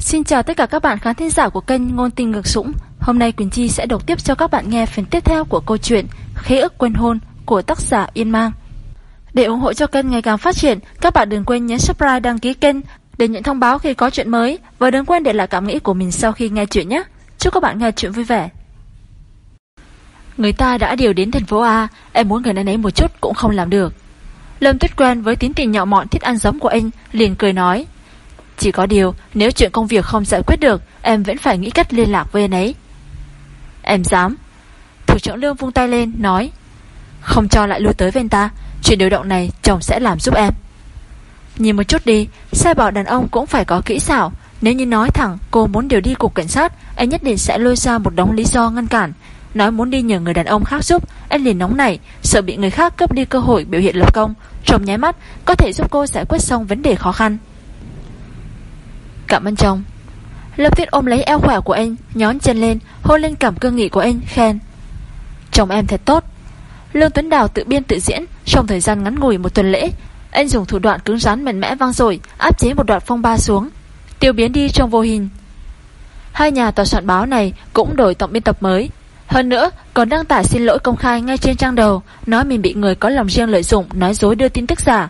Xin chào tất cả các bạn khán thính giả của kênh Ngôn Tình Ngược Sũng. Hôm nay Quỳnh Chi sẽ đọc tiếp cho các bạn nghe phần tiếp theo của câu chuyện Khế ức quên hôn của tác giả Yên Mang. Để ủng hộ cho kênh ngày càng phát triển, các bạn đừng quên nhấn subscribe đăng ký kênh để nhận thông báo khi có chuyện mới và đừng quên để lại cảm nghĩ của mình sau khi nghe chuyện nhé. Chúc các bạn nghe chuyện vui vẻ. Người ta đã điều đến thành phố A, em muốn người này ấy một chút cũng không làm được. Lâm Tuyết quen với tín tình nhỏ mọn thích ăn giống của anh, liền cười nói. Chỉ có điều, nếu chuyện công việc không giải quyết được, em vẫn phải nghĩ cách liên lạc với anh ấy. Em dám. Thủ trưởng Lương vung tay lên, nói. Không cho lại lui tới với ta, chuyện điều động này chồng sẽ làm giúp em. Nhìn một chút đi, sai bảo đàn ông cũng phải có kỹ xảo. Nếu như nói thẳng cô muốn điều đi cục cảnh sát, anh nhất định sẽ lôi ra một đống lý do ngăn cản. Nói muốn đi nhờ người đàn ông khác giúp, anh liền nóng nảy, sợ bị người khác cướp đi cơ hội biểu hiện lập công, trong nháy mắt có thể giúp cô giải quyết xong vấn đề khó khăn. Cảm ơn chồng Lâm Tuyết ôm lấy eo khỏe của anh, Nhón chân lên, hôn lên cảm cương nghị của anh, khen. Chồng em thật tốt. Lương Tuấn Đào tự biên tự diễn, Trong thời gian ngắn ngủi một tuần lễ, Anh dùng thủ đoạn cứng rắn mạnh mẽ vang dội, Áp chế một đoạn phong ba xuống. Tiêu biến đi trong vô hình. Hai nhà tòa soạn báo này cũng đổi tổng biên tập mới. Hơn nữa, còn đăng tải xin lỗi công khai ngay trên trang đầu, Nói mình bị người có lòng riêng lợi dụng, Nói dối đưa tin tức giả.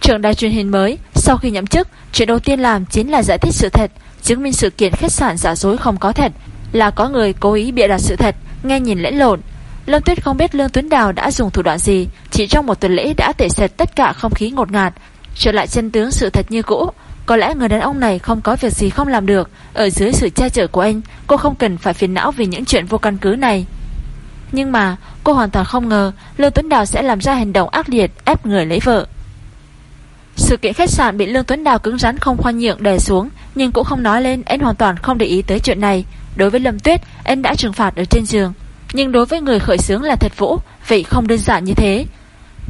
Trưởng đài truyền hình mới, Sau khi nhậm chức, Chuyện đầu tiên làm chính là giải thích sự thật, Chứng minh sự kiện khách sạn giả dối không có thật, Là có người cố ý bịa đặt sự thật, Nghe nhìn lẫn lộn. Lâm Tuyết không biết Lương Tuấn Đào đã dùng thủ đoạn gì, Chỉ trong một tuần lễ đã tẩy sạch tất cả không khí ngột ngạt. Trở lại chân tướng sự thật như cũ, Có lẽ người đàn ông này không có việc gì không làm được, Ở dưới sự che chở của anh, Cô không cần phải phiền não vì những chuyện vô căn cứ này. Nhưng mà, cô hoàn toàn không ngờ Lương Tuấn Đào sẽ làm ra hành động ác liệt, Ép người lấy vợ sự kiện khách sạn bị Lương Tuấn Đào cứng rắn không khoan nhượng đè xuống, nhưng cũng không nói lên, anh hoàn toàn không để ý tới chuyện này. Đối với Lâm Tuyết, anh đã trừng phạt ở trên giường, nhưng đối với người khởi xướng là Thật Vũ, vậy không đơn giản như thế.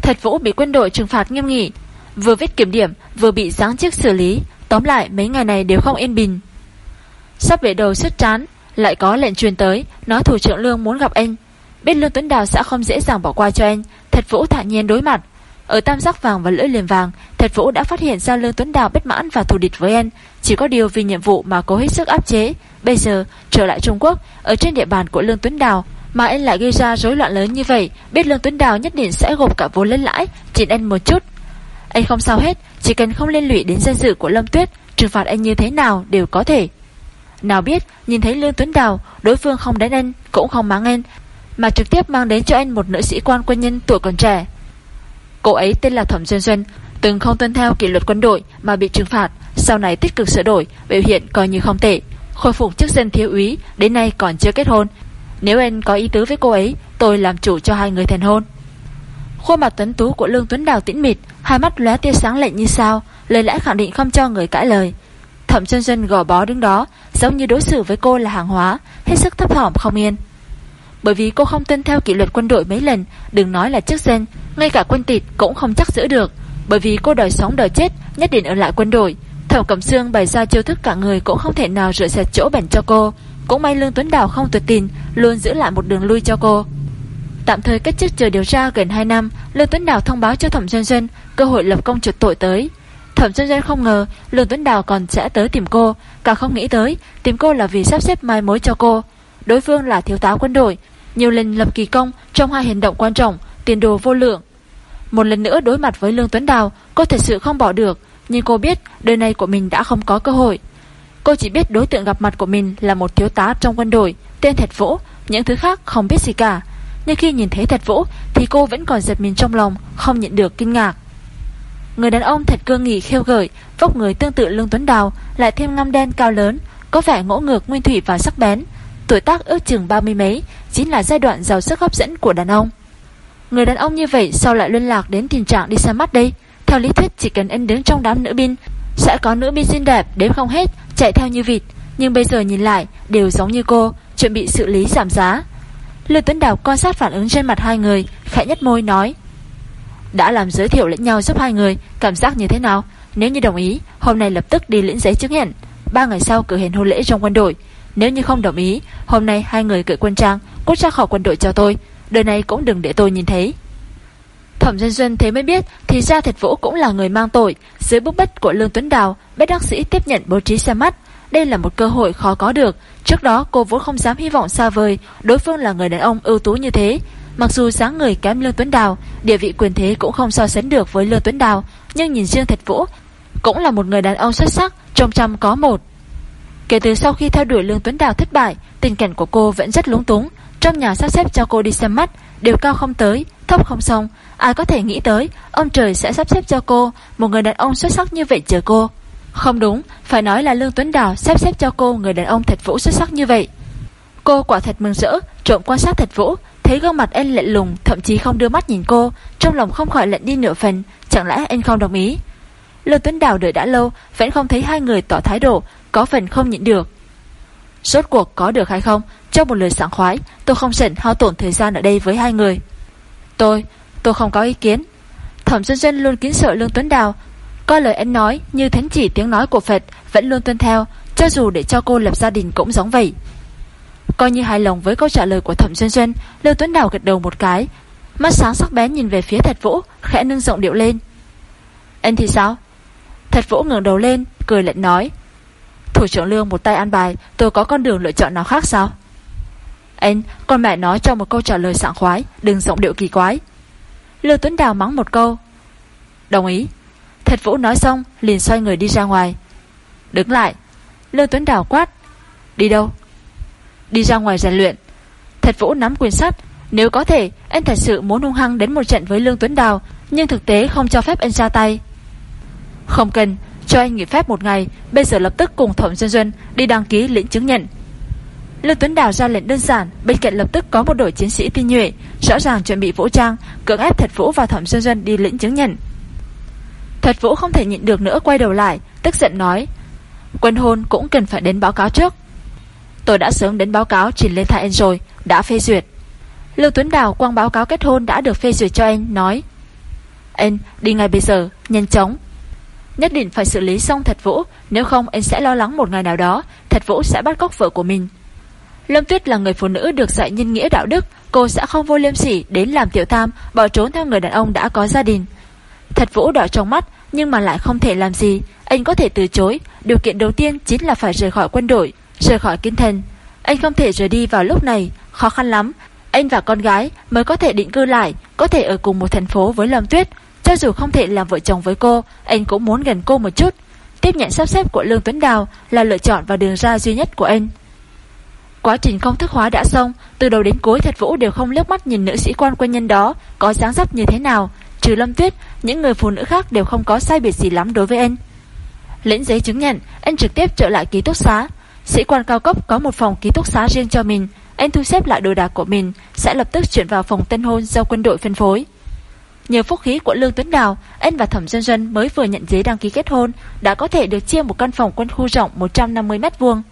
Thật Vũ bị quân đội trừng phạt nghiêm nghị, vừa viết kiểm điểm, vừa bị giáng chức xử lý, tóm lại mấy ngày này đều không yên bình. Sắp về đầu sứt chán, lại có lệnh truyền tới, nói thủ trưởng Lương muốn gặp anh. Biết Lương Tuấn Đào sẽ không dễ dàng bỏ qua cho anh, Thật Vũ thản nhiên đối mặt, ở tam giác vàng và lưỡi liềm vàng, Thật Vũ đã phát hiện ra Lương Tuấn Đào bất mãn và thù địch với anh, chỉ có điều vì nhiệm vụ mà cố hết sức áp chế. Bây giờ, trở lại Trung Quốc, ở trên địa bàn của Lương Tuấn Đào, mà anh lại gây ra rối loạn lớn như vậy, biết Lương Tuấn Đào nhất định sẽ gộp cả vốn lên lãi, chỉnh anh một chút. Anh không sao hết, chỉ cần không liên lụy đến danh dự của Lâm Tuyết, trừng phạt anh như thế nào đều có thể. Nào biết, nhìn thấy Lương Tuấn Đào, đối phương không đánh anh, cũng không mắng anh, mà trực tiếp mang đến cho anh một nữ sĩ quan quân nhân tuổi còn trẻ. Cô ấy tên là Thẩm Duyên Duyên Từng không tuân theo kỷ luật quân đội Mà bị trừng phạt, Sau này tích cực sửa đổi, Biểu hiện coi như không tệ. Khôi phục chức dân thiếu úy, Đến nay còn chưa kết hôn. Nếu anh có ý tứ với cô ấy, Tôi làm chủ cho hai người thành hôn. Khuôn mặt tuấn tú của Lương Tuấn Đào tĩnh mịt Hai mắt lóe tia sáng lạnh như sao, Lời lẽ khẳng định không cho người cãi lời. Thẩm Duyên Duyên gò bó đứng đó, Giống như đối xử với cô là hàng hóa, Hết sức thấp thỏm không yên bởi vì cô không tuân theo kỷ luật quân đội mấy lần, Đừng nói là chức danh, Ngay cả quân tịt cũng không chắc giữ được. Bởi vì cô đòi sống đòi chết, Nhất định ở lại quân đội. Thẩm Cẩm Sương bày ra chiêu thức cả người Cũng không thể nào rửa sạch chỗ bẩn cho cô. Cũng may Lương Tuấn Đào không tuyệt tình Luôn giữ lại một đường lui cho cô. Tạm thời cách chức chờ điều tra gần 2 năm, Lương Tuấn Đào thông báo cho Thẩm Xuân Dân Cơ hội lập công chuột tội tới. Thẩm Xuân Dân không ngờ Lương Tuấn Đào còn sẽ tới tìm cô Cả không nghĩ tới, Tìm cô là vì sắp xếp mai mối cho cô. Đối phương là thiếu tá quân đội nhiều lần lập kỳ công, Trong hai hành động quan trọng, Tiền đồ vô lượng. Một lần nữa đối mặt với Lương Tuấn Đào, Cô thật sự không bỏ được, Nhưng cô biết đời này của mình đã không có cơ hội. Cô chỉ biết đối tượng gặp mặt của mình Là một thiếu tá trong quân đội, Tên Thật Vũ, Những thứ khác không biết gì cả. Nhưng khi nhìn thấy Thật Vũ, Thì cô vẫn còn giật mình trong lòng, Không nhận được kinh ngạc. Người đàn ông thật cương nghị khiêu gợi, Vóc người tương tự Lương Tuấn Đào, Lại thêm ngăm đen cao lớn, Có vẻ ngỗ ngược nguyên thủy và sắc bén. Tuổi tác ước chừng ba mươi mấy Chính là giai đoạn giàu sức hấp dẫn của đàn ông. Người đàn ông như vậy Sao lại luân lạc đến tình trạng đi xa mắt đây? Theo lý thuyết, chỉ cần anh đứng trong đám nữ binh, Sẽ có nữ binh xinh đẹp Đếm không hết, chạy theo như vịt. Nhưng bây giờ nhìn lại, đều giống như cô, Chuẩn bị xử lý giảm giá. Lưu Tuấn Đào quan sát phản ứng trên mặt hai người, Khẽ nhất môi nói, Đã làm giới thiệu lẫn nhau giúp hai người, Cảm giác như thế nào? Nếu như đồng ý, Hôm nay lập tức đi lĩnh giấy chứng nhận. Ba ngày sau cử hành hôn lễ trong quân đội. Nếu như không đồng ý, Hôm nay hai người cởi quân trang Cút ra khỏi quân đội cho tôi Đời này cũng đừng để tôi nhìn thấy Thẩm Duyên Duyên thế mới biết Thì ra Thật Vũ cũng là người mang tội Dưới bức bách của Lương Tuấn Đào bác đắc sĩ tiếp nhận bố trí xe mắt đây là một cơ hội khó có được. Trước đó cô vốn không dám hy vọng xa vời đối phương là người đàn ông ưu tú như thế. Mặc dù dáng người kém Lương Tuấn Đào, địa vị quyền thế cũng không so sánh được với Lương Tuấn Đào, nhưng nhìn riêng Thạch Vũ, cũng là một người đàn ông xuất sắc, trong trăm có một. Kể từ sau khi theo đuổi Lương Tuấn Đào thất bại, tình cảnh của cô vẫn rất lúng túng. Trong nhà sắp xếp cho cô đi xem mắt, đều cao không tới, thấp không xong. Ai có thể nghĩ tới, ông trời sẽ sắp xếp cho cô một người đàn ông xuất sắc như vậy chờ cô. Không đúng, phải nói là Lương Tuấn Đào sắp xếp cho cô người đàn ông thật vũ xuất sắc như vậy. Cô quả thật mừng rỡ, trộm quan sát thật vũ, thấy gương mặt anh lạnh lùng, thậm chí không đưa mắt nhìn cô, trong lòng không khỏi lạnh đi nửa phần, chẳng lẽ anh không đồng ý. Lương Tuấn Đào đợi đã lâu, vẫn không thấy hai người tỏ thái độ, có phần không nhịn được. Rốt cuộc có được hay không? Cho một lời sảng khoái, tôi không sẵn hao tổn thời gian ở đây với hai người. Tôi, tôi không có ý kiến. Thẩm Xuân Xuân luôn kính sợ Lương Tuấn Đào, coi lời anh nói như thánh chỉ tiếng nói của Phật vẫn luôn tuân theo, cho dù để cho cô lập gia đình cũng giống vậy. Coi như hài lòng với câu trả lời của Thẩm Xuân Xuân, Lương Tuấn Đào gật đầu một cái, mắt sáng sắc bén nhìn về phía Thạch Vũ, khẽ nâng giọng điệu lên. Anh thì sao? Thạch Vũ ngẩng đầu lên, cười lạnh nói. Thủ trưởng Lương một tay ăn bài, tôi có con đường lựa chọn nào khác sao? Anh, con mẹ nói cho một câu trả lời sảng khoái, đừng giọng điệu kỳ quái. Lương Tuấn Đào mắng một câu. Đồng ý. Thạch Vũ nói xong, liền xoay người đi ra ngoài. Đứng lại. Lương Tuấn Đào quát. Đi đâu? Đi ra ngoài rèn luyện. Thạch Vũ nắm quyền sắt. Nếu có thể, anh thật sự muốn hung hăng đến một trận với Lương Tuấn Đào, nhưng thực tế không cho phép anh ra tay. Không cần, cho anh nghỉ phép một ngày, bây giờ lập tức cùng Thẩm Dân Dân đi đăng ký lĩnh chứng nhận. Lưu Tuấn Đào ra lệnh đơn giản, bên cạnh lập tức có một đội chiến sĩ tinh nhuệ, rõ ràng chuẩn bị vũ trang, cưỡng ép Thật Vũ và Thẩm Xuân Dân đi lĩnh chứng nhận. Thật Vũ không thể nhịn được nữa quay đầu lại, tức giận nói: "Quân hôn cũng cần phải đến báo cáo trước." Tôi đã sớm đến báo cáo trình lên thay anh rồi, đã phê duyệt. Lưu Tuấn Đào quang báo cáo kết hôn đã được phê duyệt cho anh, nói: "Anh đi ngay bây giờ, nhanh chóng." Nhất định phải xử lý xong Thật Vũ Nếu không anh sẽ lo lắng một ngày nào đó Thật Vũ sẽ bắt cóc vợ của mình Lâm Tuyết là người phụ nữ được dạy nhân nghĩa đạo đức Cô sẽ không vô liêm sỉ đến làm tiểu tam Bỏ trốn theo người đàn ông đã có gia đình. Thật Vũ đỏ trong mắt Nhưng mà lại không thể làm gì. Anh có thể từ chối Điều kiện đầu tiên chính là phải rời khỏi quân đội Rời khỏi kinh thần. Anh không thể rời đi vào lúc này Khó khăn lắm. Anh và con gái mới có thể định cư lại Có thể ở cùng một thành phố với Lâm Tuyết. Cho dù không thể làm vợ chồng với cô, anh cũng muốn gần cô một chút. Tiếp nhận sắp xếp của Lương Tuấn Đào là lựa chọn và đường ra duy nhất của anh. Quá trình công thức hóa đã xong, từ đầu đến cuối Thật Vũ đều không liếc mắt nhìn nữ sĩ quan quân nhân đó có dáng dấp như thế nào. Trừ Lâm Tuyết, những người phụ nữ khác đều không có sai biệt gì lắm đối với anh. Lĩnh giấy chứng nhận, anh trực tiếp trở lại ký túc xá. Sĩ quan cao cấp có một phòng ký túc xá riêng cho mình, anh thu xếp lại đồ đạc của mình, sẽ lập tức chuyển vào phòng tân hôn do quân đội phân phối. Nhờ phúc khí của Lương Tuấn Đào, anh và Thẩm Dân Dân mới vừa nhận giấy đăng ký kết hôn, đã có thể được chia một căn phòng quân khu rộng 150 mét vuông.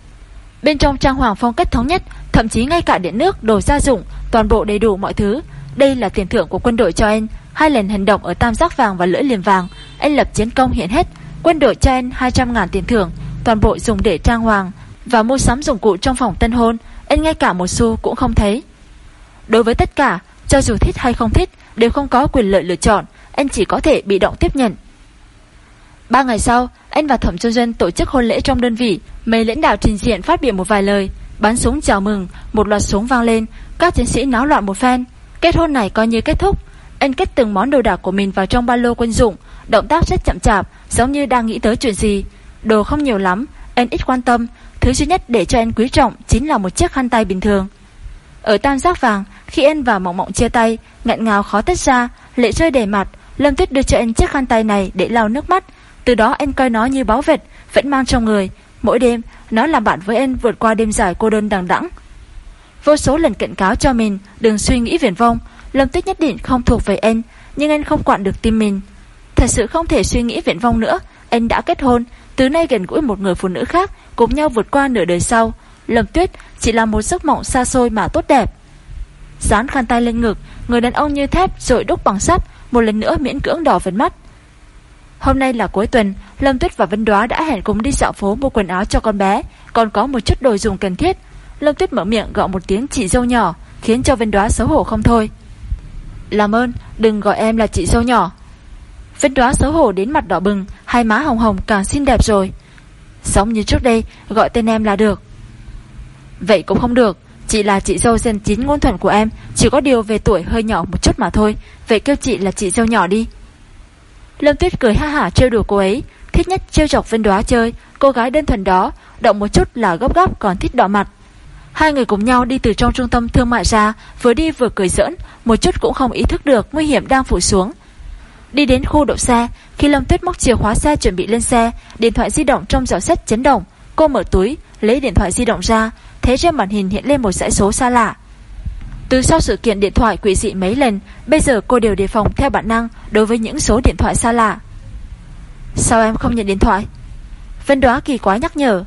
Bên trong trang hoàng phong cách thống nhất, thậm chí ngay cả điện nước, đồ gia dụng, toàn bộ đầy đủ mọi thứ. Đây là tiền thưởng của quân đội cho anh, hai lần hành động ở tam giác vàng và lưỡi liềm vàng, anh lập chiến công hiện hết. Quân đội cho anh 200 ngàn tiền thưởng, toàn bộ dùng để trang hoàng và mua sắm dụng cụ trong phòng tân hôn, anh ngay cả một xu cũng không thấy. Đối với tất cả, cho dù thích hay không thích, đều không có quyền lợi lựa chọn, anh chỉ có thể bị động tiếp nhận. Ba ngày sau, anh và Thẩm Xuân Dân tổ chức hôn lễ trong đơn vị, mấy lãnh đạo trình diện phát biểu một vài lời, bắn súng chào mừng, một loạt súng vang lên, các chiến sĩ náo loạn một phen. Kết hôn này coi như kết thúc, anh kết từng món đồ đạc của mình vào trong ba lô quân dụng, động tác rất chậm chạp, giống như đang nghĩ tới chuyện gì. Đồ không nhiều lắm, anh ít quan tâm, thứ duy nhất để cho anh quý trọng chính là một chiếc khăn tay bình thường. Ở tam giác vàng, khi anh và Mộng Mộng chia tay, ngạn ngào khó tách ra, lệ rơi đầy mặt, Lâm Tuyết đưa cho anh chiếc khăn tay này để lau nước mắt. Từ đó anh coi nó như báu vật, vẫn mang trong người. Mỗi đêm, nó làm bạn với anh vượt qua đêm dài cô đơn đằng đẵng. Vô số lần cảnh cáo cho mình đừng suy nghĩ viển vông, Lâm Tuyết nhất định không thuộc về anh, nhưng anh không quản được tim mình. Thật sự không thể suy nghĩ viển vông nữa, anh đã kết hôn, từ nay gần gũi một người phụ nữ khác, cùng nhau vượt qua nửa đời sau. Lâm Tuyết chỉ là một giấc mộng xa xôi mà tốt đẹp. Dán khăn tay lên ngực, người đàn ông như thép rồi đúc bằng sắt, một lần nữa miễn cưỡng đỏ phấn mắt. Hôm nay là cuối tuần, Lâm Tuyết và Vân Đoá đã hẹn cùng đi dạo phố mua quần áo cho con bé, còn có một chút đồ dùng cần thiết. Lâm Tuyết mở miệng gọi một tiếng chị dâu nhỏ, khiến cho Vân Đoá xấu hổ không thôi. Làm ơn, đừng gọi em là chị dâu nhỏ. Vân Đoá xấu hổ đến mặt đỏ bừng, hai má hồng hồng càng xinh đẹp rồi. Giống như trước đây Gọi tên em là được Vậy cũng không được Chị là chị dâu gen chín ngôn thuận của em Chỉ có điều về tuổi hơi nhỏ một chút mà thôi Vậy kêu chị là chị dâu nhỏ đi Lâm Tuyết cười ha hả trêu đùa cô ấy. Thích nhất trêu chọc Vân Đoá chơi. Cô gái đơn thuần đó, Động một chút là gấp gáp, còn thích đỏ mặt. Hai người cùng nhau đi từ trong trung tâm thương mại ra, Vừa đi vừa cười giỡn, Một chút cũng không ý thức được nguy hiểm đang phủ xuống. Đi đến khu đậu xe, Khi Lâm Tuyết móc chìa khóa xe chuẩn bị lên xe, Điện thoại di động trong giỏ sách chấn động. Cô mở túi, lấy điện thoại di động ra Thế trên màn hình hiện lên một dãy số xa lạ. Từ sau sự kiện điện thoại quỷ dị mấy lần, Bây giờ cô đều đề phòng theo bản năng Đối với những số điện thoại xa lạ. Sao em không nhận điện thoại? Vân đoá kỳ quái nhắc nhở.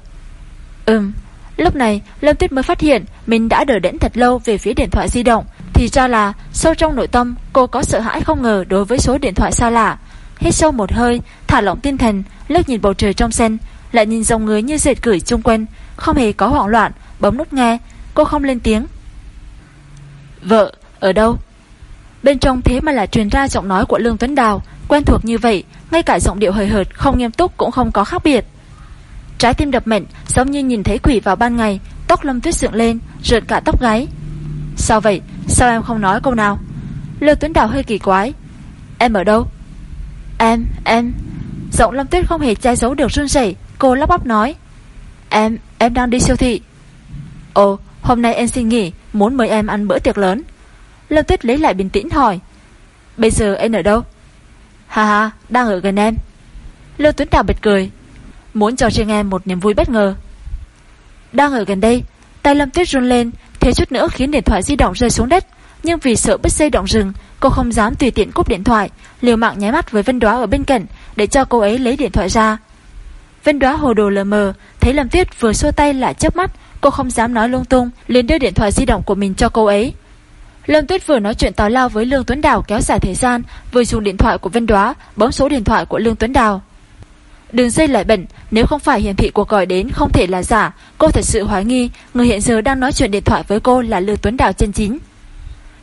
Ừm, Lúc này Lâm Tuyết mới phát hiện Mình đã đợi đẫn thật lâu về phía điện thoại di động, Thì ra là sâu trong nội tâm Cô có sợ hãi không ngờ đối với số điện thoại xa lạ. Hít sâu một hơi, Thả lỏng tinh thần Lướt nhìn bầu trời trong sen Lại nhìn dòng người như dệt cửi chung quanh, Không hề có hoảng loạn, Bấm nút nghe, Cô không lên tiếng. Vợ ở đâu? Bên trong thế mà lại truyền ra giọng nói của Lương Tuấn Đào Quen thuộc như vậy Ngay cả giọng điệu hời hợt không nghiêm túc cũng không có khác biệt. Trái tim đập mạnh Giống như nhìn thấy quỷ vào ban ngày Tóc lâm tuyết dựng lên Rượt cả tóc gáy. Sao vậy? Sao em không nói câu nào? Lương Tuấn Đào hơi kỳ quái. Em ở đâu? Em Em. Giọng lâm tuyết không hề che giấu được run rẩy Cô lắp bắp nói. Em Em đang đi siêu thị. Ồ hôm nay em xin nghỉ Muốn mời em ăn bữa tiệc lớn. Lâm tuyết lấy lại bình tĩnh hỏi, Bây giờ em ở đâu? Hà hà đang ở gần em. Lâm Tuấn Đào bật cười, Muốn cho riêng em một niềm vui bất ngờ. Đang ở gần đây. Tay Lâm Tuyết run lên Thế chút nữa khiến điện thoại di động rơi xuống đất. Nhưng vì sợ bứt dây động rừng, Cô không dám tùy tiện cúp điện thoại, Liều mạng nháy mắt với Vân Đoá ở bên cạnh Để cho cô ấy lấy điện thoại ra. Vân Đoá hồ đồ lờ mờ, Thấy Lâm Tuyết vừa xua tay lại chớp mắt Cô không dám nói lung tung, liền đưa điện thoại di động của mình cho cô ấy. Lâm Tuyết vừa nói chuyện tào lao với Lương Tuấn Đào kéo dài thời gian, Vừa dùng điện thoại của Vân Đoá Bấm số điện thoại của Lương Tuấn Đào. Đường dây lại bẩn, Nếu không phải hiển thị cuộc gọi đến không thể là giả, Cô thật sự hoài nghi, Người hiện giờ đang nói chuyện điện thoại với cô là Lương Tuấn Đào chân chính.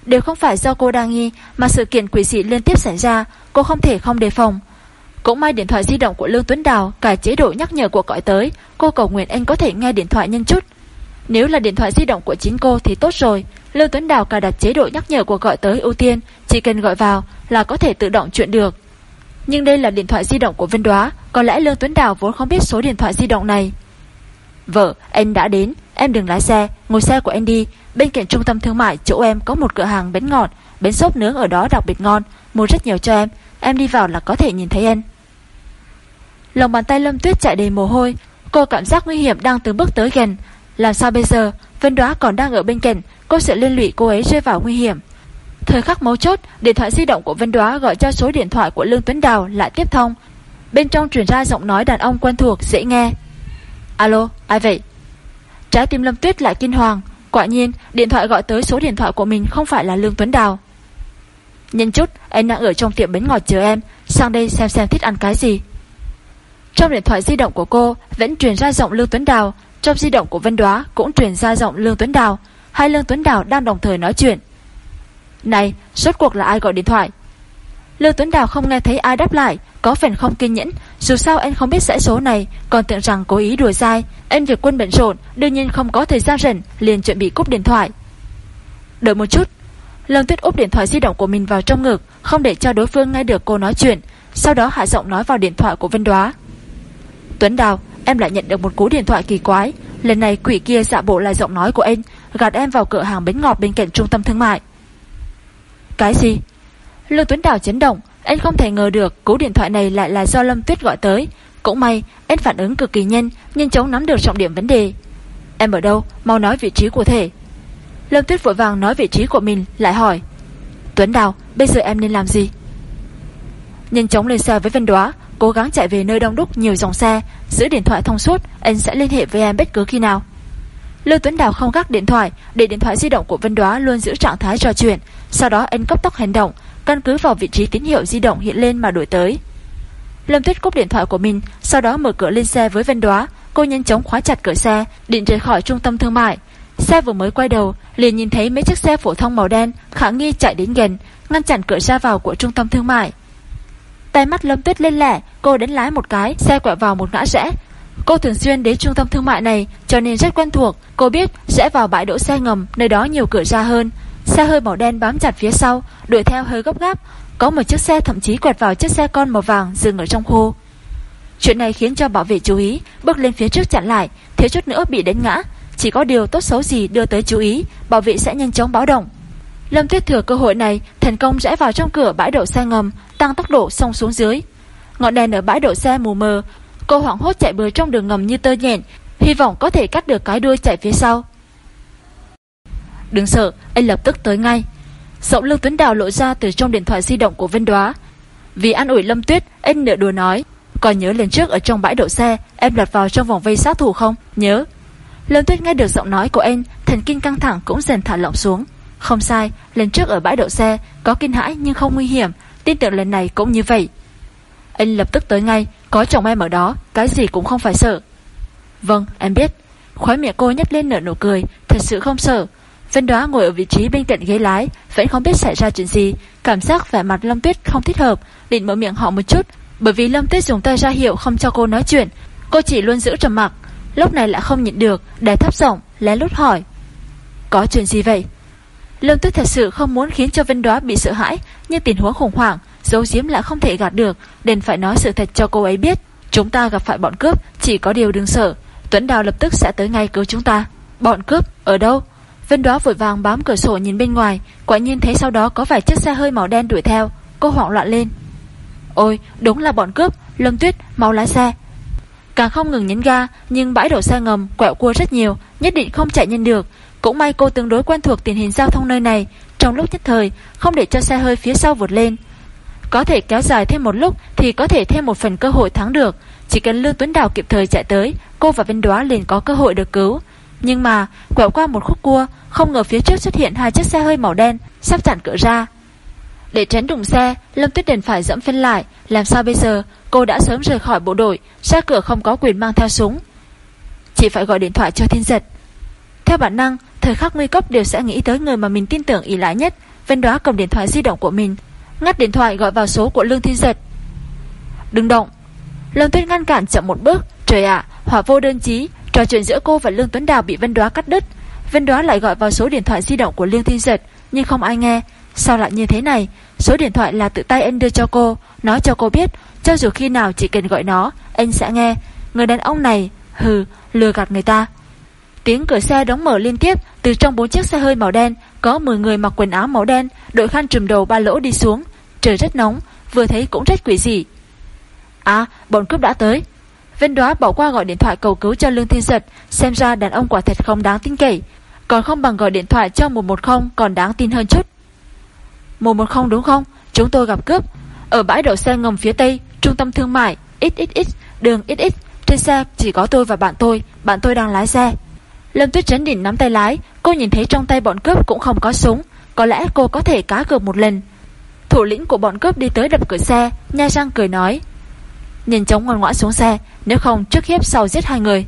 Đều không phải do cô đang nghi, Mà sự kiện quỷ dị liên tiếp xảy ra, Cô không thể không đề phòng. Cũng may điện thoại di động của Lương Tuấn Đào Cài chế độ nhắc nhở cuộc gọi tới, Cô cầu nguyện anh có thể nghe điện thoại nhân chút. Nếu là điện thoại di động của chính cô thì tốt rồi. Lương Tuấn Đào cài đặt chế độ nhắc nhở cuộc gọi tới ưu tiên Chỉ cần gọi vào là có thể tự động chuyện được. Nhưng đây là điện thoại di động của Vân Đoá Có lẽ Lương Tuấn Đào vốn không biết số điện thoại di động này. Vợ, em đã đến Em đừng lái xe, ngồi xe của em đi. Bên cạnh trung tâm thương mại chỗ em có một cửa hàng bánh ngọt Bánh xốp nướng ở đó đặc biệt ngon Mua rất nhiều cho em. Em đi vào là có thể nhìn thấy em Lòng bàn tay Lâm Tuyết chạy đầy mồ hôi. Cô cảm giác nguy hiểm đang từng bước tới gần. Làm sao bây giờ Vân Đoá còn đang ở bên cạnh Cô sẽ liên lụy cô ấy rơi vào nguy hiểm Thời khắc mấu chốt, điện thoại di động của Vân Đoá gọi cho số điện thoại của Lương Tuấn Đào lại tiếp thông. Bên trong truyền ra giọng nói đàn ông quen thuộc dễ nghe. Alo, ai vậy? Trái tim Lâm Tuyết lại kinh hoàng. Quả nhiên, điện thoại gọi tới số điện thoại của mình không phải là Lương Tuấn Đào. Nhân chút, anh đang ở trong tiệm bánh ngọt chờ em, sang đây xem xem thích ăn cái gì. Trong điện thoại di động của cô vẫn truyền ra giọng Lương Tuấn Đào, trong di động của Vân Đoá cũng truyền ra giọng Lương Tuấn Đào. Hai Lương Tuấn Đào đang đồng thời nói chuyện. Này, rốt cuộc là ai gọi điện thoại? Lương Tuấn Đào không nghe thấy ai đáp lại, có phần không kiên nhẫn. Dù sao anh không biết dãy số này, còn tưởng rằng cố ý đùa dai. Anh việc quân bận rộn, đương nhiên không có thời gian rảnh, liền chuẩn bị cúp điện thoại. Đợi một chút. Lâm Tuyết úp điện thoại di động của mình vào trong ngực, không để cho đối phương nghe được cô nói chuyện. Sau đó hạ giọng nói vào điện thoại của Vân Đoá. Tuấn Đào, em lại nhận được một cú điện thoại kỳ quái. Lần này quỷ kia dạ bộ là giọng nói của anh, gạt em vào cửa hàng bánh ngọt bên cạnh trung tâm thương mại. Cái gì? Lương Tuấn Đào chấn động, anh không thể ngờ được cú điện thoại này lại là do Lâm Tuyết gọi tới. Cũng may, anh phản ứng cực kỳ nhanh, nhanh chóng nắm được trọng điểm vấn đề. Em ở đâu? Mau nói vị trí cụ thể. Lâm Tuyết vội vàng nói vị trí của mình, lại hỏi. Tuấn Đào, bây giờ em nên làm gì? Nhanh chóng lên xe với Vân Đoá, cố gắng chạy về nơi đông đúc nhiều dòng xe, giữ điện thoại thông suốt, anh sẽ liên hệ với em bất cứ khi nào. Lưu Tuấn Đào không gác điện thoại, để điện thoại di động của Vân Đoá luôn giữ trạng thái trò chuyện, sau đó anh cấp tốc hành động, căn cứ vào vị trí tín hiệu di động hiện lên mà đổi tới. Lâm Tuyết cúp điện thoại của mình, sau đó mở cửa lên xe với Vân Đoá, cô nhanh chóng khóa chặt cửa xe, định rời khỏi trung tâm thương mại. Xe vừa mới quay đầu, liền nhìn thấy mấy chiếc xe phổ thông màu đen khả nghi chạy đến gần, ngăn chặn cửa ra vào của trung tâm thương mại. Tay mắt Lâm Tuyết lên lẻ, cô đánh lái một cái, xe quẹo vào một ngã rẽ. Cô thường xuyên đến trung tâm thương mại này cho nên rất quen thuộc. Cô biết sẽ vào bãi đỗ xe ngầm, nơi đó nhiều cửa ra hơn. Xe hơi màu đen bám chặt phía sau, đuổi theo hơi gấp gáp. Có một chiếc xe thậm chí quẹt vào chiếc xe con màu vàng dừng ở trong khu. Chuyện này khiến cho bảo vệ chú ý, bước lên phía trước chặn lại, thiếu chút nữa bị đánh ngã. Chỉ có điều tốt xấu gì đưa tới chú ý, bảo vệ sẽ nhanh chóng báo động. Lâm Tuyết thừa cơ hội này, thành công rẽ vào trong cửa bãi đậu xe ngầm, tăng tốc độ xông xuống dưới. Ngọn đèn ở bãi đậu xe mù mờ, cô hoảng hốt chạy bừa trong đường ngầm như tơ nhện, hy vọng có thể cắt được cái đuôi chạy phía sau. Đừng sợ, anh lập tức tới ngay. Giọng Lương Tuấn Đào lộ ra từ trong điện thoại di động của Vân Đoá. Vì an ủi Lâm Tuyết, anh nửa đùa nói, còn nhớ lần trước ở trong bãi đậu xe, em lọt vào trong vòng vây sát thủ không? Nhớ. Lâm Tuyết nghe được giọng nói của anh, thần kinh căng thẳng cũng dần thả lỏng xuống. Không sai, lần trước ở bãi đậu xe có kinh hãi nhưng không nguy hiểm, tin tưởng lần này cũng như vậy. Anh lập tức tới ngay, có chồng em ở đó, cái gì cũng không phải sợ. Vâng, em biết. Khói miệng cô nhếch lên nở nụ cười, thật sự không sợ. Vân Đoá ngồi ở vị trí bên cạnh ghế lái, vẫn không biết xảy ra chuyện gì, cảm giác vẻ mặt Lâm Tuyết không thích hợp, định mở miệng họ một chút, bởi vì Lâm Tuyết dùng tay ra hiệu không cho cô nói chuyện, cô chỉ luôn giữ trầm mặc, lúc này lại không nhịn được, đè thấp giọng, lén lút hỏi: "Có chuyện gì vậy?" Lâm Tuyết thật sự không muốn khiến cho Vân Đoá bị sợ hãi, nhưng tình huống khủng hoảng, giấu giếm lại không thể gạt được, đành phải nói sự thật cho cô ấy biết. Chúng ta gặp phải bọn cướp, chỉ có điều đừng sợ, Tuấn Đào lập tức sẽ tới ngay cứu chúng ta. Bọn cướp ở đâu? Vân Đoá vội vàng bám cửa sổ nhìn bên ngoài, quả nhiên thấy sau đó có vài chiếc xe hơi màu đen đuổi theo, cô hoảng loạn lên. Ôi, đúng là bọn cướp, Lâm Tuyết, mau lái xe. Càng không ngừng nhấn ga, nhưng bãi đổ xe ngầm quẹo cua rất nhiều, nhất định không chạy nhanh được. Cũng may cô tương đối quen thuộc tình hình giao thông nơi này, trong lúc nhất thời, không để cho xe hơi phía sau vượt lên. Có thể kéo dài thêm một lúc thì có thể thêm một phần cơ hội thắng được. Chỉ cần Lương Tuấn Đào kịp thời chạy tới, cô và Vinh Đoá liền có cơ hội được cứu. Nhưng mà, quẹo qua một khúc cua, không ngờ phía trước xuất hiện hai chiếc xe hơi màu đen, sắp chặn cửa ra. Để tránh đụng xe, Lâm Tuyết đền phải dẫm phân lại, làm sao bây giờ, cô đã sớm rời khỏi bộ đội, ra cửa không có quyền mang theo súng. Chỉ phải gọi điện thoại cho thiên giật. Theo bản năng, thời khắc nguy cấp đều sẽ nghĩ tới người mà mình tin tưởng ý lại nhất, Vân Đoá cầm điện thoại di động của mình, ngắt điện thoại gọi vào số của Lương Thiên Giật. Đừng động. Lâm Tuyết ngăn cản chậm một bước, trời ạ, hỏa vô đơn chí, trò chuyện giữa cô và Lương Tuấn Đào bị Vân Đoá cắt đứt. Vân Đoá lại gọi vào số điện thoại di động của Lương Thiên Giật, nhưng không ai nghe, Sao lại như thế này Số điện thoại là tự tay anh đưa cho cô Nói cho cô biết Cho dù khi nào chỉ cần gọi nó Anh sẽ nghe Người đàn ông này Hừ Lừa gạt người ta Tiếng cửa xe đóng mở liên tiếp Từ trong bốn chiếc xe hơi màu đen Có 10 người mặc quần áo màu đen Đội khăn trùm đầu ba lỗ đi xuống Trời rất nóng Vừa thấy cũng rất quỷ dị À bọn cướp đã tới Vân đoá bỏ qua gọi điện thoại cầu cứu cho Lương Thiên Giật Xem ra đàn ông quả thật không đáng tin cậy Còn không bằng gọi điện thoại cho 110 còn đáng tin hơn chút 110 đúng không? Chúng tôi gặp cướp. Ở bãi đậu xe ngầm phía tây, trung tâm thương mại, XXX, đường XX. Trên xe chỉ có tôi và bạn tôi, bạn tôi đang lái xe. Lâm Tuyết Trấn định nắm tay lái, cô nhìn thấy trong tay bọn cướp cũng không có súng. Có lẽ cô có thể cá cược một lần. Thủ lĩnh của bọn cướp đi tới đập cửa xe, nha răng cười nói. Nhìn chóng ngoan ngoãn xuống xe, nếu không trước hiếp sau giết hai người.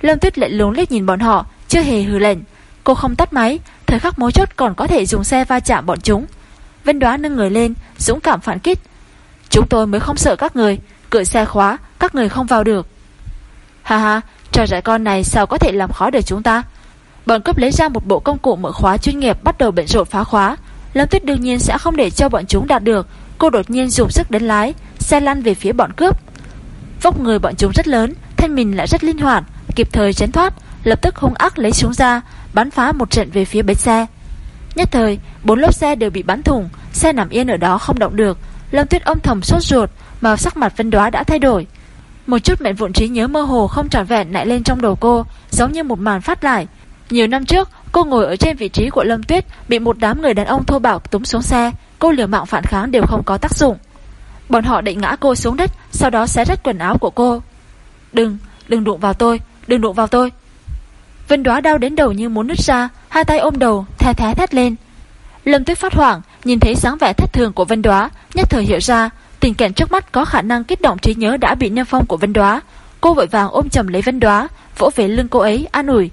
Lâm Tuyết lại lúng liếc nhìn bọn họ, chưa hề hừ lệnh. Cô không tắt máy, thời khắc mối chốt còn có thể dùng xe va chạm bọn chúng. Vân đoá nâng người lên, dũng cảm phản kích. Chúng tôi mới không sợ các người, cửa xe khóa, các người không vào được. Haha trò trẻ con này sao có thể làm khó được chúng ta? Bọn cướp lấy ra một bộ công cụ mở khóa chuyên nghiệp bắt đầu bận rộn phá khóa. Lâm Tuyết đương nhiên sẽ không để cho bọn chúng đạt được. Cô đột nhiên dùng sức đến lái, xe lăn về phía bọn cướp. Vóc người bọn chúng rất lớn, thân mình lại rất linh hoạt, kịp thời tránh thoát, lập tức hung ác lấy súng ra, bắn phá một trận về phía bến xe. Nhất thời, bốn lốp xe đều bị bắn thủng, xe nằm yên ở đó không động được. Lâm Tuyết âm thầm sốt ruột, mà sắc mặt Vân Đoá đã thay đổi. Một chút mệnh vụn trí nhớ mơ hồ không trọn vẹn lại lên trong đầu cô, giống như một màn phát lại. Nhiều năm trước, cô ngồi ở trên vị trí của Lâm Tuyết, bị một đám người đàn ông thô bạo túm xuống xe, cô liều mạng phản kháng đều không có tác dụng. Bọn họ định ngã cô xuống đất, sau đó xé rách quần áo của cô. "Đừng, đừng đụng vào tôi, đừng đụng vào tôi." Vân Đóa đau đến đầu như muốn nứt ra, hai tay ôm đầu, the thé thét lên. Lâm Tuyết phát hoảng, nhìn thấy dáng vẻ thất thường của Vân Đóa nhất thời hiểu ra, tình cảnh trước mắt có khả năng kích động trí nhớ đã bị niêm phong của Vân Đoá. Cô vội vàng ôm chầm lấy Vân Đoá, vỗ về lưng cô ấy an ủi.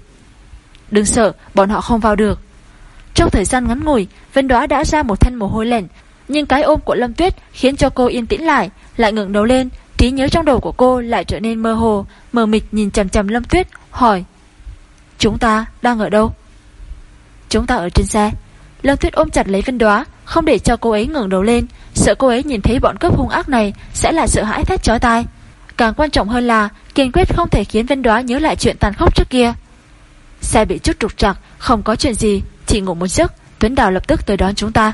Đừng sợ, bọn họ không vào được. Trong thời gian ngắn ngủi, Vân Đoá đã ra một thân mồ hôi lạnh, nhưng cái ôm của Lâm Tuyết khiến cho cô yên tĩnh lại, lại ngẩng đầu lên, Trí nhớ trong đầu của cô lại trở nên mơ hồ, mờ mịt nhìn chằm chằm Lâm Tuyết, hỏi Chúng ta đang ở đâu? Chúng ta ở trên xe. Lâm Tuyết ôm chặt lấy Vân Đoá, không để cho cô ấy ngẩng đầu lên, sợ cô ấy nhìn thấy bọn cướp hung ác này sẽ là sợ hãi thét chói tai. Càng quan trọng hơn là kiên quyết không thể khiến Vân Đoá nhớ lại chuyện tàn khốc trước kia. Xe bị chút trục trặc, không có chuyện gì, chỉ ngủ một giấc, Tuấn Đào lập tức tới đón chúng ta.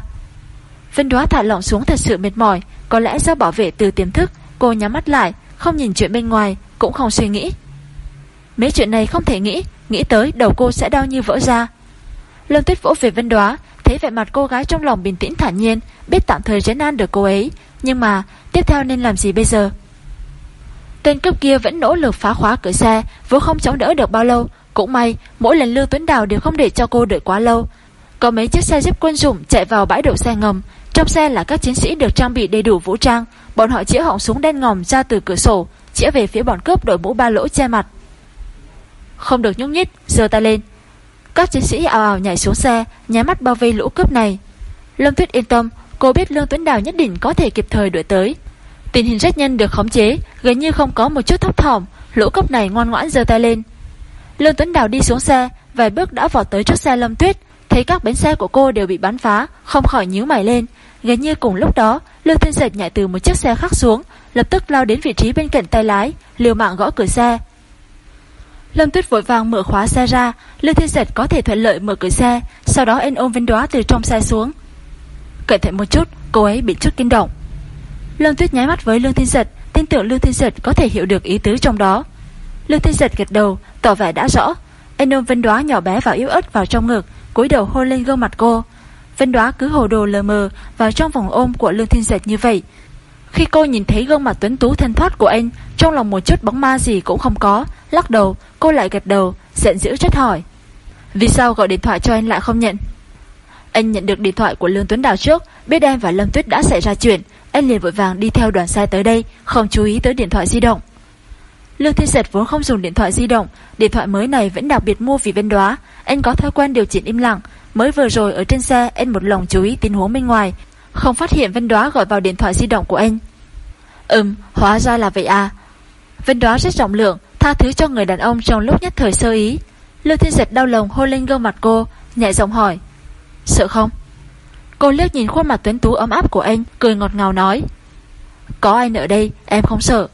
Vân Đoá thả lỏng xuống thật sự mệt mỏi, có lẽ do bảo vệ từ tiềm thức, cô nhắm mắt lại, không nhìn chuyện bên ngoài, cũng không suy nghĩ. Mấy chuyện này không thể nghĩ, nghĩ tới đầu cô sẽ đau như vỡ ra. Lâm Tuyết vỗ về Vân Đoá, thấy vẻ mặt cô gái trong lòng bình tĩnh thản nhiên, biết tạm thời trấn an được cô ấy, nhưng mà tiếp theo nên làm gì bây giờ? Tên cướp kia vẫn nỗ lực phá khóa cửa xe, vô không chống đỡ được bao lâu, cũng may, mỗi lần Lưu Tuấn Đào đều không để cho cô đợi quá lâu. Có mấy chiếc xe giúp quân dụng chạy vào bãi đậu xe ngầm, trong xe là các chiến sĩ được trang bị đầy đủ vũ trang, bọn họ chĩa họng súng đen ngòm ra từ cửa sổ, chĩa về phía bọn cướp đội mũ ba lỗ che mặt. Không được nhúc nhích, giơ tay lên. Các chiến sĩ ào ào nhảy xuống xe, nháy mắt bao vây lũ cướp này. Lâm Tuyết yên tâm, cô biết Lương Tuấn Đào nhất định có thể kịp thời đuổi tới. Tình hình rất nhanh được khống chế, gần như không có một chút thấp thỏm, lũ cướp này ngoan ngoãn giơ tay lên. Lương Tuấn Đào đi xuống xe, vài bước đã vọt tới trước xe Lâm Tuyết, thấy các bánh xe của cô đều bị bắn phá, không khỏi nhíu mày lên. Gần như cùng lúc đó, Lương Thiên Giật nhảy từ một chiếc xe khác xuống, lập tức lao đến vị trí bên cạnh tay lái, liều mạng gõ cửa xe. Lâm Tuyết vội vàng mở khóa xe ra, Lương Thiên Giật có thể thuận lợi mở cửa xe, sau đó anh ôm Vân Đóa từ trong xe xuống. Cẩn thận một chút, cô ấy bị chút kinh động. Lâm Tuyết nháy mắt với Lương Thiên Giật, tin tưởng Lương Thiên Giật có thể hiểu được ý tứ trong đó. Lương Thiên Giật gật đầu, tỏ vẻ đã rõ. Anh ôm Vân Đóa nhỏ bé và yếu ớt vào trong ngực, cúi đầu hôn lên gương mặt cô. Vân Đóa cứ hồ đồ lờ mờ vào trong vòng ôm của Lương Thiên Giật như vậy. Khi cô nhìn thấy gương mặt tuấn tú thân thoát của anh, trong lòng một chút bóng ma gì cũng không có, lắc đầu, cô lại gật đầu, giận dữ chất hỏi. Vì sao gọi điện thoại cho anh lại không nhận? Anh nhận được điện thoại của Lương Tuấn Đào trước, biết em và Lâm Tuyết đã xảy ra chuyện, anh liền vội vàng đi theo đoàn xe tới đây, không chú ý tới điện thoại di động. Lương Thiên Giật vốn không dùng điện thoại di động, điện thoại mới này vẫn đặc biệt mua vì bên đóa, anh có thói quen điều chỉnh im lặng, mới vừa rồi ở trên xe anh một lòng chú ý tình huống bên ngoài, không phát hiện Vân Đoá gọi vào điện thoại di động của anh. Ừm, hóa ra là vậy à. Vân Đoá rất rộng lượng, tha thứ cho người đàn ông trong lúc nhất thời sơ ý. Lưu Thiên Giật đau lòng hôn lên gương mặt cô, nhẹ giọng hỏi. Sợ không? Cô liếc nhìn khuôn mặt tuấn tú ấm áp của anh, cười ngọt ngào nói. Có anh ở đây, em không sợ.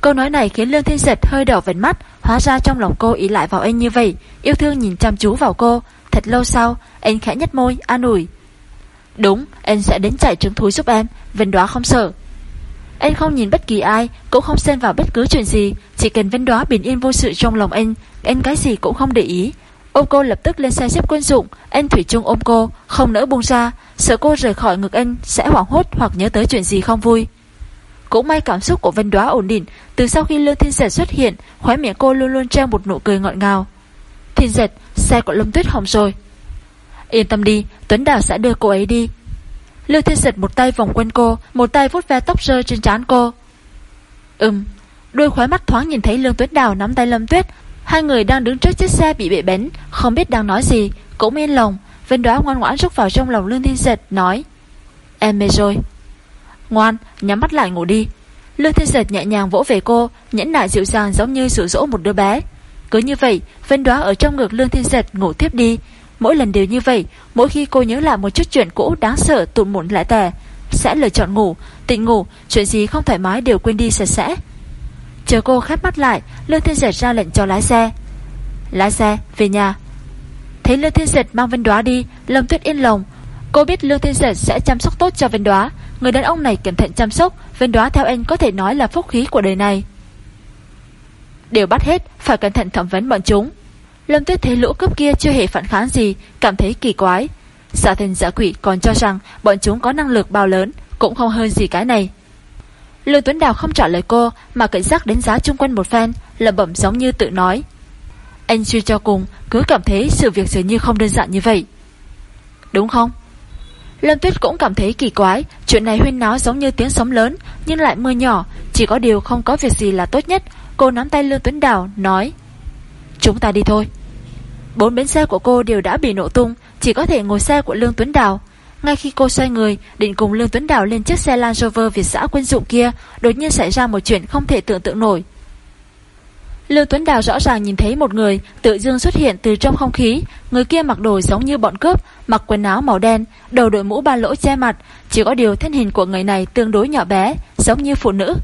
Câu nói này khiến Lương Thiên Giật hơi đỏ vần mắt, hóa ra trong lòng cô ý lại vào anh như vậy, yêu thương nhìn chăm chú vào cô. Thật lâu sau, anh khẽ nhếch môi, an ủi. Đúng, anh sẽ đến chạy trứng thúi giúp em, Vân Đoá không sợ. Anh không nhìn bất kỳ ai, cũng không xen vào bất cứ chuyện gì, chỉ cần Vân đó bình yên vô sự trong lòng anh, anh cái gì cũng không để ý. Ôm cô lập tức lên xe xếp quân dụng, anh Thủy Trung ôm cô, không nỡ buông ra, sợ cô rời khỏi ngực anh sẽ hoảng hốt hoặc nhớ tới chuyện gì không vui. Cũng may cảm xúc của Vân Đoá ổn định, từ sau khi Lương Thiên Giật xuất hiện, khóe miệng cô luôn luôn treo một nụ cười ngọt ngào. Thiên Giật, xe của Lâm Tuyết hỏng rồi. Yên tâm đi, Tuấn Đào sẽ đưa cô ấy đi. Lương Thiên Giật một tay vòng quanh cô, một tay vuốt ve tóc rơi trên trán cô. Ừm, đôi khóe mắt thoáng nhìn thấy Lương Tuyết Đào nắm tay Lâm Tuyết, hai người đang đứng trước chiếc xe bị bệ bén, không biết đang nói gì, cũng yên lòng. Vân Đoá ngoan ngoãn rút vào trong lòng Lương Thiên Giật, nói: "Em mê rồi." Ngoan, nhắm mắt lại ngủ đi. Lương Thiên Giật nhẹ nhàng vỗ về cô, nhẫn nại dịu dàng giống như dụ dỗ một đứa bé. Cứ như vậy, Vân Đoá ở trong ngực Lương Thiên Giật ngủ tiếp đi. Mỗi lần đều như vậy, mỗi khi cô nhớ lại một chút chuyện cũ đáng sợ tụt muộn lại tè, sẽ lựa chọn ngủ, tỉnh ngủ, chuyện gì không thoải mái đều quên đi sạch sẽ. Chờ cô khép mắt lại, Lương Thiên Giật ra lệnh cho lái xe. Lái xe, về nhà. Thấy Lương Thiên Giật mang Vân Đoá đi, Lâm Tuyết yên lòng. Cô biết Lương Thiên Giật sẽ chăm sóc tốt cho Vân Đoá, Người đàn ông này cẩn thận chăm sóc, Vân Đoá theo anh có thể nói là phúc khí của đời này. Đều bắt hết, phải cẩn thận thẩm vấn bọn chúng. Lâm Tuyết thấy lũ cướp kia chưa hề phản kháng gì, cảm thấy kỳ quái. Giả thần giả quỷ còn cho rằng bọn chúng có năng lực bao lớn, cũng không hơn gì cái này. Lương Tuấn Đào không trả lời cô, mà cảnh giác đánh giá chung quanh một phen, lẩm bẩm giống như tự nói. Anh suy cho cùng, cứ cảm thấy sự việc dường như không đơn giản như vậy. Đúng không? Lâm Tuyết cũng cảm thấy kỳ quái, chuyện này huyên náo giống như tiếng sóng lớn, nhưng lại mưa nhỏ, chỉ có điều không có việc gì là tốt nhất. Cô nắm tay Lương Tuấn Đào, nói Chúng ta đi thôi. Bốn bến xe của cô đều đã bị nổ tung, chỉ có thể ngồi xe của Lương Tuấn Đào. Ngay khi cô xoay người, định cùng Lương Tuấn Đào lên chiếc xe Land Rover Việt xã quân dụng kia, đột nhiên xảy ra một chuyện không thể tưởng tượng nổi. Lương Tuấn Đào rõ ràng nhìn thấy một người tự dưng xuất hiện từ trong không khí, người kia mặc đồ giống như bọn cướp, mặc quần áo màu đen, đầu đội mũ ba lỗ che mặt, chỉ có điều thân hình của người này tương đối nhỏ bé, giống như phụ nữ.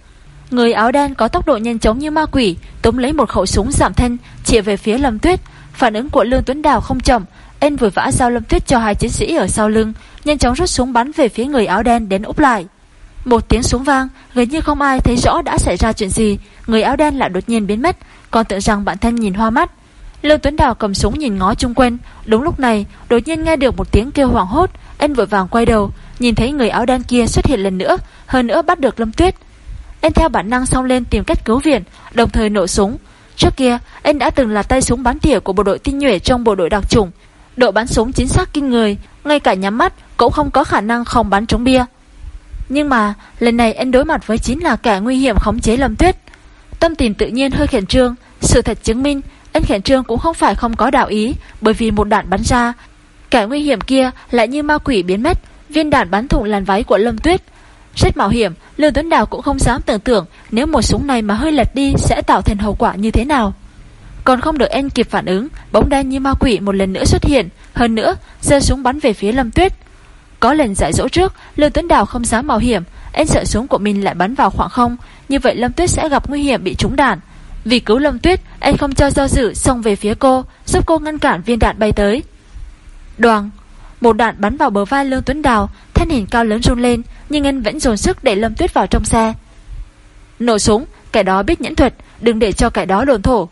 Người áo đen có tốc độ nhanh chóng như ma quỷ, túm lấy một khẩu súng giảm thân, chỉ về phía Lâm Tuyết. Phản ứng của Lương Tuấn Đào không chậm, anh vừa vã giao Lâm Tuyết cho hai chiến sĩ ở sau lưng, nhanh chóng rút súng bắn về phía người áo đen đến úp lại. Một tiếng súng vang, gần như không ai thấy rõ đã xảy ra chuyện gì, người áo đen lại đột nhiên biến mất, còn tưởng rằng bản thân nhìn hoa mắt. Lương Tuấn Đào cầm súng nhìn ngó chung quanh, đúng lúc này, đột nhiên nghe được một tiếng kêu hoảng hốt, anh vội vàng quay đầu, nhìn thấy người áo đen kia xuất hiện lần nữa, hơn nữa bắt được Lâm Tuyết. Anh theo bản năng xông lên tìm cách cứu viện, đồng thời nổ súng. Trước kia, anh đã từng là tay súng bắn tỉa của bộ đội tinh nhuệ trong bộ đội đặc chủng. Độ bắn súng chính xác kinh người, ngay cả nhắm mắt cũng không có khả năng không bắn trúng bia. Nhưng mà, lần này anh đối mặt với chính là kẻ nguy hiểm khống chế Lâm Tuyết. Tâm tình tự nhiên hơi khẩn trương, sự thật chứng minh anh khẩn trương cũng không phải không có đạo ý, bởi vì một đạn bắn ra, kẻ nguy hiểm kia lại như ma quỷ biến mất, viên đạn bắn thủng làn váy của Lâm Tuyết. Rất mạo hiểm, Lương Tuấn Đào cũng không dám tưởng tượng nếu một súng này mà hơi lật đi sẽ tạo thành hậu quả như thế nào. Còn không được anh kịp phản ứng, bóng đen như ma quỷ một lần nữa xuất hiện, hơn nữa, giơ súng bắn về phía Lâm Tuyết. Có lần giải dỗ trước, Lương Tuấn Đào không dám mạo hiểm, anh sợ súng của mình lại bắn vào khoảng không, như vậy Lâm Tuyết sẽ gặp nguy hiểm bị trúng đạn. Vì cứu Lâm Tuyết, anh không cho do dự xông về phía cô, giúp cô ngăn cản viên đạn bay tới. Đoàn, một đạn bắn vào bờ vai Lương Tuấn Đào, thân hình cao lớn run lên, nhưng anh vẫn dồn sức để Lâm Tuyết vào trong xe. Nổ súng, kẻ đó biết nhẫn thuật, đừng để cho kẻ đó đồn thổ.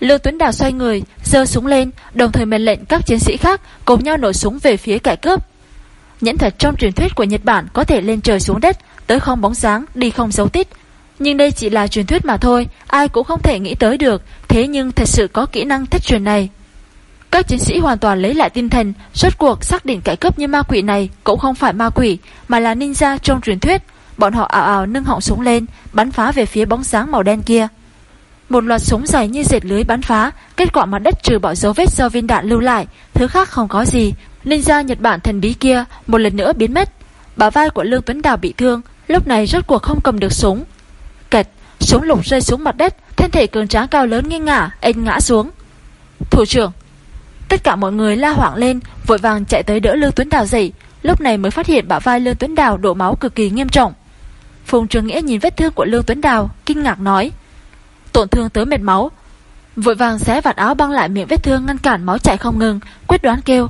Lương Tuấn Đào xoay người, giơ súng lên, đồng thời mệnh lệnh các chiến sĩ khác cùng nhau nổ súng về phía kẻ cướp. Nhẫn thuật trong truyền thuyết của Nhật Bản có thể lên trời xuống đất, tới không bóng dáng, đi không dấu tích. Nhưng đây chỉ là truyền thuyết mà thôi, ai cũng không thể nghĩ tới được, thế nhưng thật sự có kỹ năng thất truyền này. Các chiến sĩ hoàn toàn lấy lại tinh thần, rốt cuộc xác định kẻ cướp như ma quỷ này cũng không phải ma quỷ, mà là ninja trong truyền thuyết. Bọn họ ảo ảo nâng họng súng lên, bắn phá về phía bóng dáng màu đen kia. Một loạt súng dài như dệt lưới bắn phá, kết quả mặt đất trừ bỏ dấu vết do viên đạn lưu lại, thứ khác không có gì. Ninja Nhật Bản thần bí kia một lần nữa biến mất. Bả vai của Lương Tuấn Đào bị thương, lúc này rốt cuộc không cầm được súng. Kẹt, súng lục rơi xuống mặt đất, thân thể cường tráng cao lớn nghiêng ngả, anh ngã xuống. Thủ trưởng, Tất cả mọi người la hoảng lên, vội vàng chạy tới đỡ Lương Tuấn Đào dậy, lúc này mới phát hiện bả vai Lương Tuấn Đào đổ máu cực kỳ nghiêm trọng. Phùng Trường Nghĩa nhìn vết thương của Lương Tuấn Đào, kinh ngạc nói: "Tổn thương tới mệt máu." Vội vàng xé vạt áo băng lại miệng vết thương ngăn cản máu chảy không ngừng, quyết đoán kêu: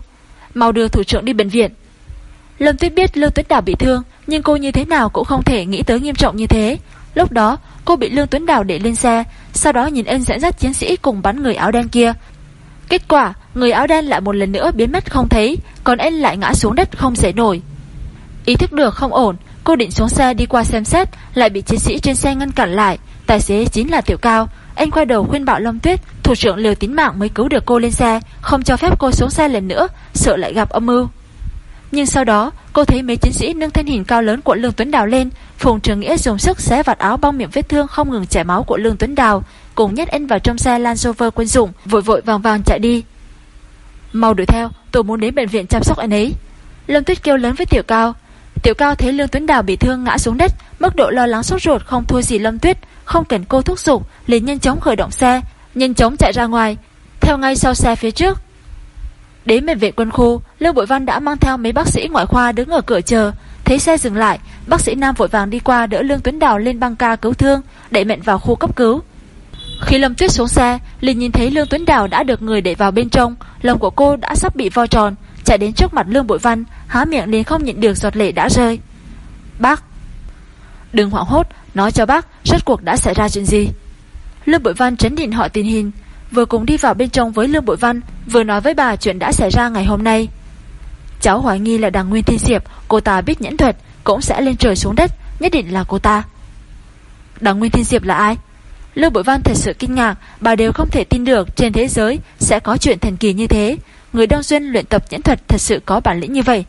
"Mau đưa thủ trưởng đi bệnh viện." Lâm Tuyết biết Lương Tuấn Đào bị thương, nhưng cô như thế nào cũng không thể nghĩ tới nghiêm trọng như thế. Lúc đó, cô bị Lương Tuấn Đào để lên xe, sau đó nhìn anh dẫn dắt chiến sĩ cùng bắn người áo đen kia, Kết quả, người áo đen lại một lần nữa biến mất không thấy, còn anh lại ngã xuống đất không dậy nổi. Ý thức được không ổn, cô định xuống xe đi qua xem xét, lại bị chiến sĩ trên xe ngăn cản lại. Tài xế chính là Tiểu Cao. Anh quay đầu khuyên bảo Lâm Tuyết, thủ trưởng liều tín mạng mới cứu được cô lên xe, không cho phép cô xuống xe lần nữa, sợ lại gặp âm mưu. Nhưng sau đó, cô thấy mấy chiến sĩ nâng thân hình cao lớn của Lương Tuấn Đào lên, Phùng Trường Nghĩa dùng sức xé vạt áo bong miệng vết thương không ngừng chảy máu của Lương Tuấn Đào, cùng nhét anh vào trong xe Land Rover quân dụng, vội vội vàng vàng chạy đi. Mau đuổi theo, tôi muốn đến bệnh viện chăm sóc anh ấy. Lâm Tuyết kêu lớn với Tiểu Cao. Tiểu Cao thấy Lương Tuấn Đào bị thương ngã xuống đất, mức độ lo lắng sốt ruột không thua gì Lâm Tuyết, không cần cô thúc giục, liền nhanh chóng khởi động xe, nhanh chóng chạy ra ngoài, theo ngay sau xe phía trước. Đến bệnh viện quân khu, Lương Bội Văn đã mang theo mấy bác sĩ ngoại khoa đứng ở cửa chờ, thấy xe dừng lại, bác sĩ Nam vội vàng đi qua đỡ Lương Tuấn Đào lên băng ca cứu thương, đẩy mệnh vào khu cấp cứu. Khi Lâm Tuyết xuống xe, liền nhìn thấy Lương Tuấn Đào đã được người đẩy vào bên trong, lòng của cô đã sắp bị vo tròn, chạy đến trước mặt Lương Bội Văn, há miệng liền không nhịn được giọt lệ đã rơi. "Bác, đừng hoảng hốt, nói cho bác rốt cuộc đã xảy ra chuyện gì." Lương Bội Văn trấn định hỏi tình hình, vừa cùng đi vào bên trong với Lương Bội Văn, vừa nói với bà chuyện đã xảy ra ngày hôm nay. Cháu hoài nghi là đằng Nguyên Thiên Diệp, cô ta biết nhẫn thuật, cũng sẽ lên trời xuống đất, nhất định là cô ta. Đằng Nguyên Thiên Diệp là ai? Lưu Bội Văn thật sự kinh ngạc, bà đều không thể tin được trên thế giới sẽ có chuyện thần kỳ như thế. Người Đông Duyên luyện tập nhẫn thuật thật sự có bản lĩnh như vậy.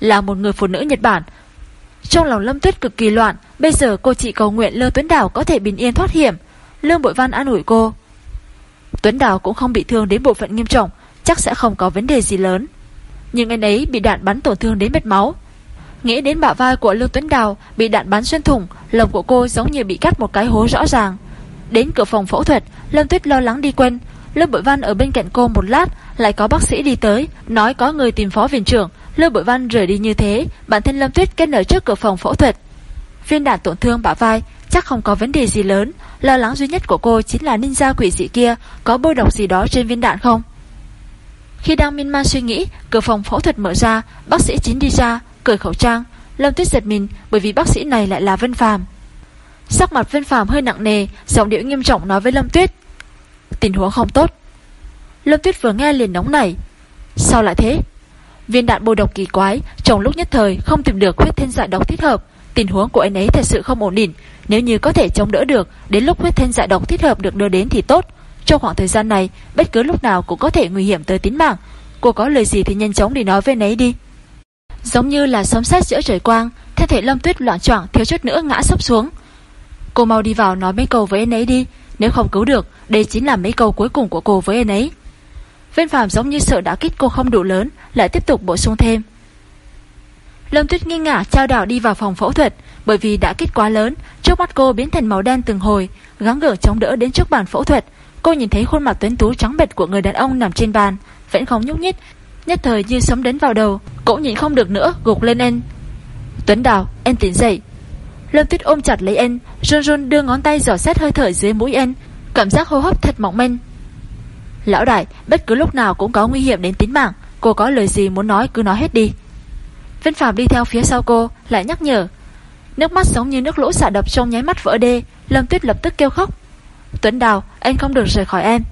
Là một người phụ nữ Nhật Bản. Trong lòng Lâm Tuyết cực kỳ loạn, bây giờ cô chỉ cầu nguyện Lương Tuấn Đào có thể bình yên thoát hiểm. Lương Bội Văn an ủi cô. Tuấn Đào cũng không bị thương đến bộ phận nghiêm trọng, chắc sẽ không có vấn đề gì lớn. Nhưng anh ấy bị đạn bắn tổn thương đến mệt máu Nghĩ đến bả vai của Lương Tuấn Đào Bị đạn bắn xuyên thủng, Lồng của cô giống như bị cắt một cái hố rõ ràng. Đến cửa phòng phẫu thuật, Lâm Tuyết lo lắng đi quên Lưu Bội Văn ở bên cạnh cô một lát, Lại có bác sĩ đi tới, Nói có người tìm phó viện trưởng. Lưu Bội Văn rời đi như thế, Bản thân Lâm Tuyết kết nở trước cửa phòng phẫu thuật. Viên đạn tổn thương bả vai, Chắc không có vấn đề gì lớn. Lo lắng duy nhất của cô chính là ninja quỷ dị kia Có bôi độc gì đó trên viên đạn không? Khi đang miên man suy nghĩ, Cửa phòng phẫu thuật mở ra, Bác sĩ chính đi ra. Cởi khẩu trang, Lâm Tuyết giật mình bởi vì bác sĩ này lại là Vân Phàm. Sắc mặt Vân Phàm hơi nặng nề, Giọng điệu nghiêm trọng nói với Lâm Tuyết. Tình huống không tốt. Lâm Tuyết vừa nghe liền nóng nảy. Sao lại thế? Viên đạn bôi độc kỳ quái, Trong lúc nhất thời không tìm được huyết thiên giải độc thích hợp. Tình huống của anh ấy thật sự không ổn định. Nếu như có thể chống đỡ được, Đến lúc huyết thiên giải độc thích hợp được đưa đến thì tốt. Trong khoảng thời gian này, Bất cứ lúc nào cũng có thể nguy hiểm tới tính mạng. Cô có lời gì thì nhanh chóng đi nói với anh ấy đi. Giống như là sấm sét giữa trời quang Thân thể lâm tuyết loạn choạng, thiếu chút nữa ngã sấp xuống. Cô mau đi vào nói mấy câu với anh ấy đi, Nếu không cứu được, Đây chính là mấy câu cuối cùng của cô với anh ấy. Viên Phạm giống như sợ đã kích cô không đủ lớn, Lại tiếp tục bổ sung thêm. Lâm Tuyết nghi ngả trao đảo đi vào phòng phẫu thuật, Bởi vì đã kích quá lớn, Trước mắt cô biến thành màu đen từng hồi, Gắng gượng chống đỡ đến trước bàn phẫu thuật. Cô nhìn thấy khuôn mặt tuấn tú trắng bệt của người đàn ông nằm trên bàn, Vẫn không nhúc nhích Nhất thời như sống đến vào đầu, Cũng nhìn không được nữa gục lên em Tuấn Đào em tỉnh dậy. Lâm Tuyết ôm chặt lấy em Run run đưa ngón tay dò xét hơi thở dưới mũi em Cảm giác hô hấp thật mỏng manh Lão đại, Bất cứ lúc nào cũng có nguy hiểm đến tính mạng, Cô có lời gì muốn nói cứ nói hết đi. Vân Phạm đi theo phía sau cô, Lại nhắc nhở. Nước mắt giống như nước lũ xả đập trong nháy mắt vỡ đê, Lâm Tuyết lập tức kêu khóc. Tuấn Đào anh không được rời khỏi em.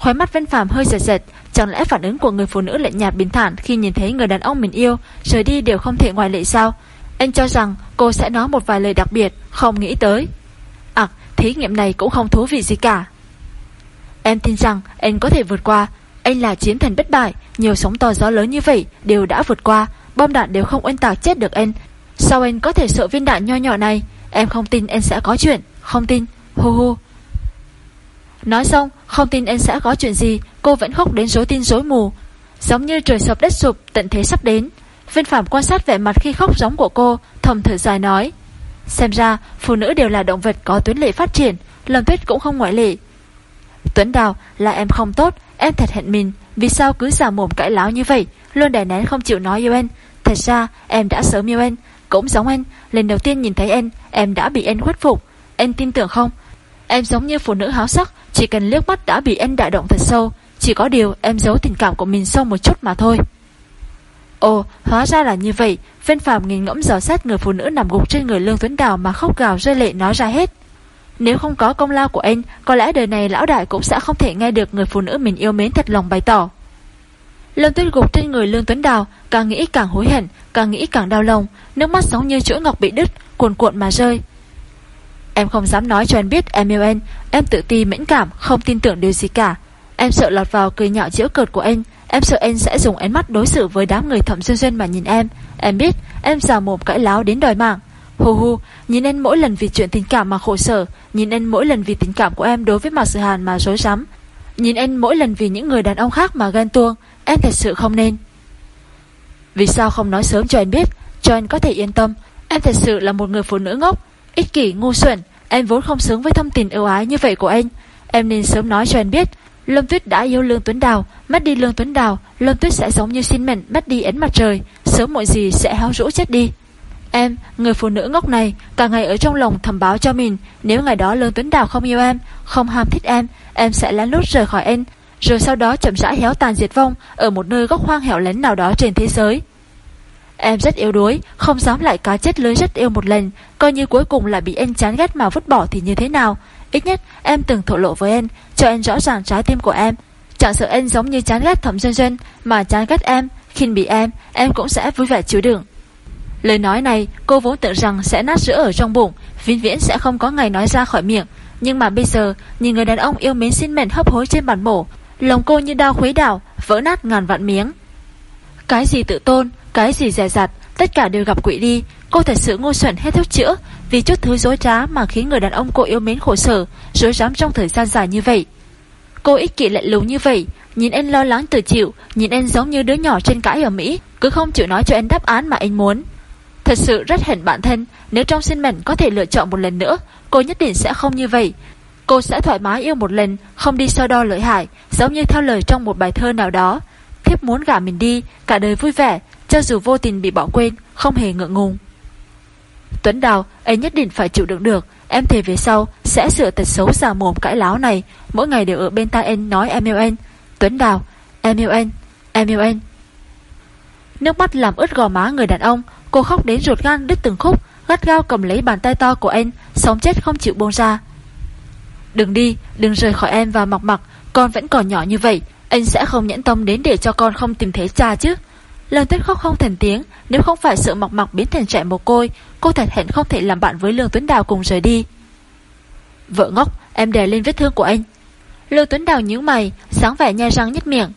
Khói mắt Vân phàm hơi giật giật, Chẳng lẽ phản ứng của người phụ nữ lạnh nhạt bình thản Khi nhìn thấy người đàn ông mình yêu, Rời đi đều không thể ngoại lệ sao? Anh cho rằng cô sẽ nói một vài lời đặc biệt, Không nghĩ tới. À thí nghiệm này cũng không thú vị gì cả. Em tin rằng anh có thể vượt qua. Anh là chiến thần bất bại, Nhiều sóng to gió lớn như vậy đều đã vượt qua. Bom đạn đều không oanh tạc chết được anh. Sao anh có thể sợ viên đạn nho nhỏ này? Em không tin anh sẽ có chuyện. Không tin. Hu hu Nói xong không tin anh sẽ có chuyện gì, Cô vẫn khóc đến rối tin rối mù. Giống như trời sập đất sụp, tận thế sắp đến. Viên Phạm quan sát vẻ mặt khi khóc giống của cô, Thầm thở dài nói, Xem ra, phụ nữ đều là động vật có tuyến lệ phát triển, Lâm Tuyết cũng không ngoại lệ. Tuấn Đào, là em không tốt, Em thật hẹn mình. Vì sao cứ giả mồm cãi láo như vậy? Luôn đè nén không chịu nói yêu anh. Thật ra, em đã sớm yêu anh, Cũng giống anh. Lần đầu tiên nhìn thấy anh, Em đã bị anh khuất phục. Anh tin tưởng không? Em giống như phụ nữ háo sắc, Chỉ cần liếc mắt đã bị anh đại động thật sâu. Chỉ có điều em giấu tình cảm của mình sâu một chút mà thôi. Ồ, hóa ra là như vậy. Viên Phạm nghìn ngẫm dò xét người phụ nữ nằm gục trên người Lương Tuấn Đào Mà khóc gào rơi lệ nói ra hết. Nếu không có công lao của anh, Có lẽ đời này lão đại cũng sẽ không thể nghe được Người phụ nữ mình yêu mến thật lòng bày tỏ. Lâm Tuyết gục trên người Lương Tuấn Đào, Càng nghĩ càng hối hận, Càng nghĩ càng đau lòng. Nước mắt giống như chuỗi ngọc bị đứt, Cuồn cuộn mà rơi. Em không dám nói cho anh biết em yêu anh Em tự ti, mẫn cảm, Không tin tưởng điều gì cả. Em sợ lọt vào cười nhạo giễu cợt của anh. Em sợ anh sẽ dùng ánh mắt đối xử với đám người thẩm duyên duyên mà nhìn em. Em biết, em già mồm cãi láo đến đòi mạng. Hù hù, Nhìn anh mỗi lần vì chuyện tình cảm mà khổ sở, Nhìn anh mỗi lần vì tình cảm của em đối với Mạc Sự Hàn mà rối rắm, Nhìn anh mỗi lần vì những người đàn ông khác mà ghen tuông, Em thật sự không nên. Vì sao không nói sớm cho anh biết, Cho anh có thể yên tâm, Em thật sự là một người phụ nữ ngốc ích kỷ ngu xuẩn Em vốn không xứng với thâm tình ưu ái như vậy của anh. Em nên sớm nói cho anh biết Lâm Tuyết đã yêu Lương Tuấn Đào Mất đi Lương Tuấn Đào Lâm Tuyết sẽ giống như xin mệnh mất đi ánh mặt trời Sớm muộn gì sẽ hao rũ chết đi. Em, người phụ nữ ngốc này Cả ngày ở trong lòng thầm báo cho mình Nếu ngày đó Lương Tuấn Đào không yêu em Không ham thích em Em sẽ lén lút rời khỏi anh Rồi sau đó chậm rãi héo tàn diệt vong Ở một nơi góc hoang hẻo lánh nào đó trên thế giới. Em rất yếu đuối, Không dám lại cá chết lưới rất yêu một lần. Coi như cuối cùng là bị anh chán ghét mà vứt bỏ thì như thế nào? Ít nhất, em từng thổ lộ với anh, Cho anh rõ ràng trái tim của em. Chẳng sợ anh giống như chán ghét thẩm dân dân Mà chán ghét em Khi bị em Em cũng sẽ vui vẻ chịu đựng. Lời nói này, cô vốn tưởng rằng sẽ nát rữa ở trong bụng, Vĩnh viễn sẽ không có ngày nói ra khỏi miệng. Nhưng mà bây giờ, Nhìn người đàn ông yêu mến xin mệnh hấp hối trên bàn mổ Lòng cô như đau khuấy đảo, Vỡ nát ngàn vạn miếng. Cái gì tự tôn cái gì dè dặt, Tất cả đều gặp quỷ đi. Cô thật sự ngu xuẩn hết thuốc chữa, Vì chút thứ dối trá mà khiến người đàn ông cô yêu mến khổ sở, Dối dám trong thời gian dài như vậy. Cô ích kỷ lạnh lùng như vậy, Nhìn em lo lắng tự chịu, Nhìn em giống như đứa nhỏ trên cãi ở Mỹ, Cứ không chịu nói cho em đáp án mà anh muốn. Thật sự rất hận bản thân, Nếu trong sinh mệnh có thể lựa chọn một lần nữa, Cô nhất định sẽ không như vậy. Cô sẽ thoải mái yêu một lần, Không đi so đo lợi hại, Giống như theo lời trong một bài thơ nào đó. Thiếp muốn gả mình đi, Cả đời vui vẻ cho dù vô tình bị bỏ quên Không hề ngượng ngùng. Tuấn Đào ấy nhất định phải chịu đựng được. Em thề về sau Sẽ sửa tật xấu già mồm cãi láo này. Mỗi ngày đều ở bên tai anh nói em yêu anh. Tuấn Đào Em yêu anh Em yêu anh. Nước mắt làm ướt gò má người đàn ông. Cô khóc đến ruột gan đứt từng khúc Gắt gao cầm lấy bàn tay to của anh Sống chết không chịu buông ra. Đừng đi, đừng rời khỏi em và mặc mặc Con vẫn còn nhỏ như vậy. Anh sẽ không nhẫn tâm đến để cho con không tìm thấy cha chứ. Lương Tuyết khóc không thành tiếng Nếu không phải sợ mọc mọc biến thành trẻ mồ côi Cô thật hẹn không thể làm bạn với Lương Tuấn Đào cùng rời đi. Vợ ngốc Em đè lên vết thương của anh. Lương Tuấn Đào nhíu mày Sáng vẻ nhai răng nhếch miệng.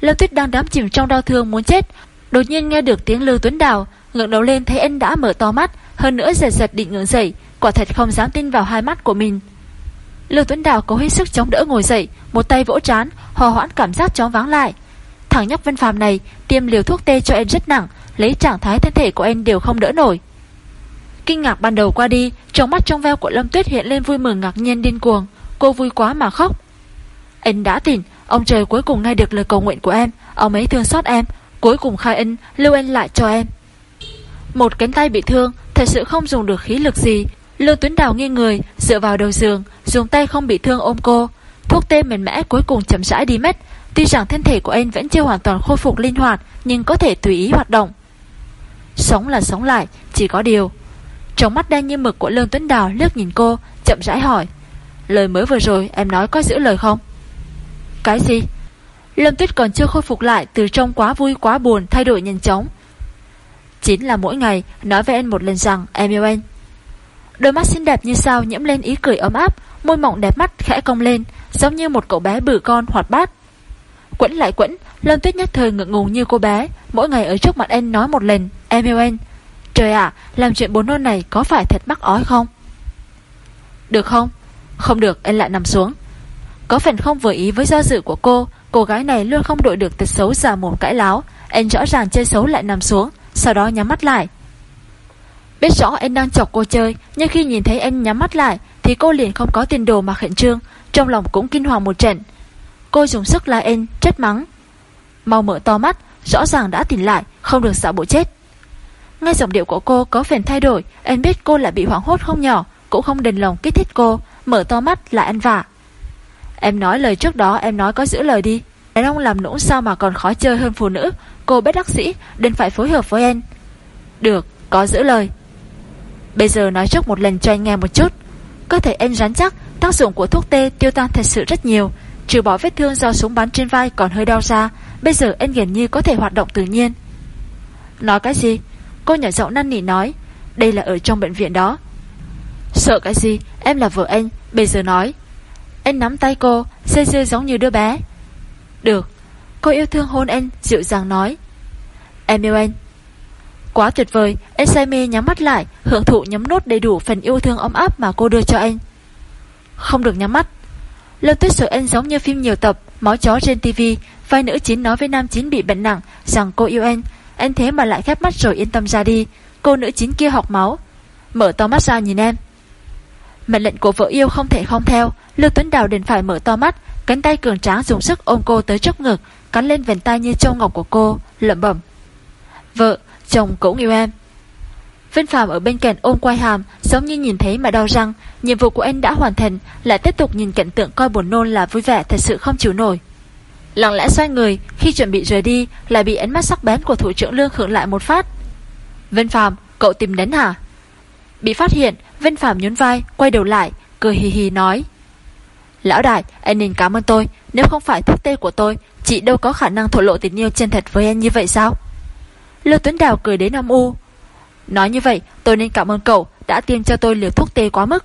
Lương Tuyết đang đắm chìm trong đau thương muốn chết Đột nhiên nghe được tiếng Lương Tuấn Đào ngượng đầu lên thấy anh đã mở to mắt Hơn nữa giật giật định ngưỡng dậy Quả thật không dám tin vào hai mắt của mình. Lưu Tuấn Đào cố hết sức chống đỡ ngồi dậy, một tay vỗ trán, hòa hoãn cảm giác chóng váng lại. Thằng nhóc Vân Phàm này tiêm liều thuốc tê cho em rất nặng, lấy trạng thái thân thể của em đều không đỡ nổi. Kinh ngạc ban đầu qua đi, trong mắt trong veo của Lâm Tuyết hiện lên vui mừng ngạc nhiên điên cuồng, cô vui quá mà khóc. Anh đã tỉnh, ông trời cuối cùng nghe được lời cầu nguyện của em, ông ấy thương xót em, cuối cùng khai ân lưu anh lại cho em. Một cánh tay bị thương, thật sự không dùng được khí lực gì, Lưu Tuấn Đào nghiêng người, dựa vào đầu giường, dùng tay không bị thương ôm cô. Thuốc tê mềm mẽ cuối cùng chậm rãi đi mất. Tuy rằng thân thể của anh vẫn chưa hoàn toàn khôi phục linh hoạt, nhưng có thể tùy ý hoạt động. Sống là sống lại, chỉ có điều. Trong mắt đen như mực của Lương Tuấn Đào liếc nhìn cô, chậm rãi hỏi. Lời mới vừa rồi em nói có giữ lời không? Cái gì? Lâm Tuyết còn chưa khôi phục lại từ trong quá vui quá buồn thay đổi nhanh chóng. Chính là mỗi ngày nói với anh một lần rằng em yêu anh. Đôi mắt xinh đẹp như sao nhiễm lên ý cười ấm áp, môi mỏng đẹp mắt khẽ cong lên, giống như một cậu bé bự con hoạt bát. Quẫn lại quẫn, Lâm Tuyết nhất thời ngượng ngùng như cô bé, mỗi ngày ở trước mặt anh nói một lần, em yêu anh. Trời ạ, làm chuyện bốn nôn này có phải thật mắc ói không? Được không? Không được, anh lại nằm xuống. Có phần không vừa ý với do dự của cô, cô gái này luôn không đội được tật xấu giả mồm cãi láo, anh rõ ràng chơi xấu lại nằm xuống, sau đó nhắm mắt lại. Biết rõ anh đang chọc cô chơi Nhưng khi nhìn thấy anh nhắm mắt lại Thì cô liền không có tiền đồ mà khẩn trương Trong lòng cũng kinh hoàng một trận Cô dùng sức la anh trách mắng. Mau mở to mắt Rõ ràng đã tỉnh lại Không được sợ bộ chết. Ngay giọng điệu của cô có phần thay đổi em biết cô lại bị hoảng hốt không nhỏ Cũng không đền lòng kích thích cô Mở to mắt là ăn vả Em nói lời trước đó em nói có giữ lời đi. Đàn ông làm nũng sao mà còn khó chơi hơn phụ nữ Cô bất đắc sĩ Đừng phải phối hợp với em. Được, có giữ lời. Bây giờ nói trước một lần cho anh nghe một chút. Cơ thể em rắn chắc Tác dụng của thuốc tê tiêu tan thật sự rất nhiều. Trừ bỏ vết thương do súng bắn trên vai còn hơi đau ra Bây giờ anh gần như có thể hoạt động tự nhiên. Nói cái gì? Cô nhỏ giọng năn nỉ nói Đây là ở trong bệnh viện đó. Sợ cái gì? Em là vợ anh Bây giờ nói. Anh nắm tay cô Xê xê giống như đứa bé. Được Cô yêu thương hôn anh Dịu dàng nói. Em yêu anh. Quá tuyệt vời, anh say mê nhắm mắt lại, hưởng thụ nhắm nốt đầy đủ phần yêu thương ấm áp mà cô đưa cho anh. Không được nhắm mắt. Lâu tuyết sổ anh giống như phim nhiều tập, máu chó trên tivi, vai nữ chính nói với nam chính bị bệnh nặng rằng cô yêu anh, anh thế mà lại khép mắt rồi yên tâm ra đi. Cô nữ chính kia học máu, mở to mắt ra nhìn em. Mệnh lệnh của vợ yêu không thể không theo, Lưu Tuấn Đào đền phải mở to mắt, cánh tay cường tráng dùng sức ôm cô tới trước ngực, cắn lên vành tay như châu ngọc của cô, lẩm bẩm. Vợ, Chồng cũng yêu em Vinh Phạm ở bên cạnh ôm quay hàm, Giống như nhìn thấy mà đau răng. Nhiệm vụ của anh đã hoàn thành, Lại tiếp tục nhìn cảnh tượng coi buồn nôn là vui vẻ, Thật sự không chịu nổi. Lặng lẽ xoay người, khi chuẩn bị rời đi, Lại bị ánh mắt sắc bén của thủ trưởng lương khưởng lại một phát. Vinh Phạm, cậu tìm đến hả? Bị phát hiện, Vinh Phạm nhún vai, quay đầu lại, Cười hì hì nói. Lão đại, anh nên cảm ơn tôi, Nếu không phải thuốc tê của tôi, Chị đâu có khả năng thổ lộ tình yêu chân thật với anh như vậy sao? Lưu Tuấn Đào cười đến âm u Nói như vậy tôi nên cảm ơn cậu Đã tiêm cho tôi liều thuốc tê quá mức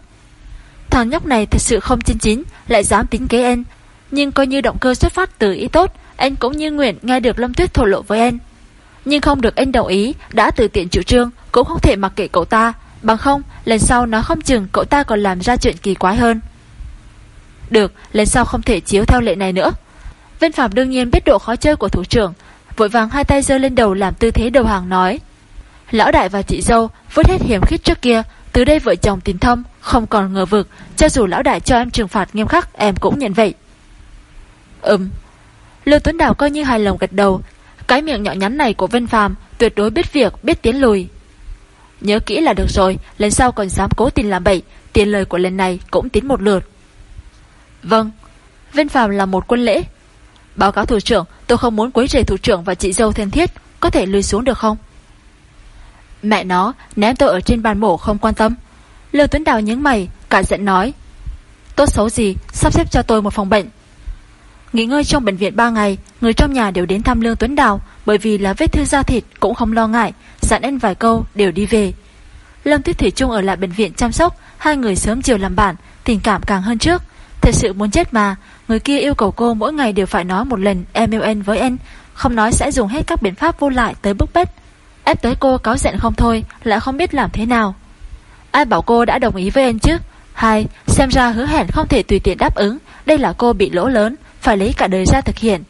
Thằng nhóc này thật sự không chân chính Lại dám tính kế em. Nhưng coi như động cơ xuất phát từ ý tốt Anh cũng như nguyện nghe được Lâm Tuyết thổ lộ với em. Nhưng không được anh đồng ý Đã từ tiện chủ trương Cũng không thể mặc kệ cậu ta Bằng không lần sau nó không chừng cậu ta còn làm ra chuyện kỳ quái hơn Được lần sau không thể chiếu theo lệ này nữa Vân Phạm đương nhiên biết độ khó chơi của thủ trưởng, vội vàng hai tay giơ lên đầu làm tư thế đầu hàng nói. Lão đại và chị dâu vứt hết hiểm khích trước kia, từ đây vợ chồng tình thâm, không còn ngờ vực, cho dù lão đại cho em trừng phạt nghiêm khắc, em cũng nhận vậy. Ừm. Lưu Tuấn Đào coi như hài lòng gật đầu, cái miệng nhỏ nhắn này của Vân Phàm tuyệt đối biết việc, biết tiến lùi. Nhớ kỹ là được rồi, lần sau còn dám cố tình làm bậy, tiền lời của lần này cũng tính một lượt. Vâng, Vân Phàm là một quân lễ. Báo cáo thủ trưởng, tôi không muốn quấy rầy thủ trưởng và chị dâu thân thiết, có thể lùi xuống được không? Mẹ nó, ném tôi ở trên bàn mổ không quan tâm. Lưu Tuấn Đào nhướng mày, cả giận nói. Tốt xấu gì, sắp xếp cho tôi một phòng bệnh. Nghỉ ngơi trong bệnh viện 3 ngày, người trong nhà đều đến thăm Lương Tuấn Đào bởi vì là vết thương da thịt cũng không lo ngại, dặn ăn vài câu đều đi về. Lâm Tuyết Thủy Trung ở lại bệnh viện chăm sóc, hai người sớm chiều làm bạn, tình cảm càng hơn trước. Thật sự muốn chết mà, người kia yêu cầu cô mỗi ngày đều phải nói một lần em yêu anh với anh, không nói sẽ dùng hết các biện pháp vô lại tới bức bách. Ép tới cô cáo giận không thôi, lại không biết làm thế nào. Ai bảo cô đã đồng ý với anh chứ? Hai, xem ra hứa hẹn không thể tùy tiện đáp ứng, đây là cô bị lỗ lớn, phải lấy cả đời ra thực hiện.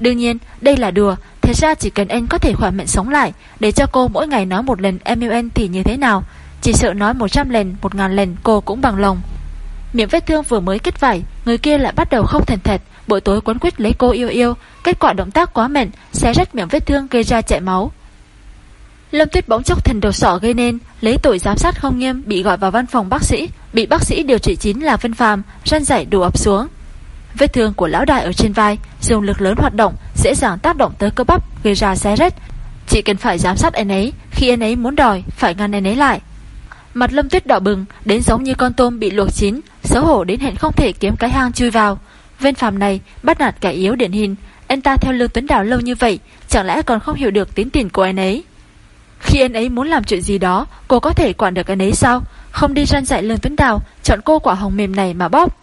Đương nhiên, đây là đùa, thật ra chỉ cần anh có thể khỏe mạnh sống lại, để cho cô mỗi ngày nói một lần em yêu anh thì như thế nào, chỉ sợ nói 100 lần, 1000 lần cô cũng bằng lòng. Miệng vết thương vừa mới kết vải, người kia lại bắt đầu không thành thật, buổi tối quấn quýt lấy cô yêu yêu, kết quả động tác quá mạnh, xé rách miệng vết thương gây ra chảy máu. Lâm Tuyết bỗng chốc thành đầu sỏ gây nên, lấy tội giám sát không nghiêm bị gọi vào văn phòng bác sĩ, bị bác sĩ điều trị chính là Vân Phàm, răn dạy đổ ập xuống. Vết thương của lão đại ở trên vai, dùng lực lớn hoạt động, dễ dàng tác động tới cơ bắp, gây ra xé rách. Chỉ cần phải giám sát anh ấy, khi anh ấy muốn đòi, phải ngăn anh ấy lại. Mặt Lâm Tuyết đỏ bừng, đến giống như con tôm bị luộc chín, xấu hổ đến hẹn không thể kiếm cái hang chui vào. Vân Phàm này bắt nạt kẻ yếu điển hình, anh ta theo Lương Tuấn Đào lâu như vậy, chẳng lẽ còn không hiểu được tín tình của anh ấy? Khi anh ấy muốn làm chuyện gì đó, cô có thể quản được anh ấy sao? Không đi răn dạy Lương Tuấn Đào, chọn cô quả hồng mềm này mà bóp.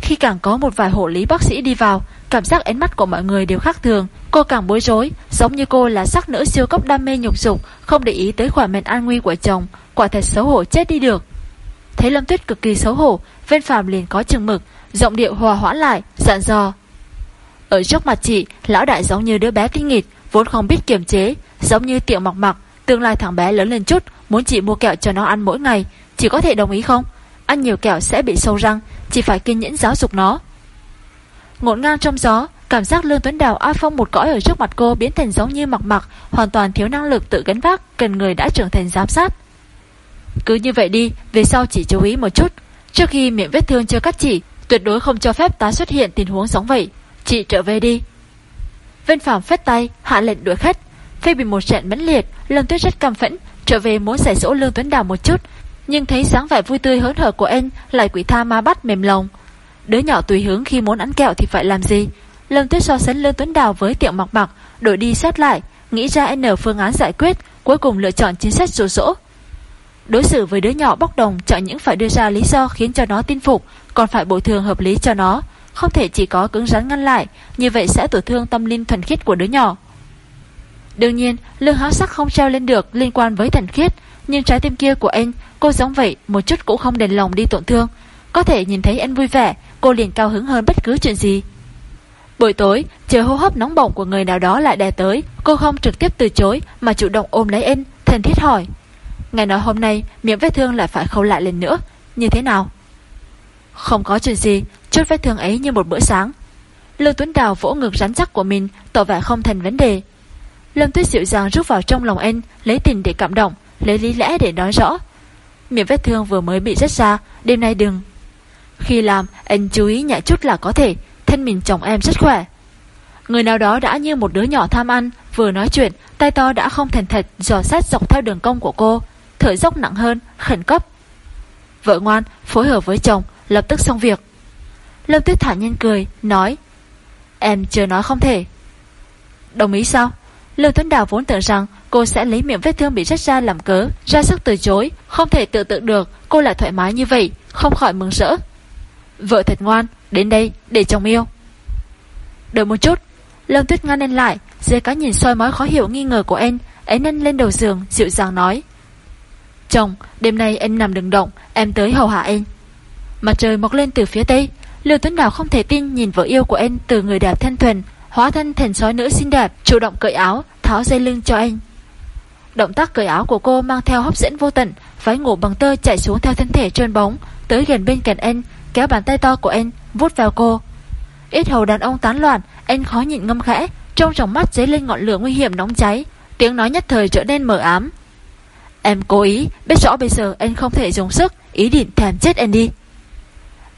Khi càng có một vài hộ lý bác sĩ đi vào, cảm giác ánh mắt của mọi người đều khác thường, cô càng bối rối, giống như cô là sắc nữ siêu cấp đam mê nhục dục, không để ý tới khỏa mệnh an nguy của chồng, quả thật xấu hổ chết đi được. Thấy Lâm Tuyết cực kỳ xấu hổ, Vên Phàm liền có chừng mực, giọng điệu hòa hoãn lại, dặn dò. Ở trước mặt chị, lão đại giống như đứa bé kinh nghịch, vốn không biết kiềm chế, giống như tiệu mặc mặc, tương lai thằng bé lớn lên chút, muốn chị mua kẹo cho nó ăn mỗi ngày, chị có thể đồng ý không? Ăn nhiều kẹo sẽ bị sâu răng, chị phải kiên nhẫn giáo dục nó. Ngộn ngang trong gió, cảm giác Lương Tuấn Đào áp phong một cõi ở trước mặt cô biến thành giống như mặc mặc, hoàn toàn thiếu năng lực tự gánh vác, cần người đã trưởng thành giám sát. Cứ như vậy đi, về sau chỉ chú ý một chút. Trước khi miệng vết thương chưa cắt chỉ, tuyệt đối không cho phép tái xuất hiện tình huống giống vậy. Chị trở về đi. Vân Phạm phết tay, hạ lệnh đuổi khách. Phê bị một trận mãnh liệt, Lâm Tuyết rất căm phẫn, trở về muốn giải dỗ Lương Tuấn Đào một chút, nhưng thấy dáng vẻ vui tươi hớn hở của anh lại quỷ tha ma bắt mềm lòng. Đứa nhỏ tùy hướng khi muốn ăn kẹo thì phải làm gì? Lâm Tuyết so sánh Lương Tuấn Đào với tiệm Mặc Mặc, đổi đi xét lại, nghĩ ra N phương án giải quyết, cuối cùng lựa chọn chính sách rủ rỗ. Đối xử với đứa nhỏ bóc đồng chọn những phải đưa ra lý do khiến cho nó tin phục, còn phải bồi thường hợp lý cho nó, không thể chỉ có cứng rắn ngăn lại, như vậy sẽ tổn thương tâm linh thuần khiết của đứa nhỏ. Đương nhiên, lương háo sắc không treo lên được liên quan với thần khiết, nhưng trái tim kia của anh, cô giống vậy, một chút cũng không đền lòng đi tổn thương. Có thể nhìn thấy anh vui vẻ, cô liền cao hứng hơn bất cứ chuyện gì. Buổi tối, chờ hô hấp nóng bỏng của người nào đó lại đè tới, cô không trực tiếp từ chối mà chủ động ôm lấy anh, thân thiết hỏi. Ngày nói hôm nay, miệng vết thương lại phải khâu lại lần nữa, như thế nào? Không có chuyện gì, chút vết thương ấy như một bữa sáng. Lưu Tuấn Đào vỗ ngực rắn chắc của mình, tỏ vẻ không thành vấn đề. Lâm Tuyết dịu dàng rút vào trong lòng anh, lấy tình để cảm động, lấy lý lẽ để nói rõ. Miệng vết thương vừa mới bị rách ra, đêm nay đừng. Khi làm, anh chú ý nhẹ chút là có thể, thân mình chồng em rất khỏe. Người nào đó đã như một đứa nhỏ tham ăn, vừa nói chuyện, tay to đã không thành thật dò sát dọc theo đường cong của cô, thở dốc nặng hơn, khẩn cấp. Vợ ngoan, phối hợp với chồng, lập tức xong việc. Lâm Tuyết thả nhiên cười, nói Em chưa nói không thể. Đồng ý sao? Lưu Tuấn Đào vốn tưởng rằng cô sẽ lấy miệng vết thương bị rách ra làm cớ, ra sức từ chối, không thể tự tượng được cô lại thoải mái như vậy, không khỏi mừng rỡ. Vợ thật ngoan, đến đây, để chồng yêu. Đợi một chút, Lâm Tuyết ngăn anh lại, dưới cái nhìn soi mói khó hiểu nghi ngờ của anh, ấy nâng lên đầu giường, dịu dàng nói. Chồng, đêm nay em nằm đừng động, em tới hầu hạ anh. Mặt trời mọc lên từ phía tây, Lưu Tuấn Đào không thể tin nhìn vợ yêu của anh từ người đẹp thanh thuần, hóa thân thành sói nữ xinh đẹp, chủ động cởi áo, tháo dây lưng cho anh. Động tác cởi áo của cô mang theo hấp dẫn vô tận, váy ngủ bằng tơ chạy xuống theo thân thể trơn bóng, tới gần bên cạnh anh, kéo bàn tay to của anh, vuốt vào cô. Ít hầu đàn ông tán loạn, anh khó nhịn ngâm khẽ, trong tròng mắt dấy lên ngọn lửa nguy hiểm nóng cháy, tiếng nói nhất thời trở nên mờ ám. Em cố ý, biết rõ bây giờ anh không thể dùng sức, ý định thèm chết anh đi.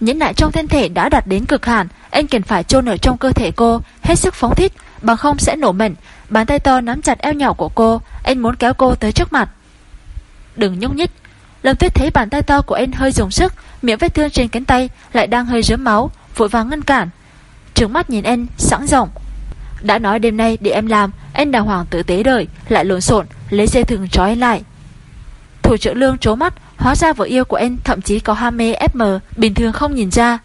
Nhẫn nại trong thân thể đã đạt đến cực hạn, anh cần phải chôn ở trong cơ thể cô, hết sức phóng thích, bằng không sẽ nổ mạnh. Bàn tay to nắm chặt eo nhỏ của cô, anh muốn kéo cô tới trước mặt. Đừng nhúc nhích. Lâm Tuyết thấy bàn tay to của anh hơi dùng sức, miệng vết thương trên cánh tay lại đang hơi rớm máu, vội vàng ngăn cản. Trừng mắt nhìn anh, sẵn rộng. Đã nói đêm nay để em làm, anh đàng hoàng tử tế đời, lại lộn xộn, lấy dây thừng trói lại. Thủ trưởng lương trố mắt, hóa ra vợ yêu của anh thậm chí có ham mê FM, bình thường không nhìn ra.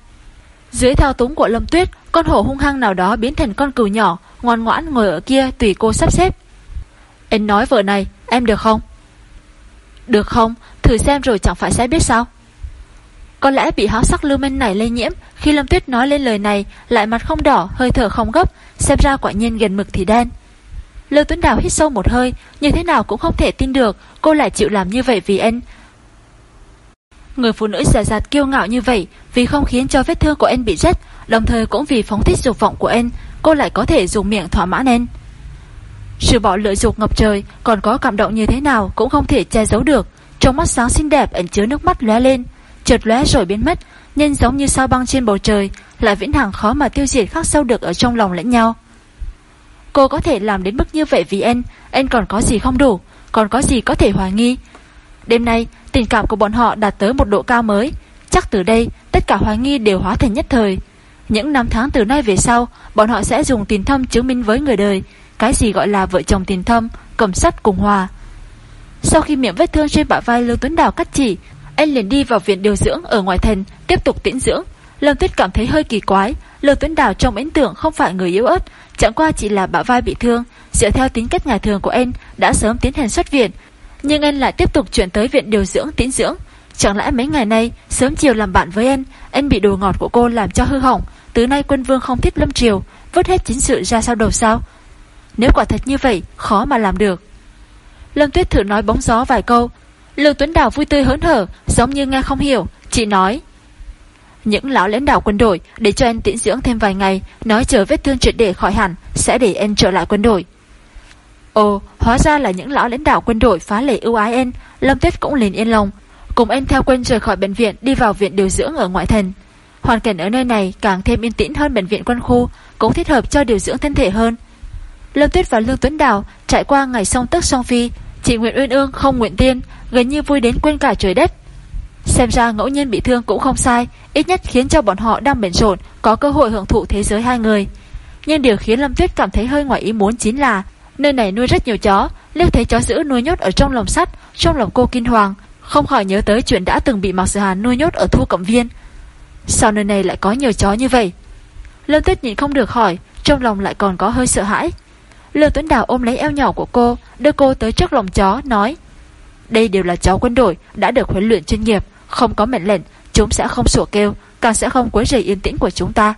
Dưới thao túng của Lâm Tuyết, con hổ hung hăng nào đó biến thành con cừu nhỏ, ngoan ngoãn ngồi ở kia tùy cô sắp xếp. Anh nói vợ này, em được không? Được không? Thử xem rồi chẳng phải sẽ biết sao? Có lẽ bị háo sắc lưu men này lây nhiễm Khi Lâm Tuyết nói lên lời này Lại mặt không đỏ, hơi thở không gấp Xem ra quả nhiên gần mực thì đen Lưu Tuấn Đào hít sâu một hơi Như thế nào cũng không thể tin được Cô lại chịu làm như vậy vì anh Người phụ nữ giả dạt kiêu ngạo như vậy Vì không khiến cho vết thương của em bị rách Đồng thời cũng vì phóng thích dục vọng của em, Cô lại có thể dùng miệng thỏa mãn em. Sự bỏ lợi dục ngập trời Còn có cảm động như thế nào Cũng không thể che giấu được Trong mắt sáng xinh đẹp ẩn chứa nước mắt lóe lên chợt lóe rồi biến mất, nhưng giống như sao băng trên bầu trời, lại vĩnh hằng khó mà tiêu diệt khắc sâu được ở trong lòng lẫn nhau. Cô có thể làm đến mức như vậy vì em, em còn có gì không đủ, còn có gì có thể hoài nghi. Đêm nay, tình cảm của bọn họ đạt tới một độ cao mới, chắc từ đây tất cả hoài nghi đều hóa thành nhất thời. Những năm tháng từ nay về sau, bọn họ sẽ dùng tình thâm chứng minh với người đời, cái gì gọi là vợ chồng tình thâm, cầm sắt cùng hòa. Sau khi miệng vết thương trên bả vai Lưu Tuấn Đào cắt chỉ, anh liền đi vào viện điều dưỡng ở ngoài thành, tiếp tục tĩnh dưỡng. Lâm Tuyết cảm thấy hơi kỳ quái, Lưu Tuấn Đào trong ấn tượng không phải người yếu ớt, chẳng qua chỉ là bả vai bị thương, dựa theo tính cách ngày thường của anh đã sớm tiến hành xuất viện, nhưng anh lại tiếp tục chuyển tới viện điều dưỡng tín dưỡng. Chẳng lẽ mấy ngày nay sớm chiều làm bạn với anh, anh bị đồ ngọt của cô làm cho hư hỏng, từ nay quân vương không thích Lâm Triều, vứt hết chính sự ra sau đầu sao? Nếu quả thật như vậy, khó mà làm được. Lâm Tuyết thử nói bóng gió vài câu, Lưu Tuấn Đào vui tươi hớn hở, giống như nghe không hiểu, chỉ nói. Những lão lãnh đạo quân đội để cho em tiễn dưỡng thêm vài ngày, nói chờ vết thương triệt để khỏi hẳn, sẽ để em trở lại quân đội. Ồ, hóa ra là những lão lãnh đạo quân đội phá lệ ưu ái em, Lâm Tuyết cũng liền yên lòng, cùng anh theo quân rời khỏi bệnh viện đi vào viện điều dưỡng ở ngoại thành. Hoàn cảnh ở nơi này càng thêm yên tĩnh hơn bệnh viện quân khu, cũng thích hợp cho điều dưỡng thân thể hơn. Lâm Tuyết và Lương Tuấn Đào trải qua ngày song tức song phi, chỉ nguyện uyên ương không nguyện tiên, gần như vui đến quên cả trời đất. Xem ra ngẫu nhiên bị thương cũng không sai, ít nhất khiến cho bọn họ đang bận rộn có cơ hội hưởng thụ thế giới hai người. Nhưng điều khiến Lâm Tuyết cảm thấy hơi ngoài ý muốn chính là nơi này nuôi rất nhiều chó, Liêu thấy chó giữ nuôi nhốt ở trong lồng sắt, trong lòng cô kinh hoàng, không khỏi nhớ tới chuyện đã từng bị Mạc Sự Hàn nuôi nhốt ở thu cẩm viên. Sao nơi này lại có nhiều chó như vậy? Lâm Tuyết nhìn không được hỏi, trong lòng lại còn có hơi sợ hãi. Lưu Tuấn Đào ôm lấy eo nhỏ của cô, đưa cô tới trước lòng chó, nói đây đều là chó quân đội đã được huấn luyện chuyên nghiệp, không có mệnh lệnh, chúng sẽ không sủa kêu, càng sẽ không quấy rầy yên tĩnh của chúng ta.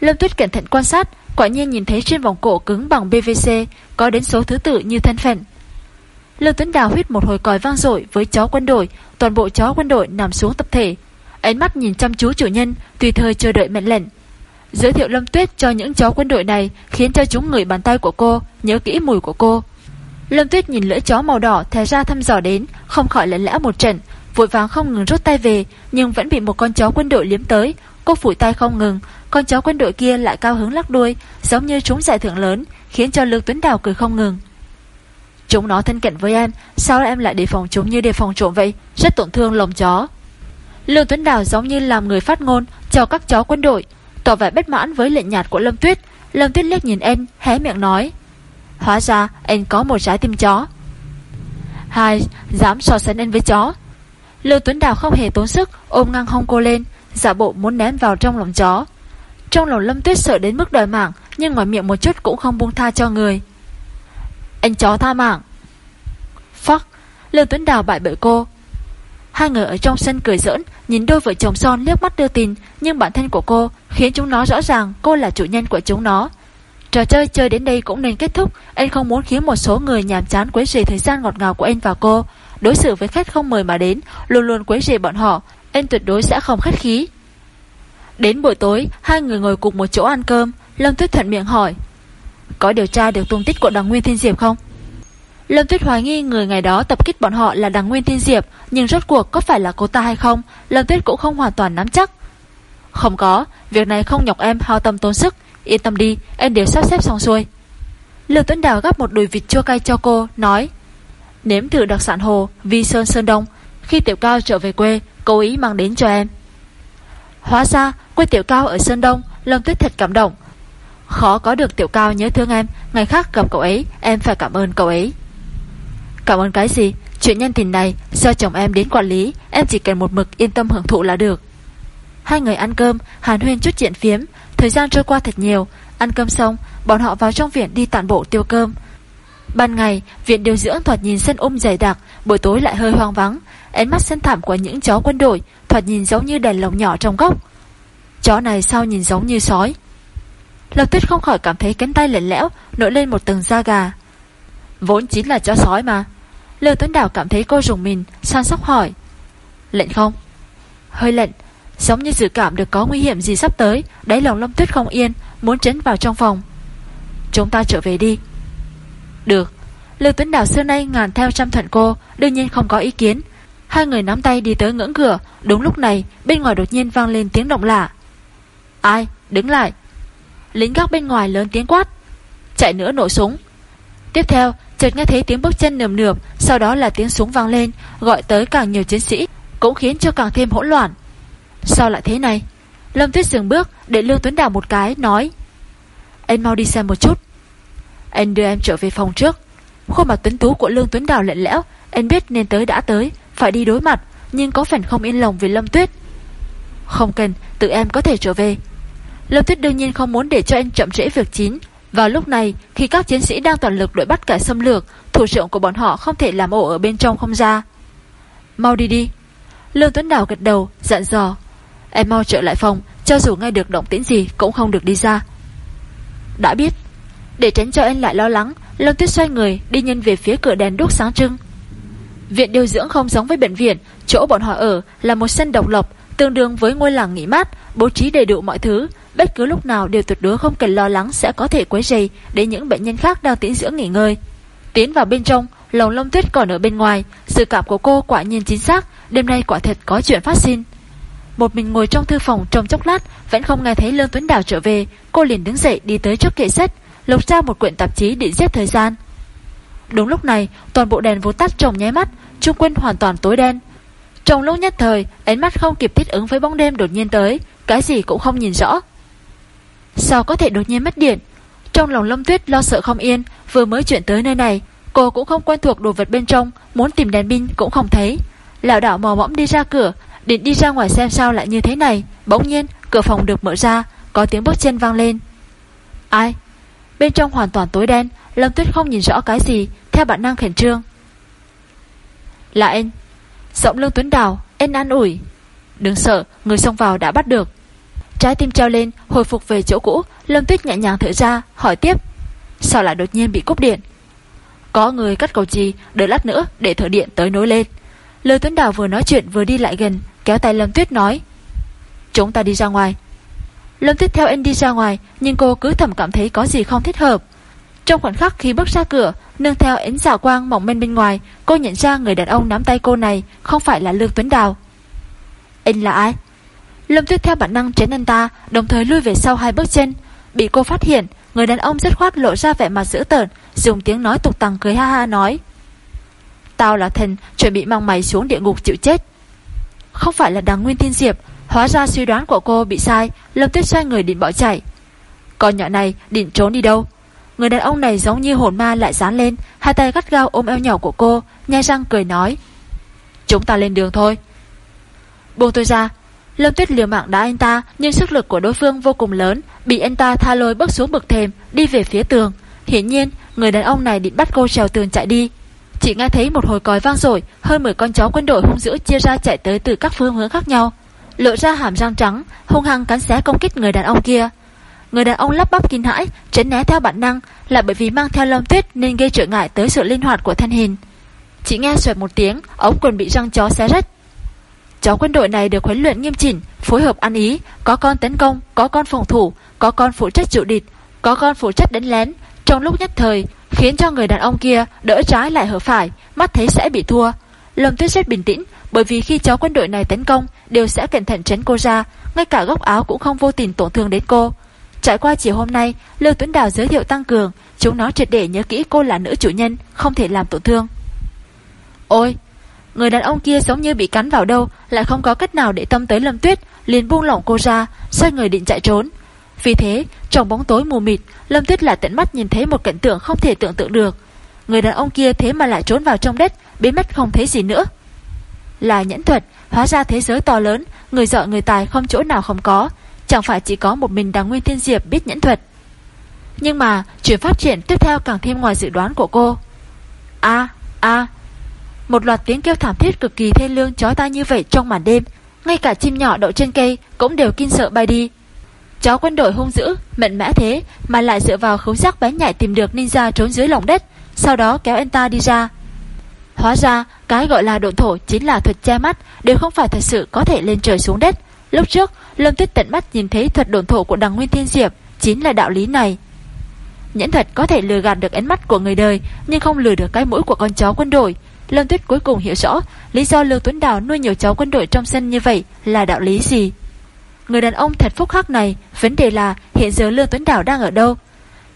Lâm Tuyết cẩn thận quan sát, quả nhiên nhìn thấy trên vòng cổ cứng bằng PVC có đến số thứ tự như thân phận. Lưu Tuấn Đào huyết một hồi còi vang dội với chó quân đội, toàn bộ chó quân đội nằm xuống tập thể, ánh mắt nhìn chăm chú chủ nhân, tùy thời chờ đợi mệnh lệnh. Giới thiệu Lâm Tuyết cho những chó quân đội này khiến cho chúng ngửi bàn tay của cô, nhớ kỹ mùi của cô. Lâm Tuyết nhìn lưỡi chó màu đỏ thè ra thăm dò đến, không khỏi lẫn lẽ một trận, vội vàng không ngừng rút tay về, nhưng vẫn bị một con chó quân đội liếm tới. Cô phủi tay không ngừng, con chó quân đội kia lại cao hứng lắc đuôi, giống như chúng giải thưởng lớn, khiến cho Lương Tuấn Đào cười không ngừng. Chúng nó thân cận với em, sao em lại đề phòng chúng như đề phòng trộm vậy, rất tổn thương lồng chó. Lương Tuấn Đào giống như làm người phát ngôn cho các chó quân đội, tỏ vẻ bất mãn với lệnh nhạt của Lâm Tuyết. Lâm Tuyết liếc nhìn em, hé miệng nói. Hóa ra anh có một trái tim chó Hai Dám so sánh anh với chó Lưu Tuấn Đào không hề tốn sức Ôm ngang hông cô lên Giả bộ muốn ném vào trong lòng chó trong lòng Lâm Tuyết sợ đến mức đòi mạng Nhưng ngoài miệng một chút cũng không buông tha cho người Anh chó tha mạng Fuck Lương Tuấn Đào bại bởi cô Hai người ở trong sân cười giỡn nhìn đôi vợ chồng son liếc mắt đưa tin, nhưng bản thân của cô khiến chúng nó rõ ràng cô là chủ nhân của chúng nó. Trò chơi chơi đến đây cũng nên kết thúc, anh không muốn khiến một số người nhàm chán quấy rầy thời gian ngọt ngào của anh và cô. Đối xử với khách không mời mà đến, luôn luôn quấy rầy bọn họ, anh tuyệt đối sẽ không khách khí. Đến buổi tối, hai người ngồi cùng một chỗ ăn cơm, Lâm Tuyết thuận miệng hỏi: "Có điều tra được tung tích của Đằng Nguyên Thiên Diệp không?" Lâm Tuyết hoài nghi người ngày đó tập kích bọn họ là Đằng Nguyên Thiên Diệp, nhưng rốt cuộc có phải là cô ta hay không, Lâm Tuyết cũng không hoàn toàn nắm chắc. Không có, việc này không nhọc em hao tâm tốn sức, yên tâm đi, em đều sắp xếp xong xuôi. Lưu Tuấn Đào gắp một đùi vịt chua cay cho cô, nói: "Nếm thử đặc sản hồ Vi Sơn Sơn Đông, khi Tiểu Cao trở về quê, cố ý mang đến cho em." Hóa ra, quê Tiểu Cao ở Sơn Đông, Lâm Tuyết thật cảm động. Khó có được Tiểu Cao nhớ thương em, ngày khác gặp cậu ấy, em phải cảm ơn cậu ấy. Cảm ơn cái gì? Chuyện nhân tình này do chồng em đến quản lý Em chỉ cần một mực yên tâm hưởng thụ là được. Hai người ăn cơm Hàn huyên chút chuyện phiếm Thời gian trôi qua thật nhiều. Ăn cơm xong Bọn họ vào trong viện đi tản bộ tiêu cơm. Ban ngày Viện điều dưỡng thoạt nhìn sân ôm dày đặc Buổi tối lại hơi hoang vắng. Ánh mắt sân thảm của những chó quân đội Thoạt nhìn giống như đèn lồng nhỏ trong góc. Chó này sao nhìn giống như sói? Lập tuyết không khỏi cảm thấy cánh tay lạnh lẽo, Nổi lên một tầng da gà. Vốn chính là chó sói mà. Lưu Tuấn Đào cảm thấy cô rùng mình, San sóc hỏi. Lệnh không? Hơi lệnh Giống như dự cảm được có nguy hiểm gì sắp tới, Đáy lòng Lâm Tuyết không yên, Muốn trấn vào trong phòng. Chúng ta trở về đi. Được. Lưu Tuấn Đào xưa nay ngàn theo trăm thuận cô, Đương nhiên không có ý kiến. Hai người nắm tay đi tới ngưỡng cửa, Đúng lúc này, bên ngoài đột nhiên vang lên tiếng động lạ. Ai? Đứng lại Lính gác bên ngoài lớn tiếng quát Chạy nữa nổ súng Tiếp theo chợt nghe thấy tiếng bước chân nườm nượp, sau đó là tiếng súng vang lên, gọi tới càng nhiều chiến sĩ, cũng khiến cho càng thêm hỗn loạn. Sao lại thế này? Lâm Tuyết dừng bước, để lương Tuấn Đào một cái, nói: "Anh mau đi xem một chút." Anh đưa em trở về phòng trước. Khuôn mặt tuấn tú của Lương Tuấn Đào lạnh lẽo, anh biết nên tới đã tới, phải đi đối mặt, nhưng có phần không yên lòng vì Lâm Tuyết. Không cần, tự em có thể trở về. Lâm Tuyết đương nhiên không muốn để cho anh chậm trễ việc chín. vào lúc này, khi các chiến sĩ đang toàn lực đuổi bắt cả xâm lược, thủ trưởng của bọn họ không thể làm ổ ở bên trong không ra. Mau đi đi. Lương Tuấn Đào gật đầu, dặn dò. Em mau trở lại phòng, cho dù nghe được động tĩnh gì cũng không được đi ra. Đã biết. Để tránh cho anh lại lo lắng, Lâm Tuyết xoay người đi nhân về phía cửa đèn đuốc sáng trưng. Viện điều dưỡng không giống với bệnh viện, chỗ bọn họ ở là một sân độc lập, tương đương với ngôi làng nghỉ mát, bố trí đầy đủ mọi thứ, bất cứ lúc nào đều tuyệt đối không cần lo lắng sẽ có thể quấy rầy để những bệnh nhân khác đang tĩnh dưỡng nghỉ ngơi. Tiến vào bên trong, lồng lông tuyết còn ở bên ngoài, sự cảm của cô quả nhiên chính xác, đêm nay quả thật có chuyện phát sinh. Một mình ngồi trong thư phòng trong chốc lát, vẫn không nghe thấy Lương Tuấn Đào trở về, cô liền đứng dậy đi tới trước kệ sách, lục ra một quyển tạp chí để giết thời gian. Đúng lúc này, toàn bộ đèn vụt tắt trong nháy mắt, trung quân hoàn toàn tối đen. Trong lúc nhất thời, ánh mắt không kịp thích ứng với bóng đêm đột nhiên tới, cái gì cũng không nhìn rõ. Sao có thể đột nhiên mất điện? Trong lòng Lâm Tuyết lo sợ không yên, Vừa mới chuyển tới nơi này, Cô cũng không quen thuộc đồ vật bên trong, Muốn tìm đèn pin cũng không thấy. Lão đảo mò mõm đi ra cửa, Định đi ra ngoài xem sao lại như thế này, Bỗng nhiên cửa phòng được mở ra, Có tiếng bước chân vang lên. Ai? Bên trong hoàn toàn tối đen, Lâm Tuyết không nhìn rõ cái gì, Theo bản năng khẩn trương. Là anh. Giọng Lương Tuấn Đào Anh an ủi. Đừng sợ, Người xông vào đã bắt được. Trái tim treo lên, hồi phục về chỗ cũ, Lâm Tuyết nhẹ nhàng thở ra, hỏi tiếp. Sao lại đột nhiên bị cúp điện? Có người cắt cầu trì, đợi lát nữa để thở điện tới nối lên. Lưu Tuấn Đào vừa nói chuyện vừa đi lại gần, kéo tay Lâm Tuyết nói. Chúng ta đi ra ngoài. Lâm Tuyết theo anh đi ra ngoài, nhưng cô cứ thầm cảm thấy có gì không thích hợp. Trong khoảnh khắc khi bước ra cửa, nương theo ánh xạ quang mỏng men bên ngoài, cô nhận ra người đàn ông nắm tay cô này không phải là Lương Tuấn Đào. Anh là ai? Lâm Tuyết theo bản năng tránh anh ta, đồng thời lui về sau hai bước chân. Bị cô phát hiện, người đàn ông rất khoát lộ ra vẻ mặt dữ tợn, dùng tiếng nói tục tằng cười ha ha nói. Tao là thần, chuẩn bị mang mày xuống địa ngục chịu chết. Không phải là đằng Nguyên Thiên Diệp, hóa ra suy đoán của cô bị sai, Lâm Tuyết xoay người định bỏ chạy. Con nhỏ này định trốn đi đâu? Người đàn ông này giống như hồn ma lại dán lên, hai tay gắt gao ôm eo nhỏ của cô, nhai răng cười nói. Chúng ta lên đường thôi. Buông tôi ra, Lâm Tuyết liều mạng đá anh ta, nhưng sức lực của đối phương vô cùng lớn, bị anh ta tha lôi bước xuống bậc thềm, đi về phía tường. Hiển nhiên, người đàn ông này định bắt cô trèo tường chạy đi. Chỉ nghe thấy một hồi còi vang rồi, hơn 10 con chó quân đội hung dữ chia ra chạy tới từ các phương hướng khác nhau, lộ ra hàm răng trắng, hung hăng cắn xé công kích người đàn ông kia. Người đàn ông lắp bắp kinh hãi, tránh né theo bản năng, là bởi vì mang theo Lâm tuyết nên gây trở ngại tới sự linh hoạt của thân hình. Chỉ nghe xoẹt một tiếng, ống quần bị răng chó xé rách. Chó quân đội này được huấn luyện nghiêm chỉnh, phối hợp ăn ý, có con tấn công, có con phòng thủ, có con phụ trách trụ địch, có con phụ trách đánh lén. Trong lúc nhất thời, khiến cho người đàn ông kia đỡ trái lại hở phải, mắt thấy sẽ bị thua. Lâm Tuyết rất bình tĩnh, bởi vì khi chó quân đội này tấn công, đều sẽ cẩn thận tránh cô ra, ngay cả góc áo cũng không vô tình tổn thương đến cô. Trải qua chiều hôm nay, Lưu Tuấn Đào giới thiệu tăng cường, chúng nó triệt để nhớ kỹ cô là nữ chủ nhân, không thể làm tổn thương. Ôi, người đàn ông kia giống như bị cắn vào đâu, lại không có cách nào để tâm tới Lâm Tuyết, liền buông lỏng cô ra, xoay người định chạy trốn. Vì thế, trong bóng tối mù mịt, Lâm Tuyết lại tận mắt nhìn thấy một cảnh tượng không thể tưởng tượng được. Người đàn ông kia thế mà lại trốn vào trong đất, biến mất không thấy gì nữa. Là nhẫn thuật, hóa ra thế giới to lớn, người dọ người tài không chỗ nào không có, chẳng phải chỉ có một mình Đàng Nguyên Thiên Diệp biết nhẫn thuật. Nhưng mà, chuyện phát triển tiếp theo càng thêm ngoài dự đoán của cô. A, a. Một loạt tiếng kêu thảm thiết cực kỳ thê lương chói tai như vậy trong màn đêm, ngay cả chim nhỏ đậu trên cây cũng đều kinh sợ bay đi. Chó quân đội hung dữ, mạnh mẽ thế mà lại dựa vào khấu giác bén nhạy tìm được ninja trốn dưới lòng đất, sau đó kéo anh ta đi ra. Hóa ra, cái gọi là độn thổ chính là thuật che mắt, đều không phải thật sự có thể lên trời xuống đất. Lúc trước, Lâm Tuyết tận mắt nhìn thấy thuật độn thổ của đằng Nguyên Thiên Diệp, chính là đạo lý này. Nhẫn thuật có thể lừa gạt được ánh mắt của người đời, nhưng không lừa được cái mũi của con chó quân đội. Lâm Tuyết cuối cùng hiểu rõ lý do Lưu Tuấn Đào nuôi nhiều cháu quân đội trong sân như vậy là đạo lý gì. Người đàn ông thật phúc hắc này, vấn đề là hiện giờ Lưu Tuấn Đào đang ở đâu.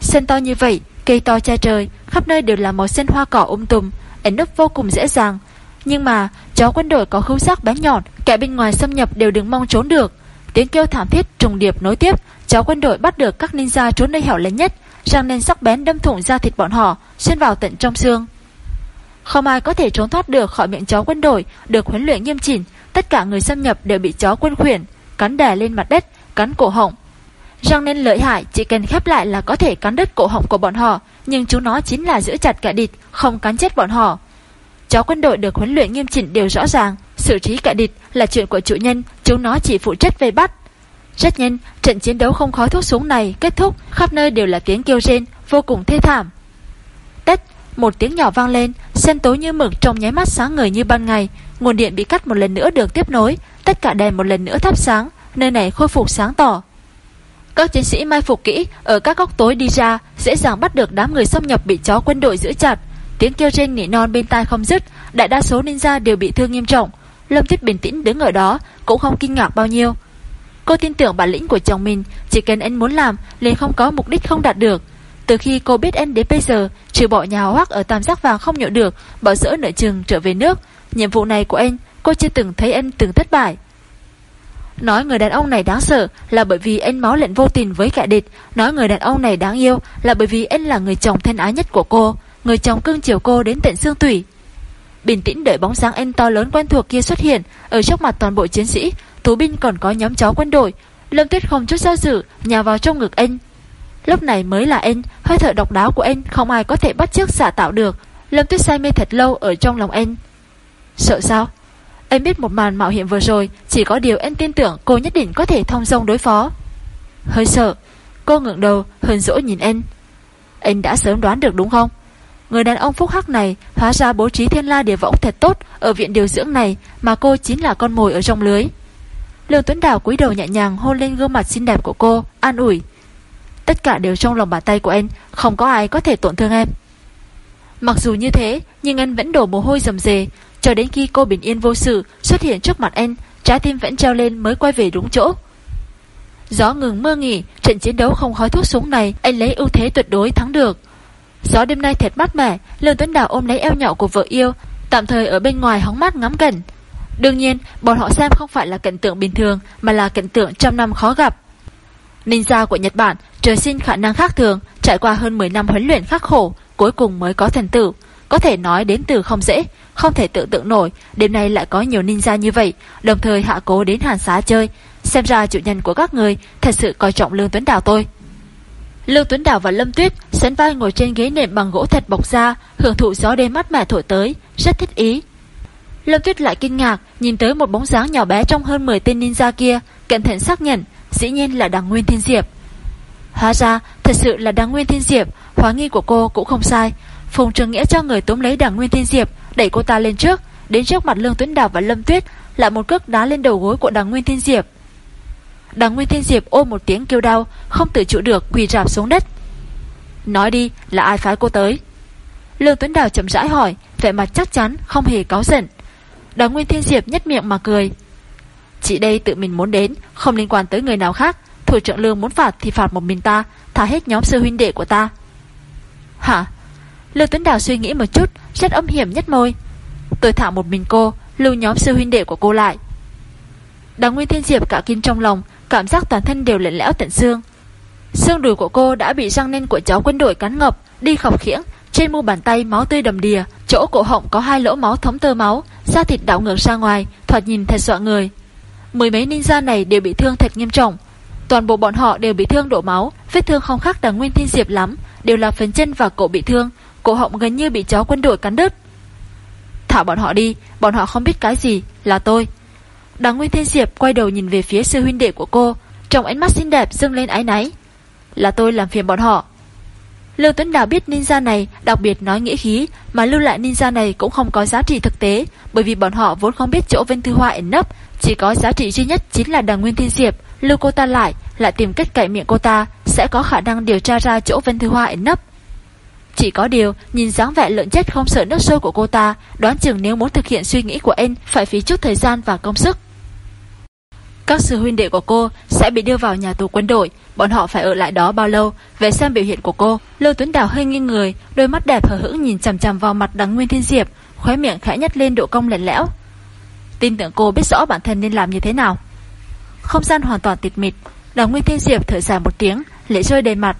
Sân to như vậy, cây to che trời, khắp nơi đều là màu sân hoa cỏ um tùm, ẩn nấp vô cùng dễ dàng. Nhưng mà, chó quân đội có khứu giác bén nhọn, kẻ bên ngoài xâm nhập đều đừng mong trốn được. Tiếng kêu thảm thiết trùng điệp nối tiếp, chó quân đội bắt được các ninja trốn nơi hẻo lánh nhất, răng nên sắc bén đâm thủng ra thịt bọn họ, xuyên vào tận trong xương. Không ai có thể trốn thoát được khỏi miệng chó quân đội được huấn luyện nghiêm chỉnh, tất cả người xâm nhập đều bị chó quân khuyển, cắn đè lên mặt đất, cắn cổ họng. Răng nên lợi hại chỉ cần khép lại là có thể cắn đứt cổ họng của bọn họ, nhưng chúng nó chính là giữ chặt kẻ địch, không cắn chết bọn họ. Chó quân đội được huấn luyện nghiêm chỉnh đều rõ ràng, xử trí kẻ địch là chuyện của chủ nhân, chúng nó chỉ phụ trách vây bắt. Rất nhanh, trận chiến đấu không khói thuốc súng này kết thúc, khắp nơi đều là tiếng kêu rên, vô cùng thê thảm. Tết, một tiếng nhỏ vang lên, sen tối như mực trong nháy mắt sáng ngời như ban ngày, nguồn điện bị cắt một lần nữa được tiếp nối, tất cả đèn một lần nữa thắp sáng, nơi này khôi phục sáng tỏ. Các chiến sĩ mai phục kỹ ở các góc tối đi ra, dễ dàng bắt được đám người xâm nhập bị chó quân đội giữ chặt. Tiếng kêu trên nỉ non bên tai không dứt, đại đa số ninja đều bị thương nghiêm trọng. Lâm Tuyết bình tĩnh đứng ở đó, cũng không kinh ngạc bao nhiêu. Cô tin tưởng bản lĩnh của chồng mình, chỉ cần anh muốn làm, liền không có mục đích không đạt được. Từ khi cô biết anh đến bây giờ, trừ bỏ nhà hoác ở tam giác vàng không nhậu được, bỏ dỡ nợ chừng trở về nước. Nhiệm vụ này của anh, cô chưa từng thấy anh từng thất bại. Nói người đàn ông này đáng sợ là bởi vì anh máu lệnh vô tình với kẻ địch. Nói người đàn ông này đáng yêu là bởi vì anh là người chồng thân ái nhất của cô. Người chồng cưng chiều cô đến tận xương tủy. Bình tĩnh đợi bóng dáng anh to lớn quen thuộc kia xuất hiện ở trước mặt toàn bộ chiến sĩ. tú binh còn có nhóm chó quân đội. Lâm Tuyết không chút do dự nhào vào trong ngực anh. Lúc này mới là anh, hơi thở độc đáo của anh không ai có thể bắt chước xả tạo được. Lâm Tuyết say mê thật lâu ở trong lòng anh. Sợ sao? Anh biết một màn mạo hiểm vừa rồi Chỉ có điều anh tin tưởng cô nhất định có thể thông dong đối phó Hơi sợ Cô ngượng đầu hờn dỗi nhìn anh Anh đã sớm đoán được đúng không Người đàn ông phúc hắc này Hóa ra bố trí thiên la địa võng thật tốt Ở viện điều dưỡng này Mà cô chính là con mồi ở trong lưới Lương Tuấn Đào cúi đầu nhẹ nhàng hôn lên gương mặt xinh đẹp của cô An ủi Tất cả đều trong lòng bàn tay của anh Không có ai có thể tổn thương em Mặc dù như thế Nhưng anh vẫn đổ mồ hôi rầm rề cho đến khi cô bình yên vô sự xuất hiện trước mặt anh, trái tim vẫn treo lên mới quay về đúng chỗ. Gió ngừng mưa nghỉ, trận chiến đấu không khói thuốc súng này, anh lấy ưu thế tuyệt đối thắng được. Gió đêm nay thật mát mẻ, Lương Tuấn Đào ôm lấy eo nhỏ của vợ yêu, tạm thời ở bên ngoài hóng mát ngắm cảnh. Đương nhiên, bọn họ xem không phải là cảnh tượng bình thường, mà là cảnh tượng trăm năm khó gặp. Ninja của Nhật Bản trời sinh khả năng khác thường, trải qua hơn 10 năm huấn luyện khắc khổ, cuối cùng mới có thành tựu. Có thể nói đến từ không dễ, không thể tưởng tượng nổi, đêm nay lại có nhiều ninja như vậy, đồng thời hạ cố đến hàn xá chơi. Xem ra chủ nhân của các người thật sự coi trọng Lương Tuấn Đào tôi. Lương Tuấn Đào và Lâm Tuyết sấn vai ngồi trên ghế nệm bằng gỗ thật bọc ra, hưởng thụ gió đêm mát mẻ thổi tới, rất thích ý. Lâm Tuyết lại kinh ngạc, nhìn tới một bóng dáng nhỏ bé trong hơn 10 tên ninja kia, cẩn thận xác nhận, dĩ nhiên là Đằng Nguyên Thiên Diệp. Hóa ra, thật sự là Đằng Nguyên Thiên Diệp, hóa nghi của cô cũng không sai. Phùng Trường Nghĩa cho người túm lấy Đằng Nguyên Thiên Diệp, đẩy cô ta lên trước, đến trước mặt Lương Tuấn Đào và Lâm Tuyết, lại một cước đá lên đầu gối của Đằng Nguyên Thiên Diệp. Đằng Nguyên Thiên Diệp ôm một tiếng kêu đau, không tự chủ được quỳ rạp xuống đất. Nói đi, là ai phái cô tới? Lương Tuấn Đào chậm rãi hỏi, vẻ mặt chắc chắn, không hề cáo giận. Đằng Nguyên Thiên Diệp nhất miệng mà cười. Chị đây tự mình muốn đến, không liên quan tới người nào khác. Thủ trưởng Lương muốn phạt thì phạt một mình ta, thả hết nhóm sư huynh đệ của ta. Hả? Lương Tuấn Đào suy nghĩ một chút, rất âm hiểm nhất môi. Tôi thả một mình cô, lưu nhóm sư huynh đệ của cô lại. Đằng Nguyên Thiên Diệp cả kinh trong lòng, cảm giác toàn thân đều lạnh lẽo tận xương. Xương đùi của cô đã bị răng nanh của cháu quân đội cắn ngập, đi khọc khiễng, trên mu bàn tay máu tươi đầm đìa, chỗ cổ họng có hai lỗ máu thấm tơ máu, da thịt đảo ngược ra ngoài, thoạt nhìn thật sợ người. Mười mấy ninja này đều bị thương thật nghiêm trọng. Toàn bộ bọn họ đều bị thương đổ máu, vết thương không khác đằng Nguyên Thiên Diệp lắm, đều là phần chân và cổ bị thương, cổ họng gần như bị chó quân đội cắn đứt. Thả bọn họ đi, bọn họ không biết cái gì, là tôi. Đằng Nguyên Thiên Diệp quay đầu nhìn về phía sư huynh đệ của cô, trong ánh mắt xinh đẹp dâng lên ái náy. Là tôi làm phiền bọn họ. Lưu Tuấn Đào biết ninja này đặc biệt nói nghĩa khí, mà lưu lại ninja này cũng không có giá trị thực tế, bởi vì bọn họ vốn không biết chỗ Vân Thư Hoa ẩn nấp, chỉ có giá trị duy nhất chính là đằng Nguyên Thiên Diệp, lưu cô ta lại, lại tìm cách cậy miệng cô ta, sẽ có khả năng điều tra ra chỗ Vân Thư Hoa ẩn nấp. Chỉ có điều, nhìn dáng vẻ lợn chết không sợ nước sôi của cô ta, đoán chừng nếu muốn thực hiện suy nghĩ của em phải phí chút thời gian và công sức. Các sư huynh đệ của cô sẽ bị đưa vào nhà tù quân đội, bọn họ phải ở lại đó bao lâu, về xem biểu hiện của cô. Lưu Tuấn Đào hơi nghiêng người, đôi mắt đẹp hờ hững nhìn chằm chằm vào mặt Đằng Nguyên Thiên Diệp, khóe miệng khẽ nhếch lên độ cong lạnh lẽo. Tin tưởng cô biết rõ bản thân nên làm như thế nào. Không gian hoàn toàn tịt mịt Đằng Nguyên Thiên Diệp thở dài một tiếng, lệ rơi đầy mặt.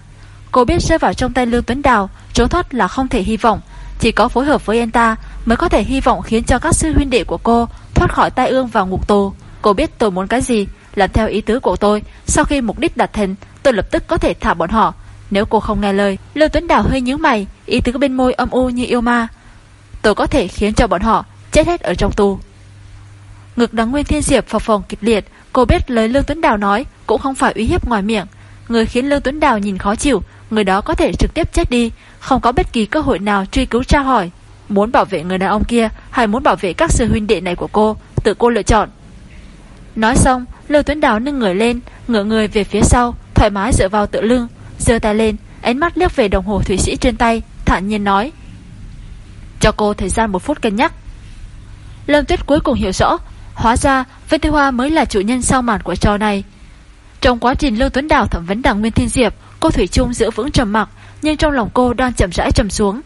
Cô biết rơi vào trong tay Lưu Tuấn Đào, trốn thoát là không thể hy vọng, chỉ có phối hợp với anh ta mới có thể hy vọng khiến cho các sư huynh đệ của cô thoát khỏi tai ương vào ngục tù. Cô biết tôi muốn cái gì, làm theo ý tứ của tôi. Sau khi mục đích đạt thành, tôi lập tức có thể thả bọn họ. Nếu cô không nghe lời, Lưu Tuấn Đào hơi nhíu mày, ý tứ bên môi âm u như yêu ma. Tôi có thể khiến cho bọn họ chết hết ở trong tù. Ngực đắng Nguyên Thiên Diệp phập phồng kịch liệt, cô biết lời Lương Tuấn Đào nói cũng không phải uy hiếp ngoài miệng. Người khiến Lương Tuấn Đào nhìn khó chịu, người đó có thể trực tiếp chết đi, không có bất kỳ cơ hội nào truy cứu tra hỏi. Muốn bảo vệ người đàn ông kia hay muốn bảo vệ các sư huynh đệ này của cô, tự cô lựa chọn. Nói xong, Lưu Tuấn Đào nâng người lên, ngửa người về phía sau, thoải mái dựa vào tự lưng, giơ tay lên, ánh mắt liếc về đồng hồ thủy sĩ trên tay, thản nhiên nói: "Cho cô thời gian một phút cân nhắc." Lâm Tuyết cuối cùng hiểu rõ, hóa ra Vân Thế Hoa mới là chủ nhân sau màn của trò này. Trong quá trình Lưu Tuấn Đào thẩm vấn Đảng Nguyên Thiên Diệp, cô thủy chung giữ vững trầm mặc, nhưng trong lòng cô đang chậm rãi trầm xuống.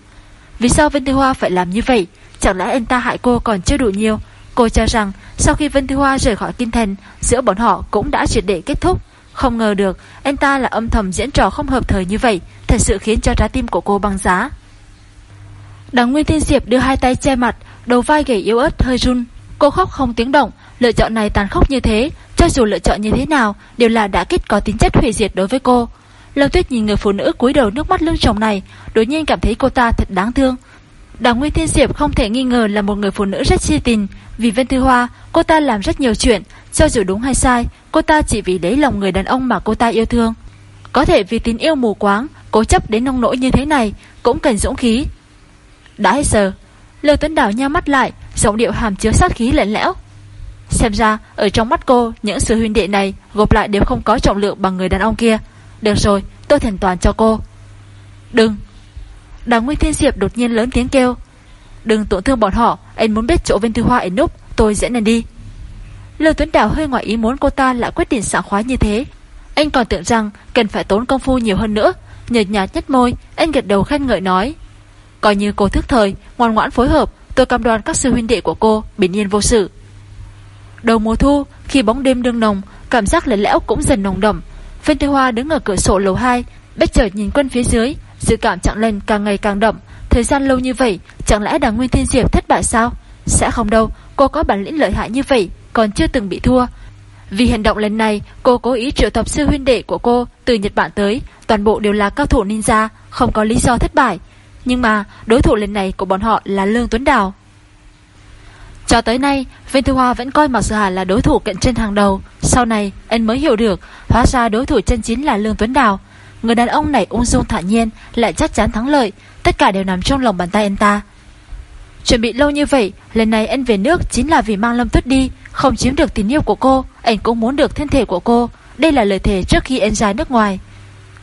Vì sao Vân Thế Hoa phải làm như vậy? Chẳng lẽ anh ta hại cô còn chưa đủ nhiều? Cô cho rằng sau khi Vân Thư Hoa rời khỏi kinh thành, giữa bọn họ cũng đã triệt để kết thúc. Không ngờ được, anh ta là âm thầm diễn trò không hợp thời như vậy, thật sự khiến cho trái tim của cô băng giá. Đằng Nguyên Thiên Diệp đưa hai tay che mặt, đầu vai gầy yếu ớt hơi run. Cô khóc không tiếng động, lựa chọn này tàn khốc như thế, cho dù lựa chọn như thế nào, đều là đã kích có tính chất hủy diệt đối với cô. Lâm Tuyết nhìn người phụ nữ cúi đầu nước mắt lưng tròng này, đột nhiên cảm thấy cô ta thật đáng thương. Đằng Nguyên Thiên Diệp không thể nghi ngờ là một người phụ nữ rất chi tình, vì Vân Thư Hoa, cô ta làm rất nhiều chuyện, cho dù đúng hay sai, cô ta chỉ vì lấy lòng người đàn ông mà cô ta yêu thương. Có thể vì tình yêu mù quáng, cố chấp đến nông nỗi như thế này, cũng cần dũng khí. Đã hết giờ, Lưu Tuấn Đào nhau mắt lại, giọng điệu hàm chứa sát khí lạnh lẽo. Xem ra, ở trong mắt cô, những sự huynh đệ này gộp lại đều không có trọng lượng bằng người đàn ông kia. Được rồi, tôi thành toàn cho cô. Đừng. Đào Nguyên Thiên Diệp đột nhiên lớn tiếng kêu. Đừng tổn thương bọn họ, anh muốn biết chỗ Vân Thư Hoa ấy núp, tôi dẫn anh đi. Lưu Tuấn Đào hơi ngoài ý muốn cô ta lại quyết định sảng khoái như thế. Anh còn tưởng rằng cần phải tốn công phu nhiều hơn nữa. Nhật nhạt nhất môi, anh gật đầu khen ngợi nói. Coi như cô thức thời, ngoan ngoãn phối hợp, tôi cam đoan các sư huynh đệ của cô bình yên vô sự. Đầu mùa thu, khi bóng đêm đương nồng, cảm giác lạnh lẽo cũng dần nồng đậm. Vân thế Hoa đứng ở cửa sổ lầu 2, bất chợt nhìn quân phía dưới, dự cảm chẳng lên càng ngày càng đậm. Thời gian lâu như vậy, chẳng lẽ đảng Nguyên Thiên Diệp thất bại sao? Sẽ không đâu, cô có bản lĩnh lợi hại như vậy, còn chưa từng bị thua. Vì hành động lần này, cô cố ý triệu tập sư huynh đệ của cô từ Nhật Bản tới, toàn bộ đều là cao thủ ninja, không có lý do thất bại. Nhưng mà đối thủ lần này của bọn họ là Lương Tuấn Đào. Cho tới nay, Viên Thư Hoa vẫn coi Mạc Sự hà là đối thủ cạnh tranh hàng đầu. Sau này, anh mới hiểu được, hóa ra đối thủ chân chính là Lương Tuấn Đào. Người đàn ông này ung dung thả nhiên, lại chắc chắn thắng lợi, tất cả đều nằm trong lòng bàn tay anh ta. Chuẩn bị lâu như vậy, lần này anh về nước chính là vì mang Lâm Tuyết đi, không chiếm được tình yêu của cô, anh cũng muốn được thân thể của cô. Đây là lời thề trước khi anh ra nước ngoài.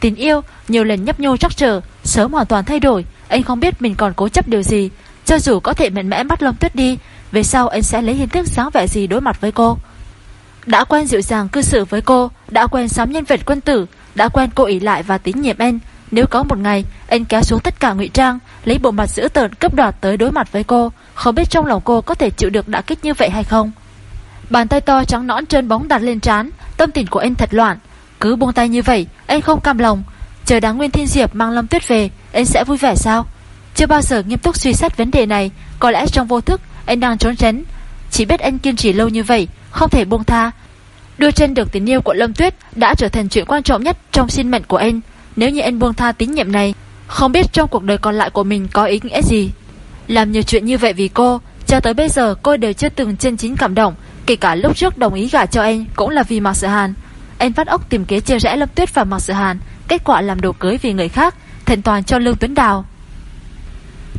Tình yêu, nhiều lần nhấp nhô chắc trở, sớm hoàn toàn thay đổi, anh không biết mình còn cố chấp điều gì. Cho dù có thể mạnh mẽ bắt Lâm Tuyết đi, về sau anh sẽ lấy hình thức sáng vẻ gì đối mặt với cô. Đã quen dịu dàng cư xử với cô, đã quen sắm nhân vật quân tử, đã quen cô ý lại và tín nhiệm anh. Nếu có một ngày, anh kéo xuống tất cả ngụy trang, lấy bộ mặt dữ tợn cấp đoạt tới đối mặt với cô, không biết trong lòng cô có thể chịu được đả kích như vậy hay không. Bàn tay to trắng nõn trơn bóng đặt lên trán, tâm tình của anh thật loạn. Cứ buông tay như vậy, anh không cam lòng. Chờ đáng Nguyên Thiên Diệp mang Lâm Tuyết về, anh sẽ vui vẻ sao? Chưa bao giờ nghiêm túc suy xét vấn đề này, có lẽ trong vô thức anh đang trốn tránh. Chỉ biết anh kiên trì lâu như vậy, không thể buông tha. Đưa chân được tình yêu của Lâm Tuyết đã trở thành chuyện quan trọng nhất trong sinh mệnh của anh. Nếu như anh buông tha tín nhiệm này, không biết trong cuộc đời còn lại của mình có ý nghĩa gì. Làm nhiều chuyện như vậy vì cô, cho tới bây giờ cô đều chưa từng chân chính cảm động, kể cả lúc trước đồng ý gả cho anh cũng là vì Mạc Sự Hàn. Anh phát ốc tìm kế chia rẽ Lâm Tuyết và Mạc Sự Hàn, kết quả làm đồ cưới vì người khác, thành toàn cho Lương Tuấn Đào.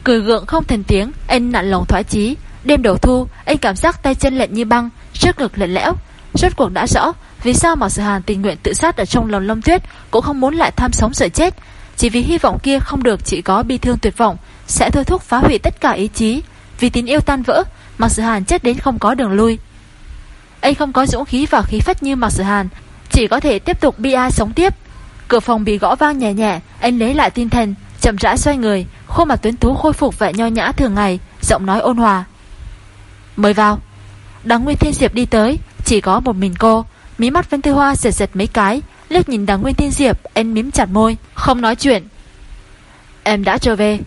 Cười gượng không thành tiếng, anh nặn lòng thoải chí, Đêm đầu thu, anh cảm giác tay chân lạnh như băng, sức lực lạnh lẽo. Rốt cuộc đã rõ, vì sao mà sự Hàn tình nguyện tự sát ở trong lòng Lâm Tuyết, cũng không muốn lại tham sống sợ chết, chỉ vì hy vọng kia không được chỉ có bi thương tuyệt vọng, sẽ thôi thúc phá hủy tất cả ý chí, vì tình yêu tan vỡ, mà sử Hàn chết đến không có đường lui. Anh không có dũng khí và khí phách như Mạc sử Hàn, chỉ có thể tiếp tục bi ai sống tiếp. Cửa phòng bị gõ vang nhẹ nhẹ, anh lấy lại tinh thần, chậm rãi xoay người, khuôn mặt tuyến tú khôi phục vẻ nho nhã thường ngày, giọng nói ôn hòa. Mời vào. Đằng Nguyên Thiên Diệp đi tới Chỉ có một mình cô Mí mắt Vân Thư Hoa giật giật mấy cái Liếc nhìn đằng Nguyên Thiên Diệp Anh mím chặt môi Không nói chuyện. Em đã trở về.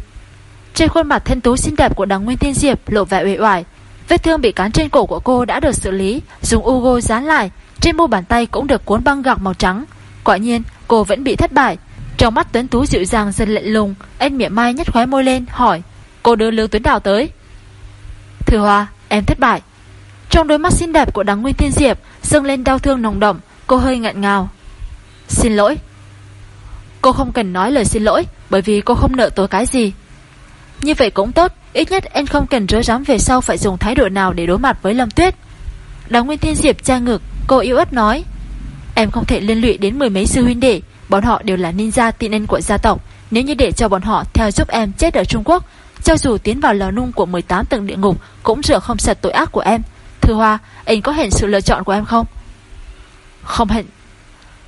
Trên khuôn mặt thân tú xinh đẹp của đằng Nguyên Thiên Diệp Lộ vẻ uể oải Vết thương bị cán trên cổ của cô đã được xử lý Dùng Ugo dán lại Trên mu bàn tay cũng được cuốn băng gạc màu trắng. Quả nhiên cô vẫn bị thất bại. Trong mắt Tuấn Tú dịu dàng dần lạnh lùng Anh miệng mai nhếch khóe môi lên, hỏi, Cô đưa Lưu Tuấn Đào tới? Thừa Hoa, Em thất bại. Trong đôi mắt xinh đẹp của đằng Nguyên Thiên Diệp dâng lên đau thương nồng đậm, Cô hơi ngạn ngào. Xin lỗi. Cô không cần nói lời xin lỗi, Bởi vì cô không nợ tôi cái gì. Như vậy cũng tốt, Ít nhất em không cần rối rắm về sau phải dùng thái độ nào để đối mặt với Lâm Tuyết. Đằng Nguyên Thiên Diệp tra ngực, Cô yếu ớt nói Em không thể liên lụy đến mười mấy sư huynh đệ. Bọn họ đều là ninja tin anh của gia tộc. Nếu như để cho bọn họ theo giúp em chết ở Trung Quốc cho dù tiến vào lò nung của 18 tầng địa ngục Cũng rửa không sạch tội ác của em. Thư Hoa, anh có hẹn sự lựa chọn của em không? Không hẹn.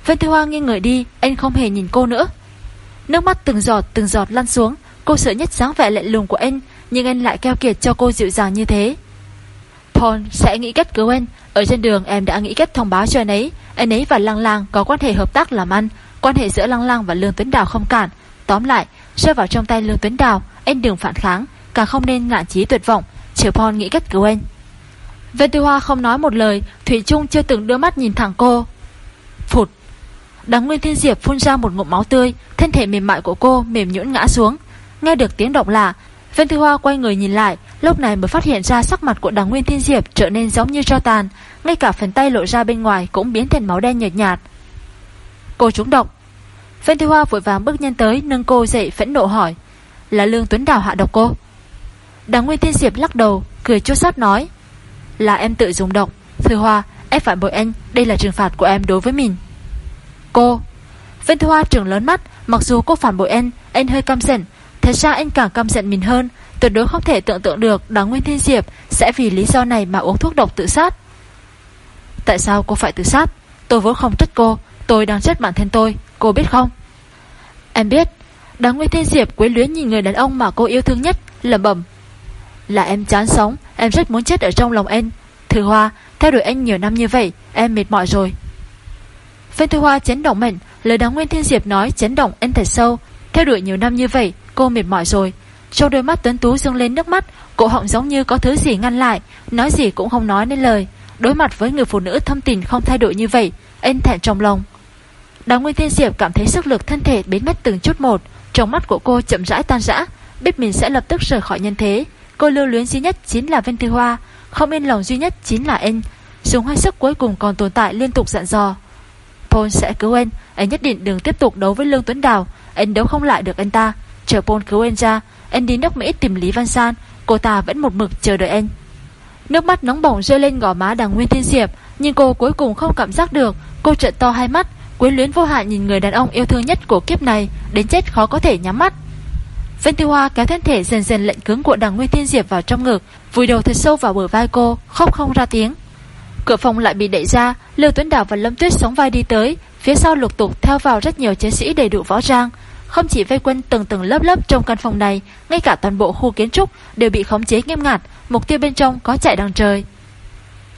Vân Thư Hoa nghiêng người đi Anh không hề nhìn cô nữa. Nước mắt từng giọt từng giọt lăn xuống. Cô sợ nhất dáng vẻ lạnh lùng của anh Nhưng anh lại keo kiệt cho cô dịu dàng như thế. Paul sẽ nghĩ cách cứu anh. Ở trên đường em đã nghĩ cách thông báo cho anh ấy. Anh ấy và Lăng Lang có quan hệ hợp tác làm ăn. Quan hệ giữa Lăng Lang và Lương Tuấn Đào không cản Tóm lại, rơi vào trong tay Lương Tuấn Đào anh đừng phản kháng Càng không nên ngạn trí tuyệt vọng. Chờ Paul nghĩ cách cứu anh. Vân Tư Hoa không nói một lời Thủy Trung chưa từng đưa mắt nhìn thẳng cô. Phụt. Đằng Nguyên Thiên Diệp phun ra một ngụm máu tươi Thân thể mềm mại của cô mềm nhũn ngã xuống. Nghe được tiếng động lạ Vân Thư Hoa quay người nhìn lại, Lúc này mới phát hiện ra sắc mặt của đằng Nguyên Thiên Diệp Trở nên giống như cho tàn, Ngay cả phần tay lộ ra bên ngoài cũng biến thành máu đen nhợt nhạt. Cô trúng độc. Vân Thư Hoa vội vàng bước nhanh tới, Nâng cô dậy phẫn nộ hỏi, là Lương Tuấn Đào hạ độc cô? Đằng Nguyên Thiên Diệp lắc đầu, Cười chốt sát nói, Là em tự dùng độc. Thư Hoa, em phải bội anh, Đây là trừng phạt của em đối với mình. Cô? Vân Thư Hoa trưởng lớn mắt, Mặc dù cô phản bội anh Anh hơi căm giận Thật ra anh càng căm giận mình hơn, Tuyệt đối không thể tưởng tượng được Đó Nguyên Thiên Diệp Sẽ vì lý do này mà uống thuốc độc tự sát. Tại sao cô phải tự sát? Tôi vốn không trách cô, Tôi đang trách bản thân tôi, Cô biết không? Em biết Đó Nguyên Thiên Diệp quấy luyến nhìn người đàn ông mà cô yêu thương nhất, lẩm bẩm. Là em chán sống, Em rất muốn chết ở trong lòng anh Thư Hoa, Theo đuổi anh nhiều năm như vậy, Em mệt mỏi rồi. Phên Thư Hoa chấn động mạnh, Lời đó Nguyên Thiên Diệp nói chấn động anh thật sâu. Theo đuổi nhiều năm như vậy Cô mệt mỏi rồi Trong đôi mắt tuấn tú dâng lên nước mắt Cổ họng giống như có thứ gì ngăn lại Nói gì cũng không nói nên lời Đối mặt với người phụ nữ thâm tình không thay đổi như vậy Anh thẹn trong lòng Đào Nguyên Thiên Diệp cảm thấy sức lực thân thể biến mất từng chút một, trong mắt của cô chậm rãi tan rã, biết mình sẽ lập tức rời khỏi nhân thế. Cô lưu luyến duy nhất chính là Vân thư Hoa, không yên lòng duy nhất chính là anh. Dùng hơi sức cuối cùng còn tồn tại liên tục dặn dò. Paul sẽ cứu anh, anh nhất định đừng tiếp tục đấu với Lương Tuấn Đào, anh đấu không lại được anh ta. Chờ Paul cứu anh ra, anh đi nước Mỹ tìm Lý Văn San, cô ta vẫn một mực chờ đợi anh. Nước mắt nóng bỏng rơi lên gò má đằng Nguyên Thiên Diệp, nhưng cô cuối cùng không cảm giác được, cô trợn to hai mắt, quyến luyến vô hạn nhìn người đàn ông yêu thương nhất của kiếp này, đến chết khó có thể nhắm mắt. Vân Tiêu Hoa kéo thân thể dần dần lệnh cứng của đằng Nguyên Thiên Diệp vào trong ngực, vùi đầu thật sâu vào bờ vai cô, khóc không ra tiếng. Cửa phòng lại bị đẩy ra, Lưu Tuấn Đào và Lâm Tuyết sóng vai đi tới, phía sau lục tục theo vào rất nhiều chiến sĩ đầy đủ võ trang, không chỉ vây quân từng từng lớp lớp trong căn phòng này, ngay cả toàn bộ khu kiến trúc đều bị khống chế nghiêm ngặt, mục tiêu bên trong có chạy đằng trời.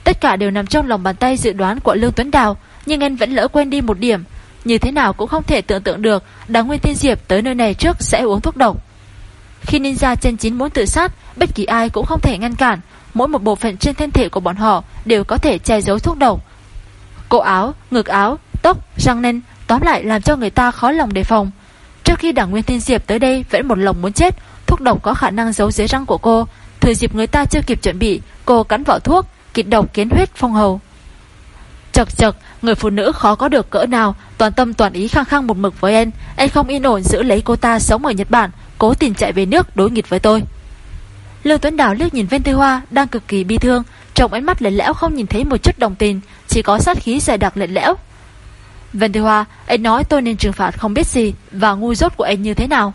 Tất cả đều nằm trong lòng bàn tay dự đoán của Lương Tuấn Đào, nhưng anh vẫn lỡ quên đi một điểm, như thế nào cũng không thể tưởng tượng được Đảng Nguyên Tiên Diệp tới nơi này trước sẽ uống thuốc độc. Khi ninja chân chín muốn tự sát, bất kỳ ai cũng không thể ngăn cản, mỗi một bộ phận trên thân thể của bọn họ đều có thể che giấu thuốc độc. Cổ áo, ngực áo, tóc, răng nanh, tóm lại làm cho người ta khó lòng đề phòng. Trước khi đảng Nguyên Thiên Diệp tới đây vẫn một lòng muốn chết, thuốc độc có khả năng giấu dưới răng của cô. Thời dịp người ta chưa kịp chuẩn bị, cô cắn vỏ thuốc, kịp độc kiến huyết phong hầu. Chật chật, người phụ nữ khó có được cỡ nào, toàn tâm toàn ý khăng khăng một mực với anh. Anh không yên ổn giữ lấy cô ta sống ở Nhật Bản, cố tình chạy về nước đối nghịch với tôi. Lương Tuấn Đào liếc nhìn Viên Tư Hoa đang cực kỳ bi thương, trong ánh mắt lạnh lẽo không nhìn thấy một chút đồng tình, chỉ có sát khí dày đặc lạnh lẽo. Vân Thi Hoa, anh nói tôi nên trừng phạt không biết gì và ngu dốt của anh như thế nào.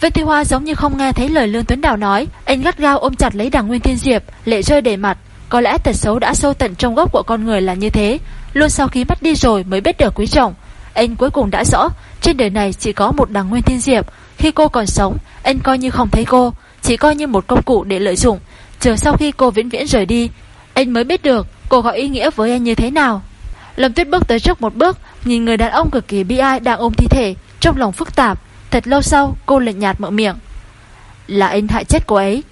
Vân Thi Hoa giống như không nghe thấy lời Lương Tuấn Đào nói, anh gắt gao ôm chặt lấy đằng Nguyên Thiên Diệp, lệ rơi đầy mặt. Có lẽ tật xấu đã sâu tận trong gốc của con người là như thế, luôn sau khi mất đi rồi mới biết được quý trọng. Anh cuối cùng đã rõ, trên đời này chỉ có một đằng Nguyên Thiên Diệp, khi cô còn sống, anh coi như không thấy cô, chỉ coi như một công cụ để lợi dụng. Chờ sau khi cô viễn viễn rời đi, anh mới biết được cô có ý nghĩa với anh như thế nào. Lâm Tuyết bước tới trước một bước, nhìn người đàn ông cực kỳ bi ai đang ôm thi thể, trong lòng phức tạp. Thật lâu sau, cô lệnh nhạt mở miệng. Là anh hại chết cô ấy.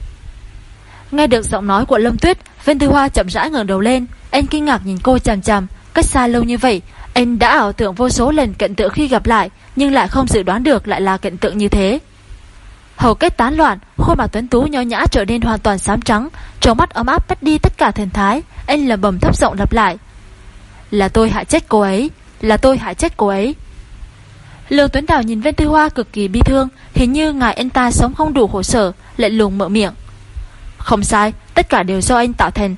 Nghe được giọng nói của Lâm Tuyết, Vân Tư Hoa chậm rãi ngẩng đầu lên, anh kinh ngạc nhìn cô chằm chằm, cách xa lâu như vậy, anh đã ảo tưởng vô số lần cận tượng khi gặp lại, nhưng lại không dự đoán được lại là cận tượng như thế. Hầu kết tán loạn, khuôn mặt tuấn tú nho nhã trở nên hoàn toàn xám trắng, trong mắt ấm áp bắt đi tất cả thần thái, anh lầm bầm thấp giọng lặp lại. Là tôi hại chết cô ấy. Là tôi hại chết cô ấy. Lương Tuấn Đào nhìn Vân Tư Hoa cực kỳ bi thương Hình như ngài anh ta sống không đủ khổ sở Lệnh lùng mở miệng. Không sai, tất cả đều do anh tạo thành.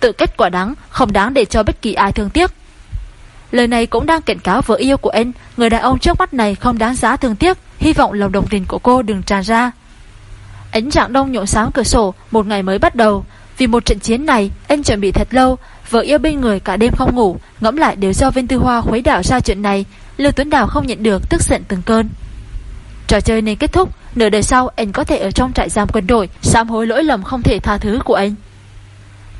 Tự kết quả đáng, không đáng để cho bất kỳ ai thương tiếc. Lời này cũng đang cảnh cáo vợ yêu của anh Người đàn ông trước mắt này không đáng giá thương tiếc Hy vọng lòng đồng tình của cô đừng tràn ra. Ánh trạng đông nhộn sáng cửa sổ Một ngày mới bắt đầu Vì một trận chiến này anh chuẩn bị thật lâu Vợ yêu bên người cả đêm không ngủ, Ngẫm lại đều do Viên Tư Hoa khuấy đảo ra chuyện này, Lưu Tuấn Đào không nhận được tức giận từng cơn. Trò chơi nên kết thúc, Nửa đời sau anh có thể ở trong trại giam quân đội, Sám hối lỗi lầm không thể tha thứ của anh.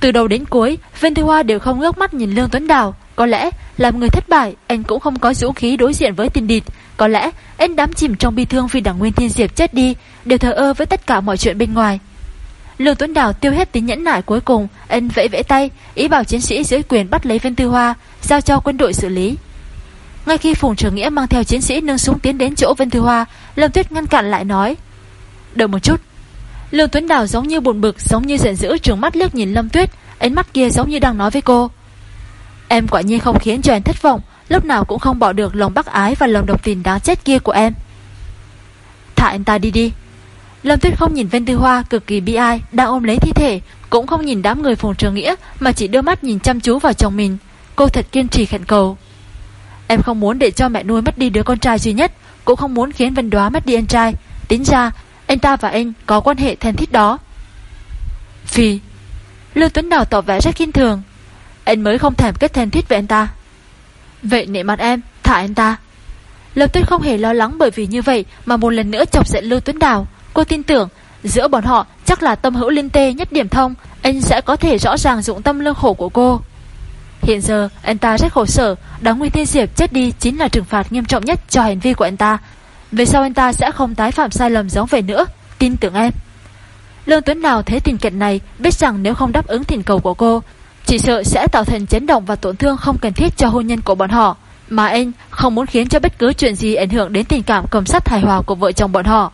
Từ đầu đến cuối, Viên Tư Hoa đều không ngước mắt nhìn Lương Tuấn Đào, Có lẽ làm người thất bại, Anh cũng không có dũng khí đối diện với tình địch, Có lẽ anh đắm chìm trong bi thương Vì đảng Nguyên Thiên Diệp chết đi, Đều thờ ơ với tất cả mọi chuyện bên ngoài. Lương Tuấn Đào tiêu hết tính nhẫn nại cuối cùng, anh vẫy vẫy tay, ý bảo chiến sĩ dưới quyền bắt lấy Vân Tư Hoa, giao cho quân đội xử lý. Ngay khi Phùng Trường Nghĩa mang theo chiến sĩ nâng súng tiến đến chỗ Vân Tư Hoa, Lâm Tuyết ngăn cản lại nói: "Đợi một chút." Lương Tuấn Đào giống như buồn bực, giống như giận dữ trừng mắt liếc nhìn Lâm Tuyết, ánh mắt kia giống như đang nói với cô: "Em quả nhiên không khiến cho anh thất vọng, lúc nào cũng không bỏ được lòng bác ái và lòng độc tình đáng chết kia của em." "Thả anh ta đi đi." Lâm Tuyết không nhìn Vân Tư Hoa cực kỳ bi ai đang ôm lấy thi thể, cũng không nhìn đám người Phùng Trường Nghĩa mà chỉ đưa mắt nhìn chăm chú vào chồng mình. Cô thật kiên trì khẩn cầu. Em không muốn để cho mẹ nuôi mất đi đứa con trai duy nhất, cũng không muốn khiến Vân Đoá mất đi anh trai. Tính ra, anh ta và anh có quan hệ thân thiết đó. Phi Lưu Tuấn Đào tỏ vẻ rất kinh thường. Anh mới không thèm kết thân thiết với anh ta. Vậy nể mặt em, thả anh ta. Lâm Tuyết không hề lo lắng bởi vì như vậy mà một lần nữa chọc giận Lưu Tuấn Đào. Cô tin tưởng giữa bọn họ chắc là tâm hữu liên tê nhất điểm thông, anh sẽ có thể rõ ràng dụng tâm lương khổ của cô. Hiện giờ, anh ta rất khổ sở, đáng Nguyên Thiên Diệp chết đi chính là trừng phạt nghiêm trọng nhất cho hành vi của anh ta. Về sau anh ta sẽ không tái phạm sai lầm giống vậy nữa, tin tưởng em. Lương Tuấn nào thấy tình cảnh này, biết rằng nếu không đáp ứng thỉnh cầu của cô, chỉ sợ sẽ tạo thành chấn động và tổn thương không cần thiết cho hôn nhân của bọn họ. Mà anh không muốn khiến cho bất cứ chuyện gì ảnh hưởng đến tình cảm cầm sát hài hòa của vợ chồng bọn họ.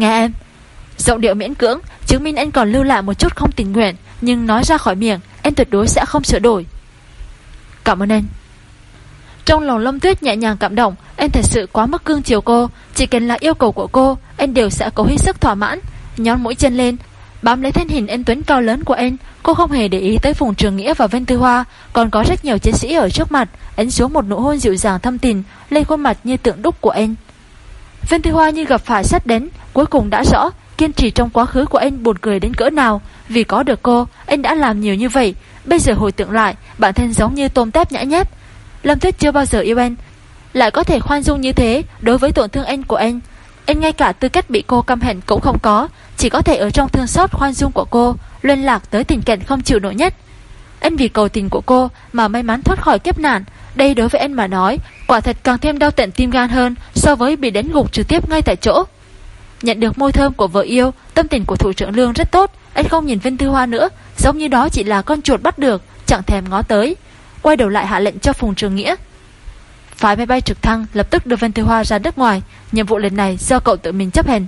Nghe em, giọng điệu miễn cưỡng, chứng minh anh còn lưu lại một chút không tình nguyện, nhưng nói ra khỏi miệng, em tuyệt đối sẽ không sửa đổi. Cảm ơn anh. Trong lòng Lâm Tuyết nhẹ nhàng cảm động, em thật sự quá mức cương chiều cô, chỉ cần là yêu cầu của cô, em đều sẽ cố hết sức thỏa mãn. Nhón mũi chân lên, bám lấy thân hình anh Tuấn cao lớn của anh, cô không hề để ý tới Phùng Trường Nghĩa và Vân Tư Hoa, còn có rất nhiều chiến sĩ ở trước mặt, ấn xuống một nụ hôn dịu dàng thâm tình lên khuôn mặt như tượng đúc của anh. Vân Tư Hoa như gặp phải sắt đến, cuối cùng đã rõ kiên trì trong quá khứ của anh buồn cười đến cỡ nào, vì có được cô, anh đã làm nhiều như vậy, bây giờ hồi tưởng lại, bản thân giống như tôm tép nhã nhép. Lâm Tuyết chưa bao giờ yêu anh, lại có thể khoan dung như thế đối với tổn thương anh của anh. Anh ngay cả tư cách bị cô căm hận cũng không có, chỉ có thể ở trong thương xót khoan dung của cô, luân lạc tới tình cảnh không chịu nổi nhất. Anh vì cầu tình của cô mà may mắn thoát khỏi kiếp nạn, đây đối với anh mà nói, quả thật càng thêm đau tận tim gan hơn so với bị đánh gục trực tiếp ngay tại chỗ. Nhận được môi thơm của vợ yêu, tâm tình của thủ trưởng Lương rất tốt, anh không nhìn Vân tư Hoa nữa, giống như đó chỉ là con chuột bắt được, chẳng thèm ngó tới. Quay đầu lại hạ lệnh cho Phùng Trường Nghĩa. Phái máy bay trực thăng lập tức đưa Vân tư Hoa ra nước ngoài, nhiệm vụ lần này do cậu tự mình chấp hành.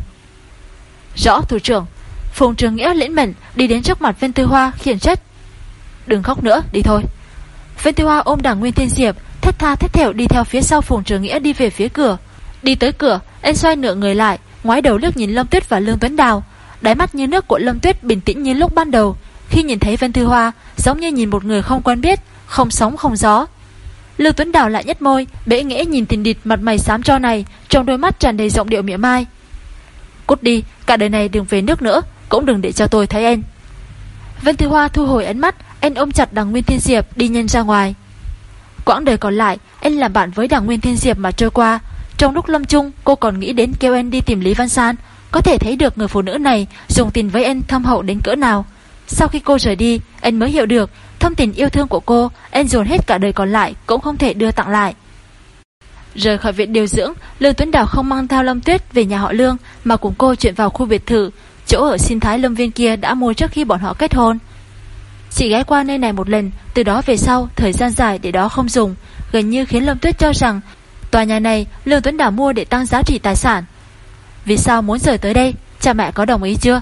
Rõ thủ trưởng, Phùng Trường Nghĩa lĩnh mệnh đi đến trước mặt Vân tư Hoa khiển trách. Đừng khóc nữa, đi thôi. Vân tư Hoa ôm đảng Nguyên Thiên Diệp, thét tha thét thẻo đi theo phía sau Phùng Trường Nghĩa đi về phía cửa. Đi tới cửa, anh xoay nửa người lại, ngoái đầu liếc nhìn Lâm Tuyết và Lương Tuấn Đào. Đáy mắt như nước của Lâm Tuyết bình tĩnh như lúc ban đầu, khi nhìn thấy Vân Thư Hoa, giống như nhìn một người không quen biết, không sóng không gió. Lương Tuấn Đào lại nhếch môi, bẽ nghẽ nhìn tình địch mặt mày xám cho này, trong đôi mắt tràn đầy giọng điệu mỉa mai. Cút đi, cả đời này đừng về nước nữa, cũng đừng để cho tôi thấy anh. Vân Thư Hoa thu hồi ánh mắt, anh ôm chặt đằng Nguyên Thiên Diệp đi nhanh ra ngoài. Quãng đời còn lại, anh làm bạn với đằng Nguyên Thiên Diệp mà trôi qua. Trong lúc lâm chung, cô còn nghĩ đến kêu anh đi tìm Lý Văn San, có thể thấy được người phụ nữ này dùng tình với anh thâm hậu đến cỡ nào. Sau khi cô rời đi, anh mới hiểu được thông tình yêu thương của cô, anh dồn hết cả đời còn lại cũng không thể đưa tặng lại. Rời khỏi viện điều dưỡng, Lương Tuấn Đào không mang theo Lâm Tuyết về nhà họ Lương mà cùng cô chuyển vào khu biệt thự, chỗ ở sinh thái Lâm Viên kia đã mua trước khi bọn họ kết hôn. Chỉ ghé qua nơi này một lần, từ đó về sau, thời gian dài để đó không dùng, gần như khiến Lâm Tuyết cho rằng tòa nhà này Lương Tuấn Đảo mua để tăng giá trị tài sản. Vì sao muốn rời tới đây, cha mẹ có đồng ý chưa?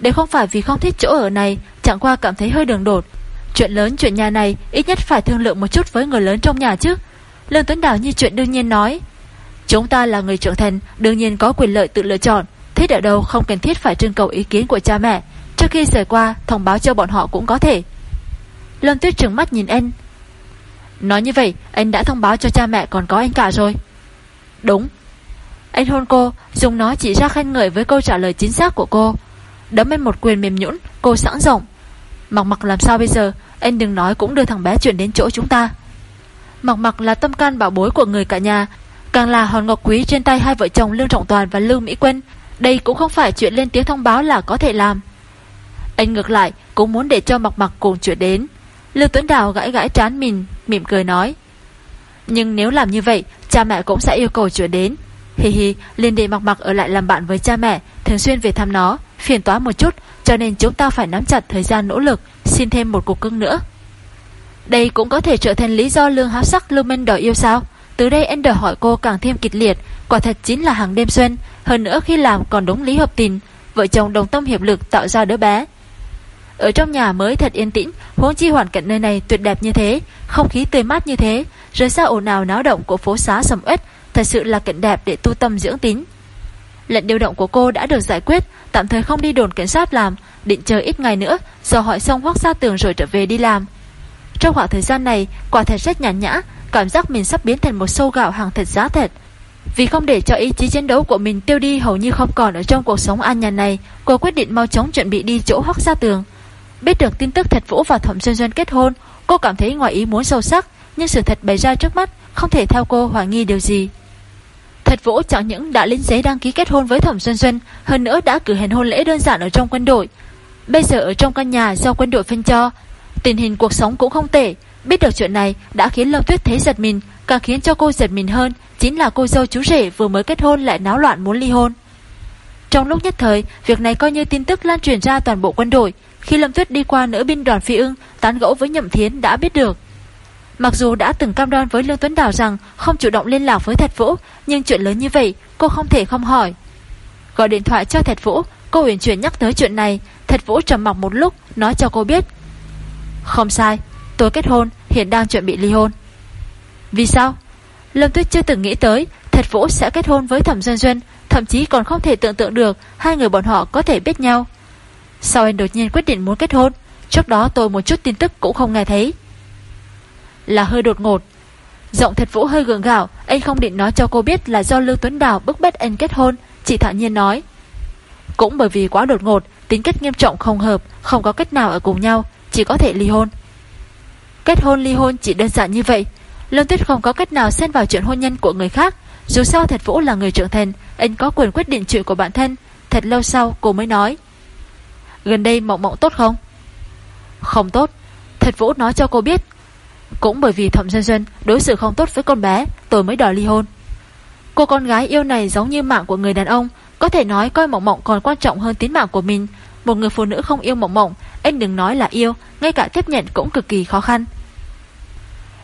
Nếu không phải vì không thích chỗ ở này, chẳng qua cảm thấy hơi đường đột. Chuyện lớn chuyện nhà này ít nhất phải thương lượng một chút với người lớn trong nhà chứ. Lương Tuấn Đảo như chuyện đương nhiên nói. Chúng ta là người trưởng thành, đương nhiên có quyền lợi tự lựa chọn. Thích ở đâu không cần thiết phải trưng cầu ý kiến của cha mẹ. Trước khi rời qua Thông báo cho bọn họ cũng có thể Lâm Tuyết trừng mắt nhìn anh Nói như vậy anh đã thông báo cho cha mẹ còn có anh cả rồi. Đúng. Anh hôn cô Dùng nó chỉ ra khen ngợi với câu trả lời chính xác của cô. Đấm em một quyền mềm nhũn Cô sẵn rộng. Mặc mặc làm sao bây giờ? Anh đừng nói cũng đưa thằng bé chuyển đến chỗ chúng ta. Mặc mặc là tâm can bảo bối của người cả nhà. Càng là hòn ngọc quý trên tay hai vợ chồng Lương Trọng Toàn và Lương Mỹ Quân Đây cũng không phải chuyện lên tiếng thông báo là có thể làm. Anh ngược lại cũng muốn để cho mặc mặc cùng chuyện đến. Lưu Tuấn Đào gãi gãi trán mình, mỉm cười nói. Nhưng nếu làm như vậy, cha mẹ cũng sẽ yêu cầu chuyện đến. Hi hi, liền để mặc mặc ở lại làm bạn với cha mẹ, thường xuyên về thăm nó, phiền toái một chút, cho nên chúng ta phải nắm chặt thời gian nỗ lực, xin thêm một cục cưng nữa. Đây cũng có thể trở thành lý do lương háo sắc Lumen đòi yêu sao? Từ đây anh đòi hỏi cô càng thêm kịch liệt, quả thật chính là hàng đêm xuân, hơn nữa khi làm còn đúng lý hợp tình, vợ chồng đồng tâm hiệp lực tạo ra đứa bé. Ở trong nhà mới thật yên tĩnh, Huống chi hoàn cảnh nơi này tuyệt đẹp như thế, Không khí tươi mát như thế Rời xa ồn ào náo động của phố xá sầm uất, Thật sự là cảnh đẹp để tu tâm dưỡng tính Lệnh điều động của cô đã được giải quyết, Tạm thời không đi đồn cảnh sát làm, Định chờ ít ngày nữa Do hỏi xong hoác ra tường rồi trở về đi làm. Trong khoảng thời gian này, Quả thật rất nhàn nhã, Cảm giác mình sắp biến thành một sâu gạo hàng thật giá thật. Vì không để cho ý chí chiến đấu của mình tiêu đi hầu như không còn ở trong cuộc sống an nhàn này, Cô quyết định mau chóng chuẩn bị đi chỗ hoác ra tường Biết được tin tức Thật Vũ và Thẩm Xuân Xuân kết hôn, cô cảm thấy ngoài ý muốn sâu sắc, nhưng sự thật bày ra trước mắt, không thể theo cô hoài nghi điều gì. Thật Vũ chẳng những đã lên giấy đăng ký kết hôn với Thẩm Xuân Xuân, hơn nữa đã cử hành hôn lễ đơn giản ở trong quân đội. Bây giờ ở trong căn nhà do quân đội phân cho, tình hình cuộc sống cũng không tệ. Biết được chuyện này đã khiến Lâm Tuyết thấy giật mình, càng khiến cho cô giật mình hơn chính là cô dâu chú rể vừa mới kết hôn lại náo loạn muốn ly hôn. Trong lúc nhất thời, việc này coi như tin tức lan truyền ra toàn bộ quân đội, khi Lâm Tuyết đi qua nữ binh đoàn phi ưng Tán gẫu với Nhậm Thiến đã biết được Mặc dù đã từng cam đoan với Lương Tuấn Đào rằng không chủ động liên lạc với Thạch Vũ, nhưng chuyện lớn như vậy cô không thể không hỏi. Gọi điện thoại cho Thạch Vũ, cô huyền chuyển nhắc tới chuyện này, Thạch Vũ trầm mặc một lúc, nói cho cô biết. Không sai, tôi kết hôn, hiện đang chuẩn bị ly hôn. Vì sao? Lâm Tuyết chưa từng nghĩ tới Thạch Vũ sẽ kết hôn với Thẩm Duân Duân, thậm chí còn không thể tưởng tượng được hai người bọn họ có thể biết nhau. Sao anh đột nhiên quyết định muốn kết hôn? Trước đó tôi một chút tin tức cũng không nghe thấy. Là hơi đột ngột. Giọng thật vũ hơi gượng gạo, Anh không định nói cho cô biết là do Lưu Tuấn Đào bức bách anh kết hôn Chỉ thản nhiên nói. Cũng bởi vì quá đột ngột, Tính cách nghiêm trọng không hợp, Không có cách nào ở cùng nhau, Chỉ có thể ly hôn. Kết hôn, ly hôn chỉ đơn giản như vậy. Lâm Tuyết không có cách nào xen vào chuyện hôn nhân của người khác. Dù sao thật vũ là người trưởng thành, Anh có quyền quyết định chuyện của bản thân. Thật lâu sau, cô mới nói. Gần đây mộng mộng tốt không? Không tốt. Thật Vũ nói cho cô biết. Cũng bởi vì Thẩm duyên duyên đối xử không tốt với con bé, Tôi mới đòi ly hôn. Cô con gái yêu này giống như mạng của người đàn ông, Có thể nói coi Mộng Mộng còn quan trọng hơn tính mạng của mình. Một người phụ nữ không yêu Mộng Mộng, Anh đừng nói là yêu, Ngay cả tiếp nhận cũng cực kỳ khó khăn.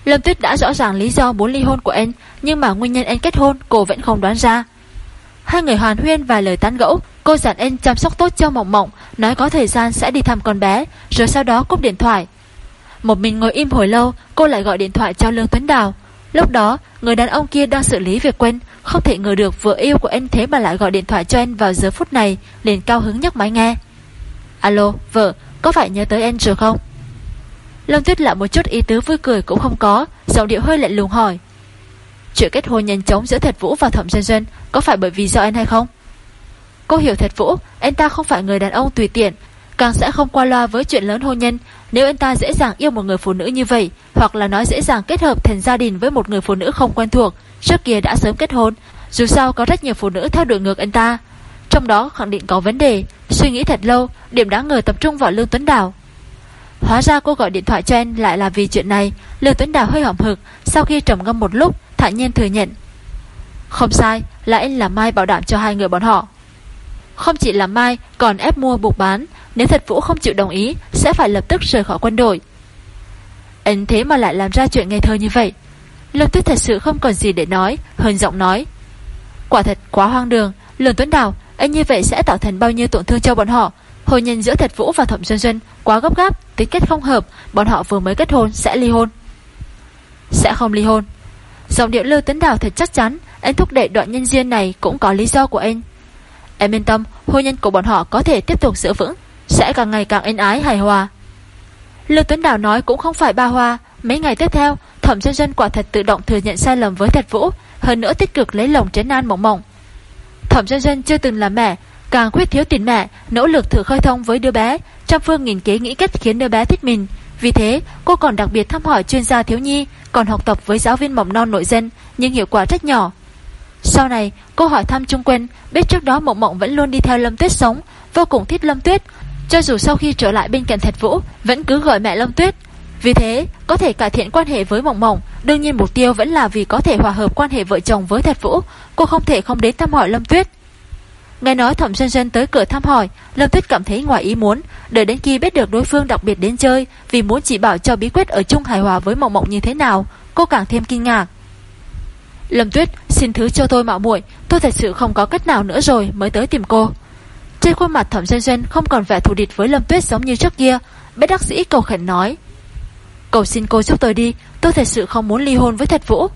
Lâm Tuyết đã rõ ràng lý do muốn ly hôn của anh, Nhưng mà nguyên nhân anh kết hôn, Cô vẫn không đoán ra. Hai người hoàn huyên vài lời tán gẫu Cô dặn em chăm sóc tốt cho Mộng Mộng, Nói có thời gian sẽ đi thăm con bé, Rồi sau đó cúp điện thoại. Một mình ngồi im hồi lâu, Cô lại gọi điện thoại cho Lương Tuấn Đào. Lúc đó, người đàn ông kia đang xử lý việc quen, Không thể ngờ được vợ yêu của em thế mà lại gọi điện thoại cho em vào giờ phút này, liền cao hứng nhắc máy nghe. Alo, vợ, có phải nhớ tới em rồi không? Lâm Tuyết lại một chút ý tứ vui cười cũng không có, Giọng điệu hơi lạnh lùng hỏi. Chuyện kết hôn nhanh chóng giữa Thật Vũ và Thẩm Dân Dân Có phải bởi vì do anh hay không? Cô hiểu Thật Vũ, Anh ta không phải người đàn ông tùy tiện, Càng sẽ không qua loa với chuyện lớn hôn nhân. Nếu anh ta dễ dàng yêu một người phụ nữ như vậy, Hoặc là nói dễ dàng kết hợp thành gia đình Với một người phụ nữ không quen thuộc, Trước kia đã sớm kết hôn, Dù sao có rất nhiều phụ nữ theo đuổi ngược anh ta. Trong đó khẳng định có vấn đề, Suy nghĩ thật lâu, Điểm đáng ngờ tập trung vào Lương Tuấn Đào. Hóa ra cô gọi điện thoại cho anh lại là vì chuyện này. Lương Tuấn Đào hơi hỏng hực, Sau khi trầm ngâm một lúc, thản nhiên thừa nhận. Không sai, là anh làm Mai bảo đảm cho hai người bọn họ. Không chỉ là Mai còn ép mua buộc bán Nếu thật Vũ không chịu đồng ý Sẽ phải lập tức rời khỏi quân đội. Anh thế mà lại làm ra chuyện ngây thơ như vậy. Lâm Tuyết thật sự không còn gì để nói Hơn giọng nói. Quả thật quá hoang đường Lường Tuấn Đào Anh như vậy sẽ tạo thành bao nhiêu tổn thương cho bọn họ? Hôn nhân giữa Thật Vũ và Thẩm Xuân Xuân Quá gấp gáp, tính kết không hợp Bọn họ vừa mới kết hôn sẽ ly hôn. Sẽ không ly hôn. Giọng điệu Lưu Tấn Đào thật chắc chắn Anh thúc đẩy đoạn nhân duyên này cũng có lý do của anh. Em yên tâm Hôn nhân của bọn họ có thể tiếp tục giữ vững Sẽ càng ngày càng ân ái hài hòa. Lưu Tuấn Đào nói cũng không phải ba hoa Mấy ngày tiếp theo Thẩm dân dân quả thật tự động thừa nhận sai lầm với Thạch vũ Hơn nữa tích cực lấy lòng trấn an mộng mộng. Thẩm dân dân chưa từng là mẹ Càng khuyết thiếu tiền mẹ Nỗ lực thử khơi thông với đứa bé Trăm phương nghìn kế nghĩ cách khiến đứa bé thích mình. Vì thế cô còn đặc biệt thăm hỏi chuyên gia thiếu nhi còn học tập với giáo viên mầm non nội dân, nhưng hiệu quả rất nhỏ. Sau này, cô hỏi thăm Trung Quân, biết trước đó Mộng Mộng vẫn luôn đi theo Lâm Tuyết sống, vô cùng thích Lâm Tuyết. Cho dù sau khi trở lại bên cạnh Thạch Vũ, vẫn cứ gọi mẹ Lâm Tuyết. Vì thế, có thể cải thiện quan hệ với Mộng Mộng, đương nhiên mục tiêu vẫn là vì có thể hòa hợp quan hệ vợ chồng với Thạch Vũ, cô không thể không đến thăm hỏi Lâm Tuyết. Nghe nói Thẩm Dân Dân tới cửa thăm hỏi, Lâm Tuyết cảm thấy ngoài ý muốn, đợi đến khi biết được đối phương đặc biệt đến chơi, vì muốn chỉ bảo cho bí quyết ở chung hài hòa với Mộng Mộng như thế nào, cô càng thêm kinh ngạc. Lâm Tuyết, xin thứ cho tôi mạo muội, tôi thật sự không có cách nào nữa rồi mới tới tìm cô. Trên khuôn mặt Thẩm Doanh Doanh không còn vẻ thù địch với Lâm Tuyết giống như trước kia, bác đắc sĩ cầu khẩn nói: "Cầu xin cô giúp tôi đi, tôi thật sự không muốn ly hôn với Thật Vũ."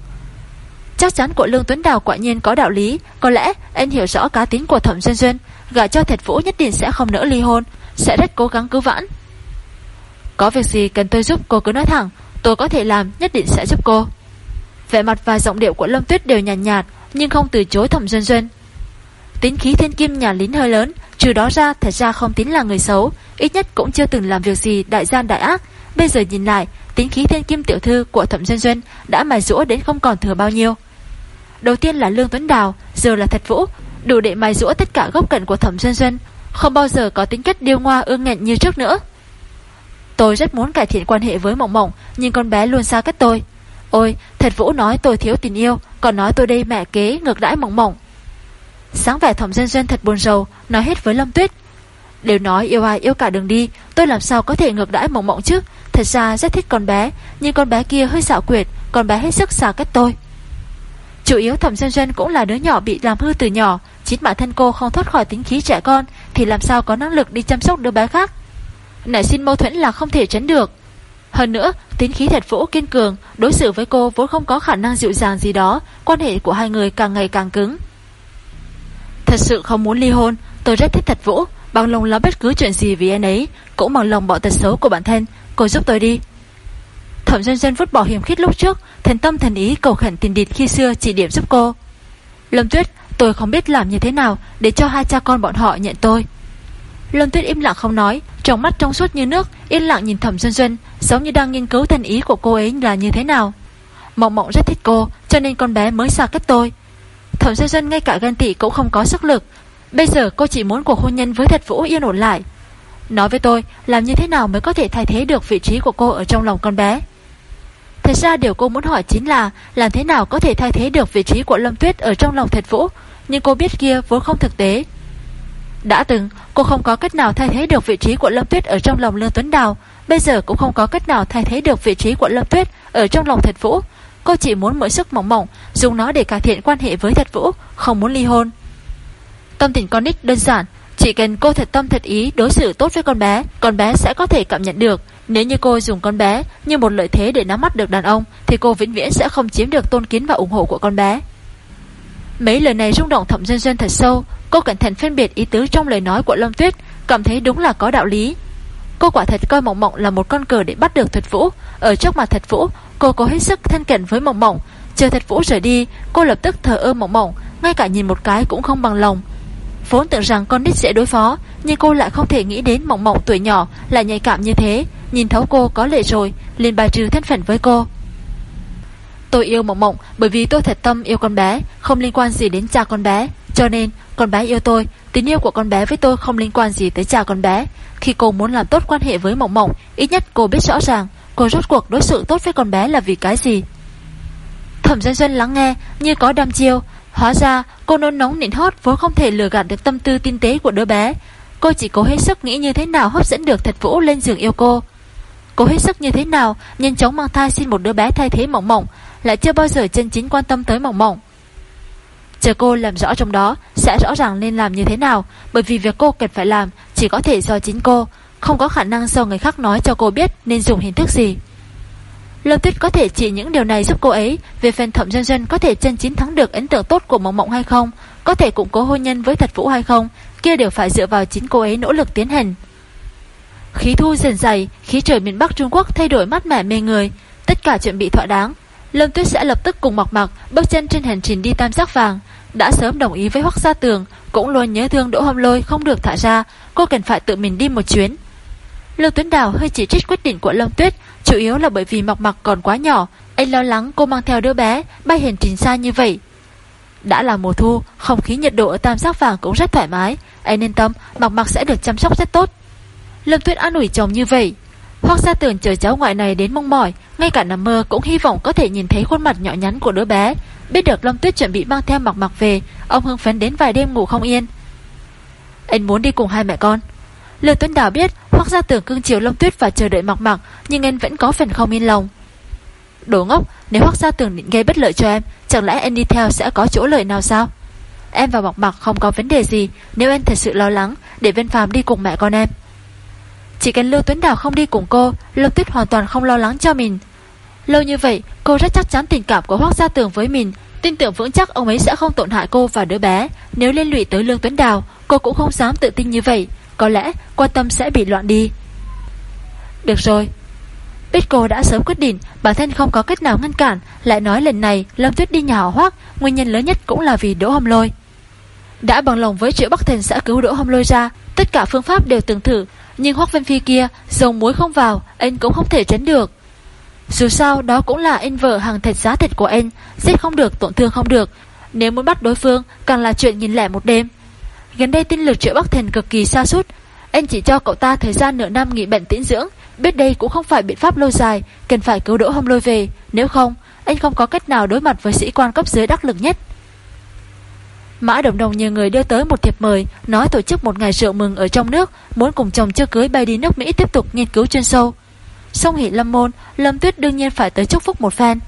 Chắc chắn của Lương Tuấn Đào quả nhiên có đạo lý Có lẽ anh hiểu rõ cá tính của Thẩm Duyên Duyên Gả cho Thạch Vũ nhất định sẽ không nỡ ly hôn Sẽ rất cố gắng cứu vãn. Có việc gì cần tôi giúp cô cứ nói thẳng Tôi có thể làm nhất định sẽ giúp cô. Vẻ mặt và giọng điệu của Lâm Tuyết đều nhàn nhạt, nhạt Nhưng không từ chối Thẩm Duyên Duyên. Tính khí thiên kim nhà lính hơi lớn Trừ đó ra thật ra không tính là người xấu Ít nhất cũng chưa từng làm việc gì đại gian đại ác. Bây giờ nhìn lại Tính khí thiên kim tiểu thư của Thẩm Duyên Duyên Đã mài rũa đến không còn thừa bao nhiêu. Đầu tiên là Lương Tuấn Đào Giờ là Thật Vũ Đủ để mài rũa tất cả gốc cận của Thẩm Dân Dân Không bao giờ có tính cách điêu ngoa ương nghẹn như trước nữa. Tôi rất muốn cải thiện quan hệ với Mộng Mộng Nhưng con bé luôn xa cách tôi. Ôi, Thật Vũ nói tôi thiếu tình yêu, Còn nói tôi đây mẹ kế, ngược đãi Mộng Mộng. Sáng vẻ Thẩm Dân Dân thật buồn rầu, Nói hết với Lâm Tuyết. Đều nói yêu ai yêu cả đường đi, Tôi làm sao có thể ngược đãi Mộng Mộng chứ? Thật ra rất thích con bé, Nhưng con bé kia hơi xạo quyệt, Con bé hết sức xả cách tôi. Chủ yếu thẩm dân dân cũng là đứa nhỏ bị làm hư từ nhỏ, Chính bản thân cô không thoát khỏi tính khí trẻ con, Thì làm sao có năng lực đi chăm sóc đứa bé khác? Nảy sinh mâu thuẫn là không thể tránh được. Hơn nữa, tính khí thật vũ kiên cường, Đối xử với cô vốn không có khả năng dịu dàng gì đó, Quan hệ của hai người càng ngày càng cứng. Thật sự không muốn ly hôn, Tôi rất thích thật vũ Bằng lòng làm bất cứ chuyện gì vì anh ấy, Cũng bằng lòng bỏ tật xấu của bản thân. Cô giúp tôi đi. Thẩm dân dân vứt bỏ hiểm khích lúc trước, Thần tâm thần ý cầu khẩn tiền địt khi xưa chỉ điểm giúp cô. Lâm Tuyết, Tôi không biết làm như thế nào Để cho hai cha con bọn họ nhận tôi. Lâm Tuyết im lặng không nói trong mắt trong suốt như nước, Yên lặng nhìn thẩm Xuân Xuân, Giống như đang nghiên cứu thành ý của cô ấy là như thế nào. Mộng mộng rất thích cô, Cho nên con bé mới xa cách tôi. Thẩm Xuân Xuân ngay cả ghen tị cũng không có sức lực. Bây giờ cô chỉ muốn cuộc hôn nhân với thật vũ yên ổn lại. Nói với tôi, Làm như thế nào mới có thể thay thế được vị trí của cô Ở trong lòng con bé? Thật ra điều cô muốn hỏi chính là, Làm thế nào có thể thay thế được vị trí của Lâm Tuyết Ở trong lòng thật vũ? Nhưng cô biết kia vốn không thực tế. Đã từng, cô không có cách nào thay thế được vị trí của Lâm Tuyết Ở trong lòng Lương Tuấn Đào. Bây giờ cũng không có cách nào thay thế được vị trí của Lâm Tuyết Ở trong lòng thật vũ. Cô chỉ muốn mỗi sức mỏng mỏng Dùng nó để cải thiện quan hệ với thật vũ, Không muốn ly hôn. Tâm tình con nít đơn giản, Chỉ cần cô thật tâm thật ý đối xử tốt với con bé Con bé sẽ có thể cảm nhận được. Nếu như cô dùng con bé như một lợi thế để nắm mắt được đàn ông, Thì cô vĩnh viễn sẽ không chiếm được tôn kiến và ủng hộ của con bé. Mấy lời này rung động thẩm dân dân thật sâu. Cô cẩn thận phân biệt ý tứ trong lời nói của Lâm Tuyết, Cảm thấy đúng là có đạo lý. Cô quả thật coi Mộng Mộng là một con cờ để bắt được Thật Vũ. Ở trước mặt Thật Vũ, Cô có hết sức thân cận với Mộng Mộng. Chờ Thật Vũ rời đi, Cô lập tức thờ ơ Mộng Mộng, Ngay cả nhìn một cái cũng không bằng lòng. Vốn tưởng rằng con nít sẽ đối phó, Nhưng cô lại không thể nghĩ đến Mộng Mộng tuổi nhỏ Lại nhạy cảm như thế. Nhìn thấu cô có lệ rồi, liền bài trừ thân phận với cô. Tôi yêu Mộng Mộng bởi vì tôi thật tâm yêu con bé, Không liên quan gì đến cha con bé. Cho nên, con bé yêu tôi, Tình yêu của con bé với tôi không liên quan gì tới cha con bé. Khi cô muốn làm tốt quan hệ với Mộng Mộng, Ít nhất cô biết rõ ràng Cô rốt cuộc đối xử tốt với con bé là vì cái gì. Thẩm Doanh Doanh lắng nghe, Như có đam chiêu. Hóa ra, cô nôn nóng nịnh hót vốn không thể lừa gạt được tâm tư tinh tế của đứa bé. Cô chỉ cố hết sức nghĩ như thế nào hấp dẫn được thật vũ lên giường yêu cô. Cô hết sức như thế nào, Nhanh chóng mang thai xin một đứa bé thay thế mộng mộng. Lại chưa bao giờ chân chính quan tâm tới mộng mộng. Chờ cô làm rõ trong đó, Sẽ rõ ràng nên làm như thế nào, Bởi vì việc cô cần phải làm Chỉ có thể do chính cô, Không có khả năng do người khác nói cho cô biết Nên dùng hình thức gì. Lâm Tuyết có thể chỉ những điều này giúp cô ấy, Về phần thẩm dân dân có thể chân chính thắng được Ấn tượng tốt của mộng mộng hay không, Có thể củng cố hôn nhân với thật vũ hay không, Kia đều phải dựa vào chính cô ấy nỗ lực tiến hành. Khí thu dần dày, Khí trời miền Bắc Trung Quốc thay đổi mát mẻ mê người, Tất cả chuẩn bị thỏa đáng. Lâm Tuyết sẽ lập tức cùng Mộc Mạc bước chân trên hành trình đi tam giác vàng. Đã sớm đồng ý với Hoắc Gia Tường, cũng luôn nhớ thương Đỗ Hồng Lôi không được thả ra, cô cần phải tự mình đi một chuyến. Lưu Tuấn Đào hơi chỉ trích quyết định của Lâm Tuyết, chủ yếu là bởi vì Mộc Mạc còn quá nhỏ, anh lo lắng cô mang theo đứa bé bay hành trình xa như vậy. Đã là mùa thu, không khí nhiệt độ ở tam giác vàng cũng rất thoải mái, anh yên tâm, Mộc Mạc sẽ được chăm sóc rất tốt. Lâm Tuyết an ủi chồng như vậy, Hoác gia tưởng chờ cháu ngoại này đến mong mỏi, Ngay cả nằm mơ cũng hy vọng có thể nhìn thấy khuôn mặt nhỏ nhắn của đứa bé. Biết được Long Tuyết chuẩn bị mang theo mặc mặc về, Ông hưng phấn đến vài đêm ngủ không yên. Anh muốn đi cùng hai mẹ con? Lưu Tuấn Đào biết Hoác gia tưởng cưng chiều Long Tuyết và chờ đợi mặc mặc Nhưng anh vẫn có phần không yên lòng. Đồ ngốc, Nếu Hoác gia tưởng định gây bất lợi cho em, Chẳng lẽ anh đi theo sẽ có chỗ lợi nào sao? Em và mặc mặc không có vấn đề gì, Nếu em thật sự lo lắng, Để Vân Phàm đi cùng mẹ con em chỉ cần Lưu Tuấn Đào không đi cùng cô Lâm Tuyết hoàn toàn không lo lắng cho mình. Lâu như vậy, cô rất chắc chắn tình cảm của Hoác Gia Tường với mình. Tin tưởng vững chắc ông ấy sẽ không tổn hại cô và đứa bé. Nếu liên lụy tới Lương Tuấn Đào, Cô cũng không dám tự tin như vậy. Có lẽ quan tâm sẽ bị loạn đi. Được rồi. Biết cô đã sớm quyết định, Bản thân không có cách nào ngăn cản. Lại nói lần này, Lâm Tuyết đi nhà họ Hoác, Nguyên nhân lớn nhất cũng là vì Đỗ Hồng Lôi. Đã bằng lòng với triệu Bắc Thần sẽ cứu Đỗ Hồng Lôi ra, Tất cả phương pháp đều từng thử nhưng Hoác Vân Phi kia Dòng muối không vào, Anh cũng không thể tránh được. Dù sao, đó cũng là anh vợ hàng thật giá thật của anh, Giết không được, tổn thương không được. Nếu muốn bắt đối phương, Càng là chuyện nhìn lẻ một đêm. Gần đây tinh lực triệu Bắc Thần cực kỳ xa sút Anh chỉ cho cậu ta thời gian nửa năm nghỉ bệnh tĩnh dưỡng, Biết đây cũng không phải biện pháp lâu dài, Cần phải cứu đỗ hông lôi về. Nếu không, anh không có cách nào đối mặt với sĩ quan cấp dưới đắc lực nhất. Mã Đồng Đồng nhờ người đưa tới một thiệp mời, nói tổ chức một ngày rượu mừng ở trong nước, muốn cùng chồng chưa cưới bay đi nước Mỹ tiếp tục nghiên cứu chuyên sâu. Song hỷ lâm môn, Lâm Tuyết đương nhiên phải tới chúc phúc một phen.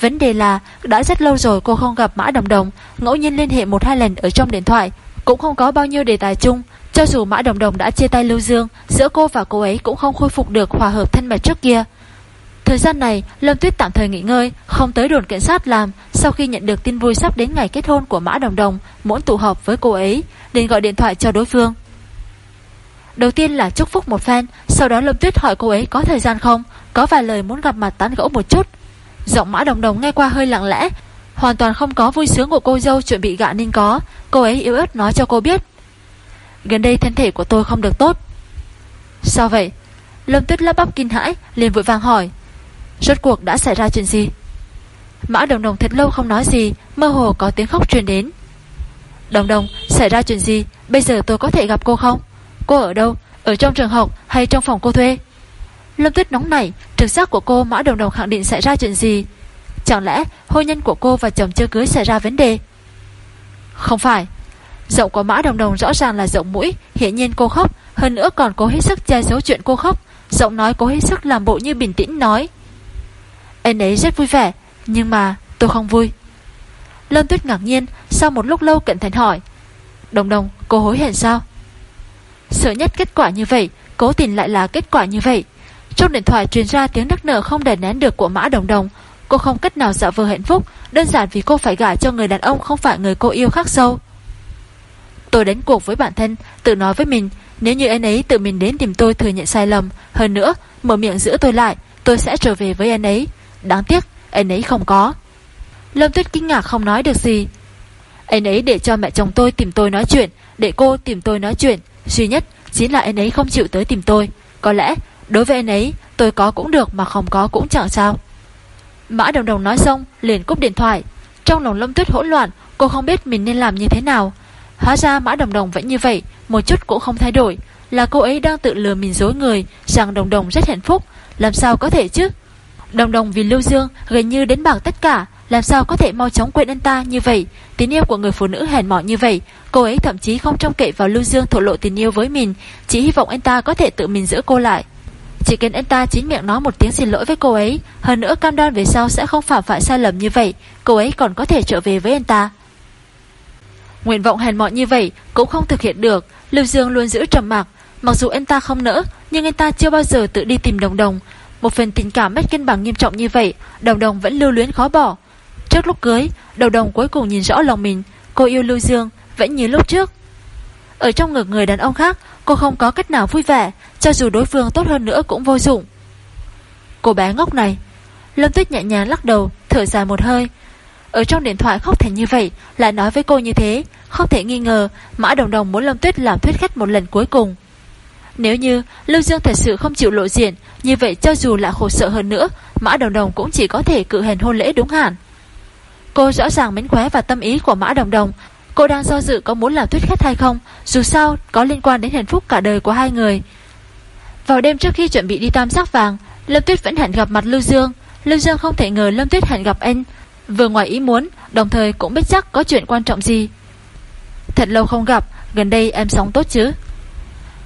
Vấn đề là, đã rất lâu rồi cô không gặp Mã Đồng Đồng, ngẫu nhiên liên hệ một hai lần ở trong điện thoại, cũng không có bao nhiêu đề tài chung. Cho dù Mã Đồng Đồng đã chia tay Lưu Dương, giữa cô và cô ấy cũng không khôi phục được hòa hợp thân mật trước kia. Thời gian này, Lâm Tuyết tạm thời nghỉ ngơi, không tới đồn cảnh sát làm. Sau khi nhận được tin vui sắp đến ngày kết hôn của Mã Đồng Đồng, muốn tụ họp với cô ấy, nên gọi điện thoại cho đối phương. Đầu tiên là chúc phúc một fan, sau đó Lâm Tuyết hỏi cô ấy có thời gian không, có vài lời muốn gặp mặt tán gẫu một chút. Giọng Mã Đồng Đồng nghe qua hơi lặng lẽ, hoàn toàn không có vui sướng của cô dâu chuẩn bị gạ nên có. Cô ấy yếu ớt nói cho cô biết. Gần đây thân thể của tôi không được tốt. Sao vậy? Lâm Tuyết lắp bắp kinh hãi, liền vội vàng hỏi. Rốt cuộc đã xảy ra chuyện gì? Mã Đồng Đồng thật lâu không nói gì, mơ hồ có tiếng khóc truyền đến. Đồng Đồng, xảy ra chuyện gì? Bây giờ tôi có thể gặp cô không? Cô ở đâu? Ở trong trường học hay trong phòng cô thuê? Lâm Tuyết nóng nảy, trực giác của cô Mã Đồng Đồng khẳng định xảy ra chuyện gì? Chẳng lẽ hôn nhân của cô và chồng chưa cưới xảy ra vấn đề? Không phải. Giọng của Mã Đồng Đồng rõ ràng là giọng mũi, hiện nhiên cô khóc, hơn nữa còn cố hết sức che giấu chuyện cô khóc. Giọng nói cố hết sức làm bộ như bình tĩnh nói. Anh ấy rất vui vẻ, nhưng mà tôi không vui. Lâm Tuyết ngạc nhiên, sau một lúc lâu cẩn thận hỏi. Đồng đồng, cô hối hận sao? Sợ nhất kết quả như vậy, cố tình lại là kết quả như vậy. Trong điện thoại truyền ra tiếng nức nở không đè nén được của Mã Đồng Đồng. Cô không cách nào dạo vờ hạnh phúc, đơn giản vì cô phải gả cho người đàn ông không phải người cô yêu khác sâu. Tôi đánh cuộc với bản thân, tự nói với mình, nếu như anh ấy tự mình đến tìm tôi thừa nhận sai lầm, hơn nữa, mở miệng giữ tôi lại, tôi sẽ trở về với anh ấy. Đáng tiếc, anh ấy không có. Lâm Tuyết kinh ngạc không nói được gì. Anh ấy để cho mẹ chồng tôi tìm tôi nói chuyện, để cô tìm tôi nói chuyện. Duy nhất chính là anh ấy không chịu tới tìm tôi. Có lẽ, đối với anh ấy, tôi có cũng được mà không có cũng chẳng sao. Mã Đồng Đồng nói xong, liền cúp điện thoại. Trong lòng Lâm Tuyết hỗn loạn, cô không biết mình nên làm như thế nào. Hóa ra Mã Đồng Đồng vẫn như vậy, một chút cũng không thay đổi. Là cô ấy đang tự lừa mình dối người, rằng Đồng Đồng rất hạnh phúc. Làm sao có thể chứ? Đồng đồng vì Lưu Dương gần như đến bảng tất cả, làm sao có thể mau chóng quên anh ta như vậy? Tình yêu của người phụ nữ hèn mọn như vậy, cô ấy thậm chí không trông cậy vào Lưu Dương thổ lộ tình yêu với mình, chỉ hy vọng anh ta có thể tự mình giữ cô lại. Chỉ cần anh ta chính miệng nói một tiếng xin lỗi với cô ấy, hơn nữa cam đoan về sau sẽ không phạm phải sai lầm như vậy, cô ấy còn có thể trở về với anh ta. Nguyện vọng hèn mọn như vậy cũng không thực hiện được, Lưu Dương luôn giữ trầm mặc, mặc dù anh ta không nỡ, nhưng anh ta chưa bao giờ tự đi tìm đồng đồng, một phần tình cảm mất cân bằng nghiêm trọng như vậy, Đồng Đồng vẫn lưu luyến khó bỏ. Trước lúc cưới, Đồng Đồng cuối cùng nhìn rõ lòng mình, cô yêu Lưu Dương vẫn như lúc trước. Ở trong ngực người đàn ông khác, cô không có cách nào vui vẻ, cho dù đối phương tốt hơn nữa cũng vô dụng. Cô bé ngốc này, Lâm Tuyết nhẹ nhàng lắc đầu, thở dài một hơi. Ở trong điện thoại khóc thành như vậy, lại nói với cô như thế, không thể nghi ngờ Mã Đồng Đồng muốn Lâm Tuyết làm thuyết khách một lần cuối cùng. Nếu như Lưu Dương thật sự không chịu lộ diện, như vậy cho dù là khổ sợ hơn nữa, Mã Đồng Đồng cũng chỉ có thể cự hèn hôn lễ đúng hẳn. Cô rõ ràng mến khóe và tâm ý của Mã Đồng Đồng. Cô đang do dự có muốn làm thuyết khách hay không, dù sao có liên quan đến hạnh phúc cả đời của hai người. Vào đêm trước khi chuẩn bị đi tam sắc vàng, Lâm Tuyết vẫn hẹn gặp mặt Lưu Dương. Lưu Dương không thể ngờ Lâm Tuyết hẹn gặp anh, vừa ngoài ý muốn, đồng thời cũng biết chắc có chuyện quan trọng gì. Thật lâu không gặp, gần đây em sống tốt chứ?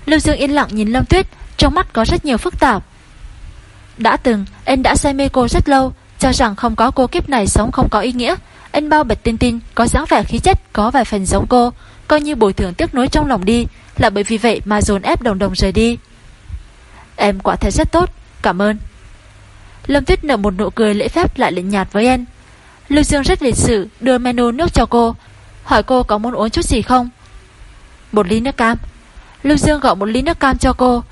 Lưu Dương yên lặng nhìn Lâm Tuyết, trong mắt có rất nhiều phức tạp. Đã từng, anh đã say mê cô rất lâu, cho rằng không có cô kiếp này sống không có ý nghĩa. Anh bao bật tin tin, có dáng vẻ khí chất, có vài phần giống cô, coi như bồi thường tiếc nuối trong lòng đi, là bởi vì vậy mà dồn ép đồng đồng rời đi. Em quả thật rất tốt, cảm ơn. Lâm Tuyết nở một nụ cười lễ phép lại lịnh nhạt với anh. Lưu Dương rất lịch sự đưa menu nước cho cô, hỏi cô có muốn uống chút gì không. Một ly nước cam. Lưu Dương gọi một ly nước cam cho cô,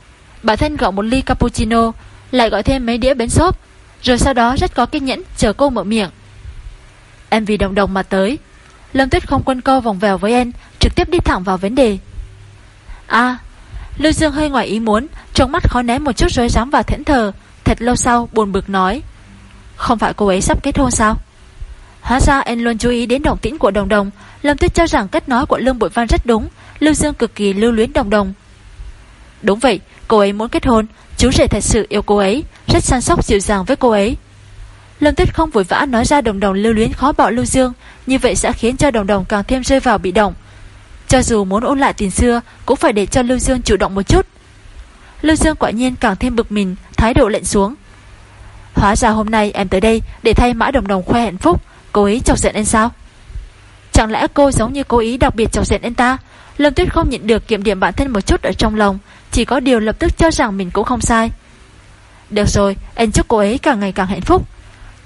bản thân gọi một ly cappuccino, lại gọi thêm mấy đĩa bánh xốp, rồi sau đó rất có kiên nhẫn chờ cô mở miệng. Em vì đồng đồng mà tới. Lâm Tuyết không quân câu vòng vèo với em, trực tiếp đi thẳng vào vấn đề. À, Lưu Dương hơi ngoài ý muốn, trong mắt khó ném một chút rối rắm và thẫn thờ, thật lâu sau buồn bực nói. Không phải cô ấy sắp kết hôn sao? Hóa ra em luôn chú ý đến động tĩnh của đồng đồng, Lâm Tuyết cho rằng cách nói của Lương Bội Văn rất đúng, Lưu Dương cực kỳ lưu luyến đồng đồng. Đúng vậy, cô ấy muốn kết hôn, chú rể thật sự yêu cô ấy, rất săn sóc dịu dàng với cô ấy. Lâm Tuyết không vội vã nói ra đồng đồng lưu luyến khó bỏ Lưu Dương, như vậy sẽ khiến cho đồng đồng càng thêm rơi vào bị động. Cho dù muốn ôn lại tiền xưa, cũng phải để cho Lưu Dương chủ động một chút. Lưu Dương quả nhiên càng thêm bực mình Thái độ lệnh xuống. Hóa ra hôm nay em tới đây để thay Mã Đồng Đồng khoe hạnh phúc. Cô ấy chọc giận em sao? Chẳng lẽ cô giống như cố ý đặc biệt chọc giận em ta? Lâm Tuyết không nhịn được kiểm điểm bản thân một chút ở trong lòng. Chỉ có điều lập tức cho rằng mình cũng không sai. Được rồi, Anh chúc cô ấy càng ngày càng hạnh phúc.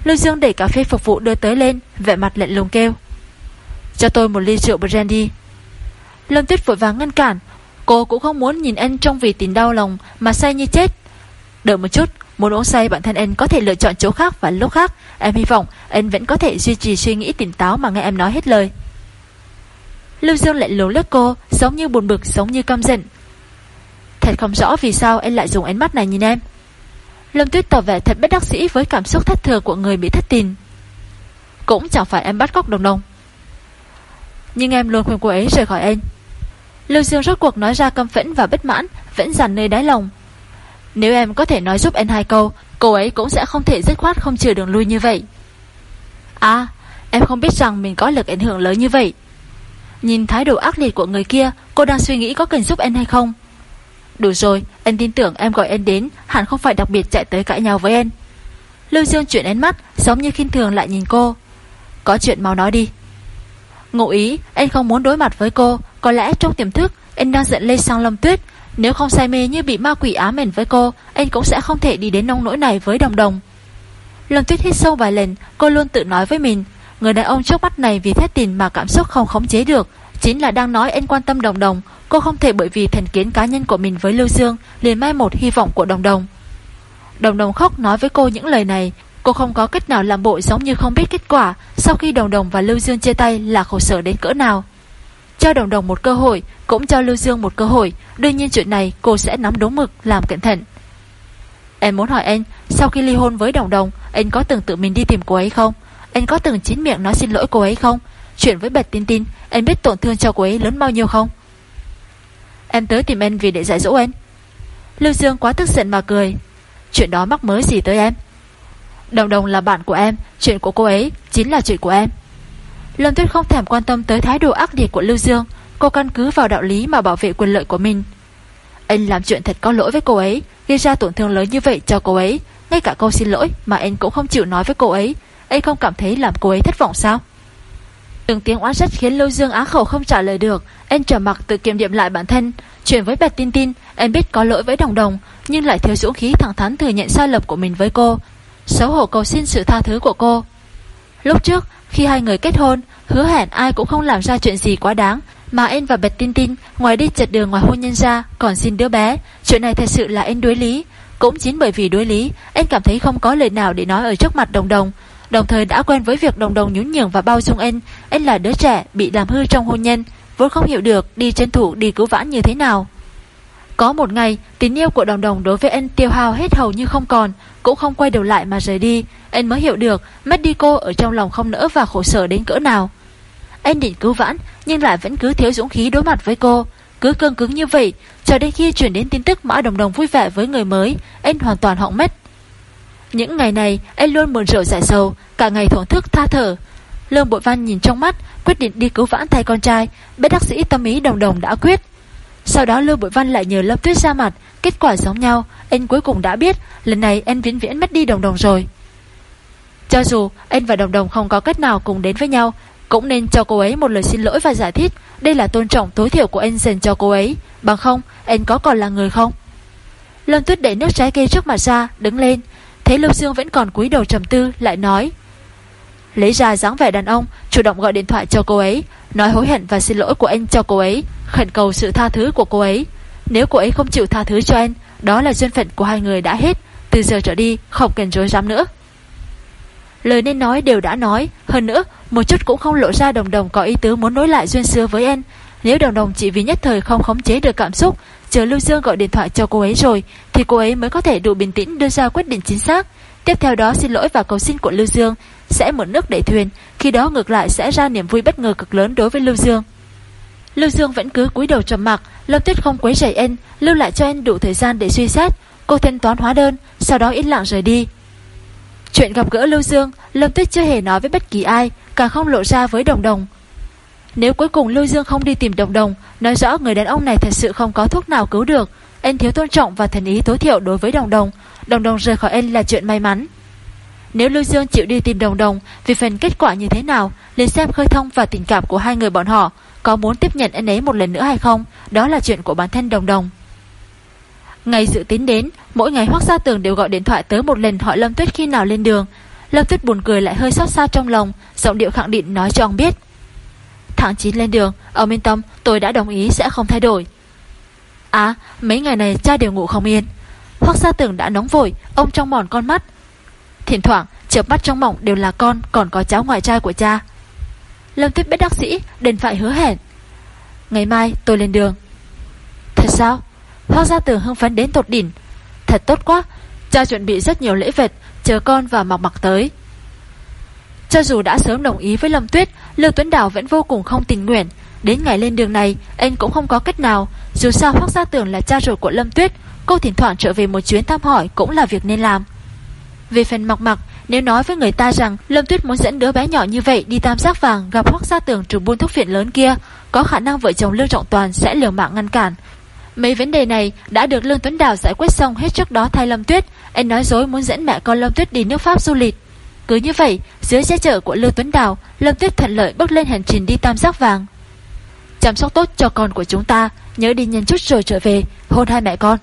Lưu Dương đẩy cà phê phục vụ đưa tới lên, Vẻ mặt lạnh lùng kêu. Cho tôi một ly rượu brandy. Lâm Tuyết vội vàng ngăn cản. Cô cũng không muốn nhìn anh trong vì tình đau lòng Mà say như chết. Đợi một chút, Muốn uống say bản thân em có thể lựa chọn chỗ khác và lúc khác. Em hy vọng anh vẫn có thể duy trì suy nghĩ tỉnh táo Mà nghe em nói hết lời. Lưu Dương lại lố lướt cô, Giống như buồn bực, giống như căm giận. Thật không rõ vì sao anh lại dùng ánh mắt này nhìn em. Lâm Tuyết tỏ vẻ thật bất đắc dĩ Với cảm xúc thất thừa của người bị thất tình. Cũng chẳng phải em bắt cóc đồng đồng. Nhưng em luôn khuyên cô ấy rời khỏi anh. Lưu Dương rốt cuộc nói ra căm phẫn và bất mãn, Vẫn dằn nơi đáy lòng. Nếu em có thể nói giúp anh hai câu, Cô ấy cũng sẽ không thể dứt khoát không chừa đường lui như vậy. À Em không biết rằng mình có lực ảnh hưởng lớn như vậy. Nhìn thái độ ác liệt của người kia, Cô đang suy nghĩ có cần giúp em hay không. Đủ rồi, Anh tin tưởng em gọi anh đến, Hẳn không phải đặc biệt chạy tới cãi nhau với em. Lưu Dương chuyển ánh mắt, Giống như khinh thường lại nhìn cô. Có chuyện mau nói đi. Ngụ ý, anh không muốn đối mặt với cô, Có lẽ trong tiềm thức, Anh đang giận lê sang Lâm Tuyết. Nếu không say mê như bị ma quỷ ám ảnh với cô, Anh cũng sẽ không thể đi đến nông nỗi này với đồng đồng. Lâm Tuyết hít sâu vài lần, Cô luôn tự nói với mình, Người đàn ông trước mắt này vì thét tình mà cảm xúc không khống chế được Chính là đang nói anh quan tâm đồng đồng. Cô không thể bởi vì thành kiến cá nhân của mình với Lưu Dương, liền mai một hy vọng của đồng đồng. Đồng đồng khóc nói với cô những lời này. Cô không có cách nào làm bộ giống như không biết kết quả, Sau khi đồng đồng và Lưu Dương chia tay là khổ sở đến cỡ nào. Cho đồng đồng một cơ hội, Cũng cho Lưu Dương một cơ hội. Đương nhiên chuyện này cô sẽ nắm đúng mực, Làm cẩn thận. Em muốn hỏi anh, Sau khi ly hôn với đồng đồng, Anh có từng tự mình đi tìm cô ấy không? Anh có từng chín miệng nói xin lỗi cô ấy không? Chuyện với Bạch Tin Tin, em biết tổn thương cho cô ấy lớn bao nhiêu không? Em tới tìm anh vì để dạy dỗ em. Lưu Dương quá tức giận mà cười. Chuyện đó mắc mới gì tới em? Đồng đồng là bạn của em, Chuyện của cô ấy chính là chuyện của em. Lâm Tuyết không thèm quan tâm tới thái độ ác liệt của Lưu Dương. Cô căn cứ vào đạo lý mà bảo vệ quyền lợi của mình. Anh làm chuyện thật có lỗi với cô ấy, Gây ra tổn thương lớn như vậy cho cô ấy. Ngay cả câu xin lỗi mà anh cũng không chịu nói với cô ấy. Anh không cảm thấy làm cô ấy thất vọng sao? Từng tiếng oán trách khiến Lưu Dương á khẩu không trả lời được. Em trở mặt tự kiểm điểm lại bản thân. Chuyển với Bạch Tin Tin, em biết có lỗi với Đồng Đồng, Nhưng lại thiếu dũng khí thẳng thắn thừa nhận sai lầm của mình với cô. Xấu hổ cầu xin sự tha thứ của cô. Lúc trước, Khi hai người kết hôn, Hứa hẹn ai cũng không làm ra chuyện gì quá đáng, Mà em và Bạch Tin Tin Ngoài đi chật đường ngoài hôn nhân ra, Còn xin đứa bé. Chuyện này thật sự là em đối lý. Cũng chính bởi vì đối lý, em cảm thấy không có lời nào để nói ở trước mặt Đồng Đồng. Đồng thời đã quen với việc đồng đồng nhún nhường và bao dung anh. Anh là đứa trẻ bị làm hư trong hôn nhân, Vốn không hiểu được đi trên thủ đi cứu vãn như thế nào. Có một ngày, Tình yêu của đồng đồng đối với anh tiêu hao hết hầu như không còn, Cũng không quay đầu lại mà rời đi. Anh mới hiểu được mất đi cô ở trong lòng không nỡ và khổ sở đến cỡ nào. Anh định cứu vãn, Nhưng lại vẫn cứ thiếu dũng khí đối mặt với cô. Cứ cương cứng như vậy, Cho đến khi chuyển đến tin tức Mã Đồng Đồng vui vẻ với người mới, Anh hoàn toàn họng mất những ngày này, anh luôn buồn rượu giải sầu Cả ngày thổn thức tha thở. Lương Bội Văn nhìn trong mắt, Quyết định đi cứu vãn thay con trai Bác đắc sĩ tâm ý đồng đồng đã quyết. Sau đó Lương Bội Văn lại nhờ Lâm Tuyết ra mặt, Kết quả giống nhau, Anh cuối cùng đã biết, Lần này anh viễn viễn mất đi đồng đồng rồi. Cho dù anh và đồng đồng không có cách nào cùng đến với nhau, Cũng nên cho cô ấy một lời xin lỗi và giải thích, Đây là tôn trọng tối thiểu của anh dành cho cô ấy, Bằng không, anh có còn là người không? Lâm Tuyết đẩy nước trái cây trước mặt ra, Đứng lên thế Lưu Dương vẫn còn cúi đầu trầm tư, Lại nói, Lấy ra dáng vẻ đàn ông, Chủ động gọi điện thoại cho cô ấy, Nói hối hận và xin lỗi của anh cho cô ấy, Khẩn cầu sự tha thứ của cô ấy. Nếu cô ấy không chịu tha thứ cho anh, Đó là duyên phận của hai người đã hết, Từ giờ trở đi không cần dối dám nữa. Lời nên nói đều đã nói, Hơn nữa, một chút cũng không lộ ra đồng đồng có ý tứ muốn nối lại duyên xưa với anh. Nếu đồng đồng chỉ vì nhất thời không khống chế được cảm xúc Chờ Lưu Dương gọi điện thoại cho cô ấy rồi, Thì cô ấy mới có thể đủ bình tĩnh đưa ra quyết định chính xác. Tiếp theo đó, xin lỗi và cầu xin của Lưu Dương Sẽ mượn nước đẩy thuyền, Khi đó ngược lại sẽ ra niềm vui bất ngờ cực lớn đối với Lưu Dương. Lưu Dương vẫn cứ cúi đầu trầm mặc, Lâm Tuyết không quấy rầy anh, Lưu lại cho anh đủ thời gian để suy xét. Cô thanh toán hóa đơn, Sau đó yên lặng rời đi. Chuyện gặp gỡ Lưu Dương, Lâm Tuyết chưa hề nói với bất kỳ ai, Càng không lộ ra với Đồng Đồng nếu cuối cùng Lưu Dương không đi tìm đồng đồng Nói rõ người đàn ông này thật sự không có thuốc nào cứu được anh thiếu tôn trọng và thần ý tối thiểu đối với Đồng Đồng. Đồng Đồng rời khỏi anh là chuyện may mắn. Nếu Lưu Dương chịu đi tìm Đồng Đồng vì phần kết quả như thế nào, lên xem khơi thông và tình cảm của hai người bọn họ, có muốn tiếp nhận anh ấy một lần nữa hay không, đó là chuyện của bản thân Đồng Đồng. Ngày dự tính đến, mỗi ngày Hoác Gia Tường đều gọi điện thoại tới một lần hỏi Lâm Tuyết khi nào lên đường. Lâm Tuyết buồn cười lại hơi xót xa trong lòng, giọng điệu khẳng định nói cho ông biết. Tháng 9 lên đường, ông yên tâm, tôi đã đồng ý sẽ không thay đổi. À, mấy ngày này cha đều ngủ không yên. Hoác Gia tưởng đã nóng vội, ông trong mòn con mắt. Thỉnh thoảng, chợp mắt trong mộng đều là con, còn có cháu ngoại trai của cha. Lâm Tuyết biết đắc sĩ, đền phải hứa hẹn. Ngày mai tôi lên đường. Thật sao? Hoác Gia tưởng hưng phấn đến tột đỉnh. Thật tốt quá, cha chuẩn bị rất nhiều lễ vật, chờ con và mặc mặc tới. Cho dù đã sớm đồng ý với Lâm Tuyết, Lưu Tuấn Đào vẫn vô cùng không tình nguyện. Đến ngày lên đường này, anh cũng không có cách nào. Dù sao Hoác Gia Tường là cha ruột của Lâm Tuyết, cô thỉnh thoảng trở về một chuyến thăm hỏi cũng là việc nên làm. Về phần mặc mặc, nếu nói với người ta rằng Lâm Tuyết muốn dẫn đứa bé nhỏ như vậy đi tam giác vàng gặp Hoác Gia Tường trùng buôn thuốc viện lớn kia, có khả năng vợ chồng Lương Trọng Toàn sẽ liều mạng ngăn cản. Mấy vấn đề này đã được Lương Tuấn Đào giải quyết xong hết trước đó thay Lâm Tuyết. Anh nói dối muốn dẫn mẹ con Lâm Tuyết đi nước Pháp du lịch. Cứ như vậy, dưới che chở của Lưu Tuấn Đào, Lâm Tuyết thuận lợi bước lên hành trình đi tam giác vàng. Chăm sóc tốt cho con của chúng ta, nhớ đi nhân chút rồi trở về, hôn hai mẹ con.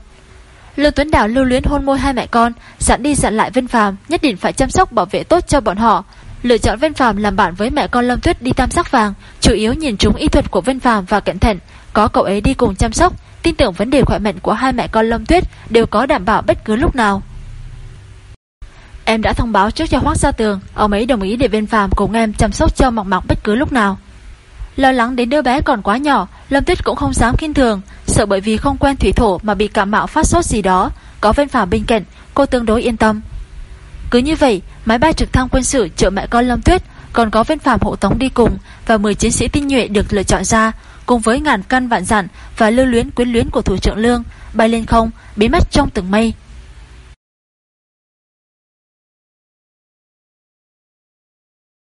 Lưu Tuấn Đào lưu luyến hôn môi hai mẹ con, dặn đi dặn lại Vân Phàm nhất định phải chăm sóc bảo vệ tốt cho bọn họ. Lựa chọn Vân Phàm làm bạn với mẹ con Lâm Tuyết đi tam sắc vàng, chủ yếu nhìn trúng y thuật của Vân Phàm và cẩn thận, có cậu ấy đi cùng chăm sóc, tin tưởng vấn đề khỏe mạnh của hai mẹ con Lâm Tuyết đều có đảm bảo bất cứ lúc nào. Em đã thông báo trước cho Hoác Gia Tường, ông ấy đồng ý để viên Phàm cùng em chăm sóc cho Mọc Mọc bất cứ lúc nào. Lo lắng đến đứa bé còn quá nhỏ, Lâm Tuyết cũng không dám kinh thường, sợ bởi vì không quen thủy thổ mà bị cảm mạo phát sốt gì đó, có viên Phàm bên cạnh, cô tương đối yên tâm. Cứ như vậy, máy bay trực thăng quân sự chở mẹ con Lâm Tuyết còn có viên Phàm hộ tống đi cùng và 10 chiến sĩ tinh nhuệ được lựa chọn ra, cùng với ngàn căn vạn dặn và lưu luyến quyến luyến của thủ trưởng Lương, bay lên không, biến mất trong từng mây.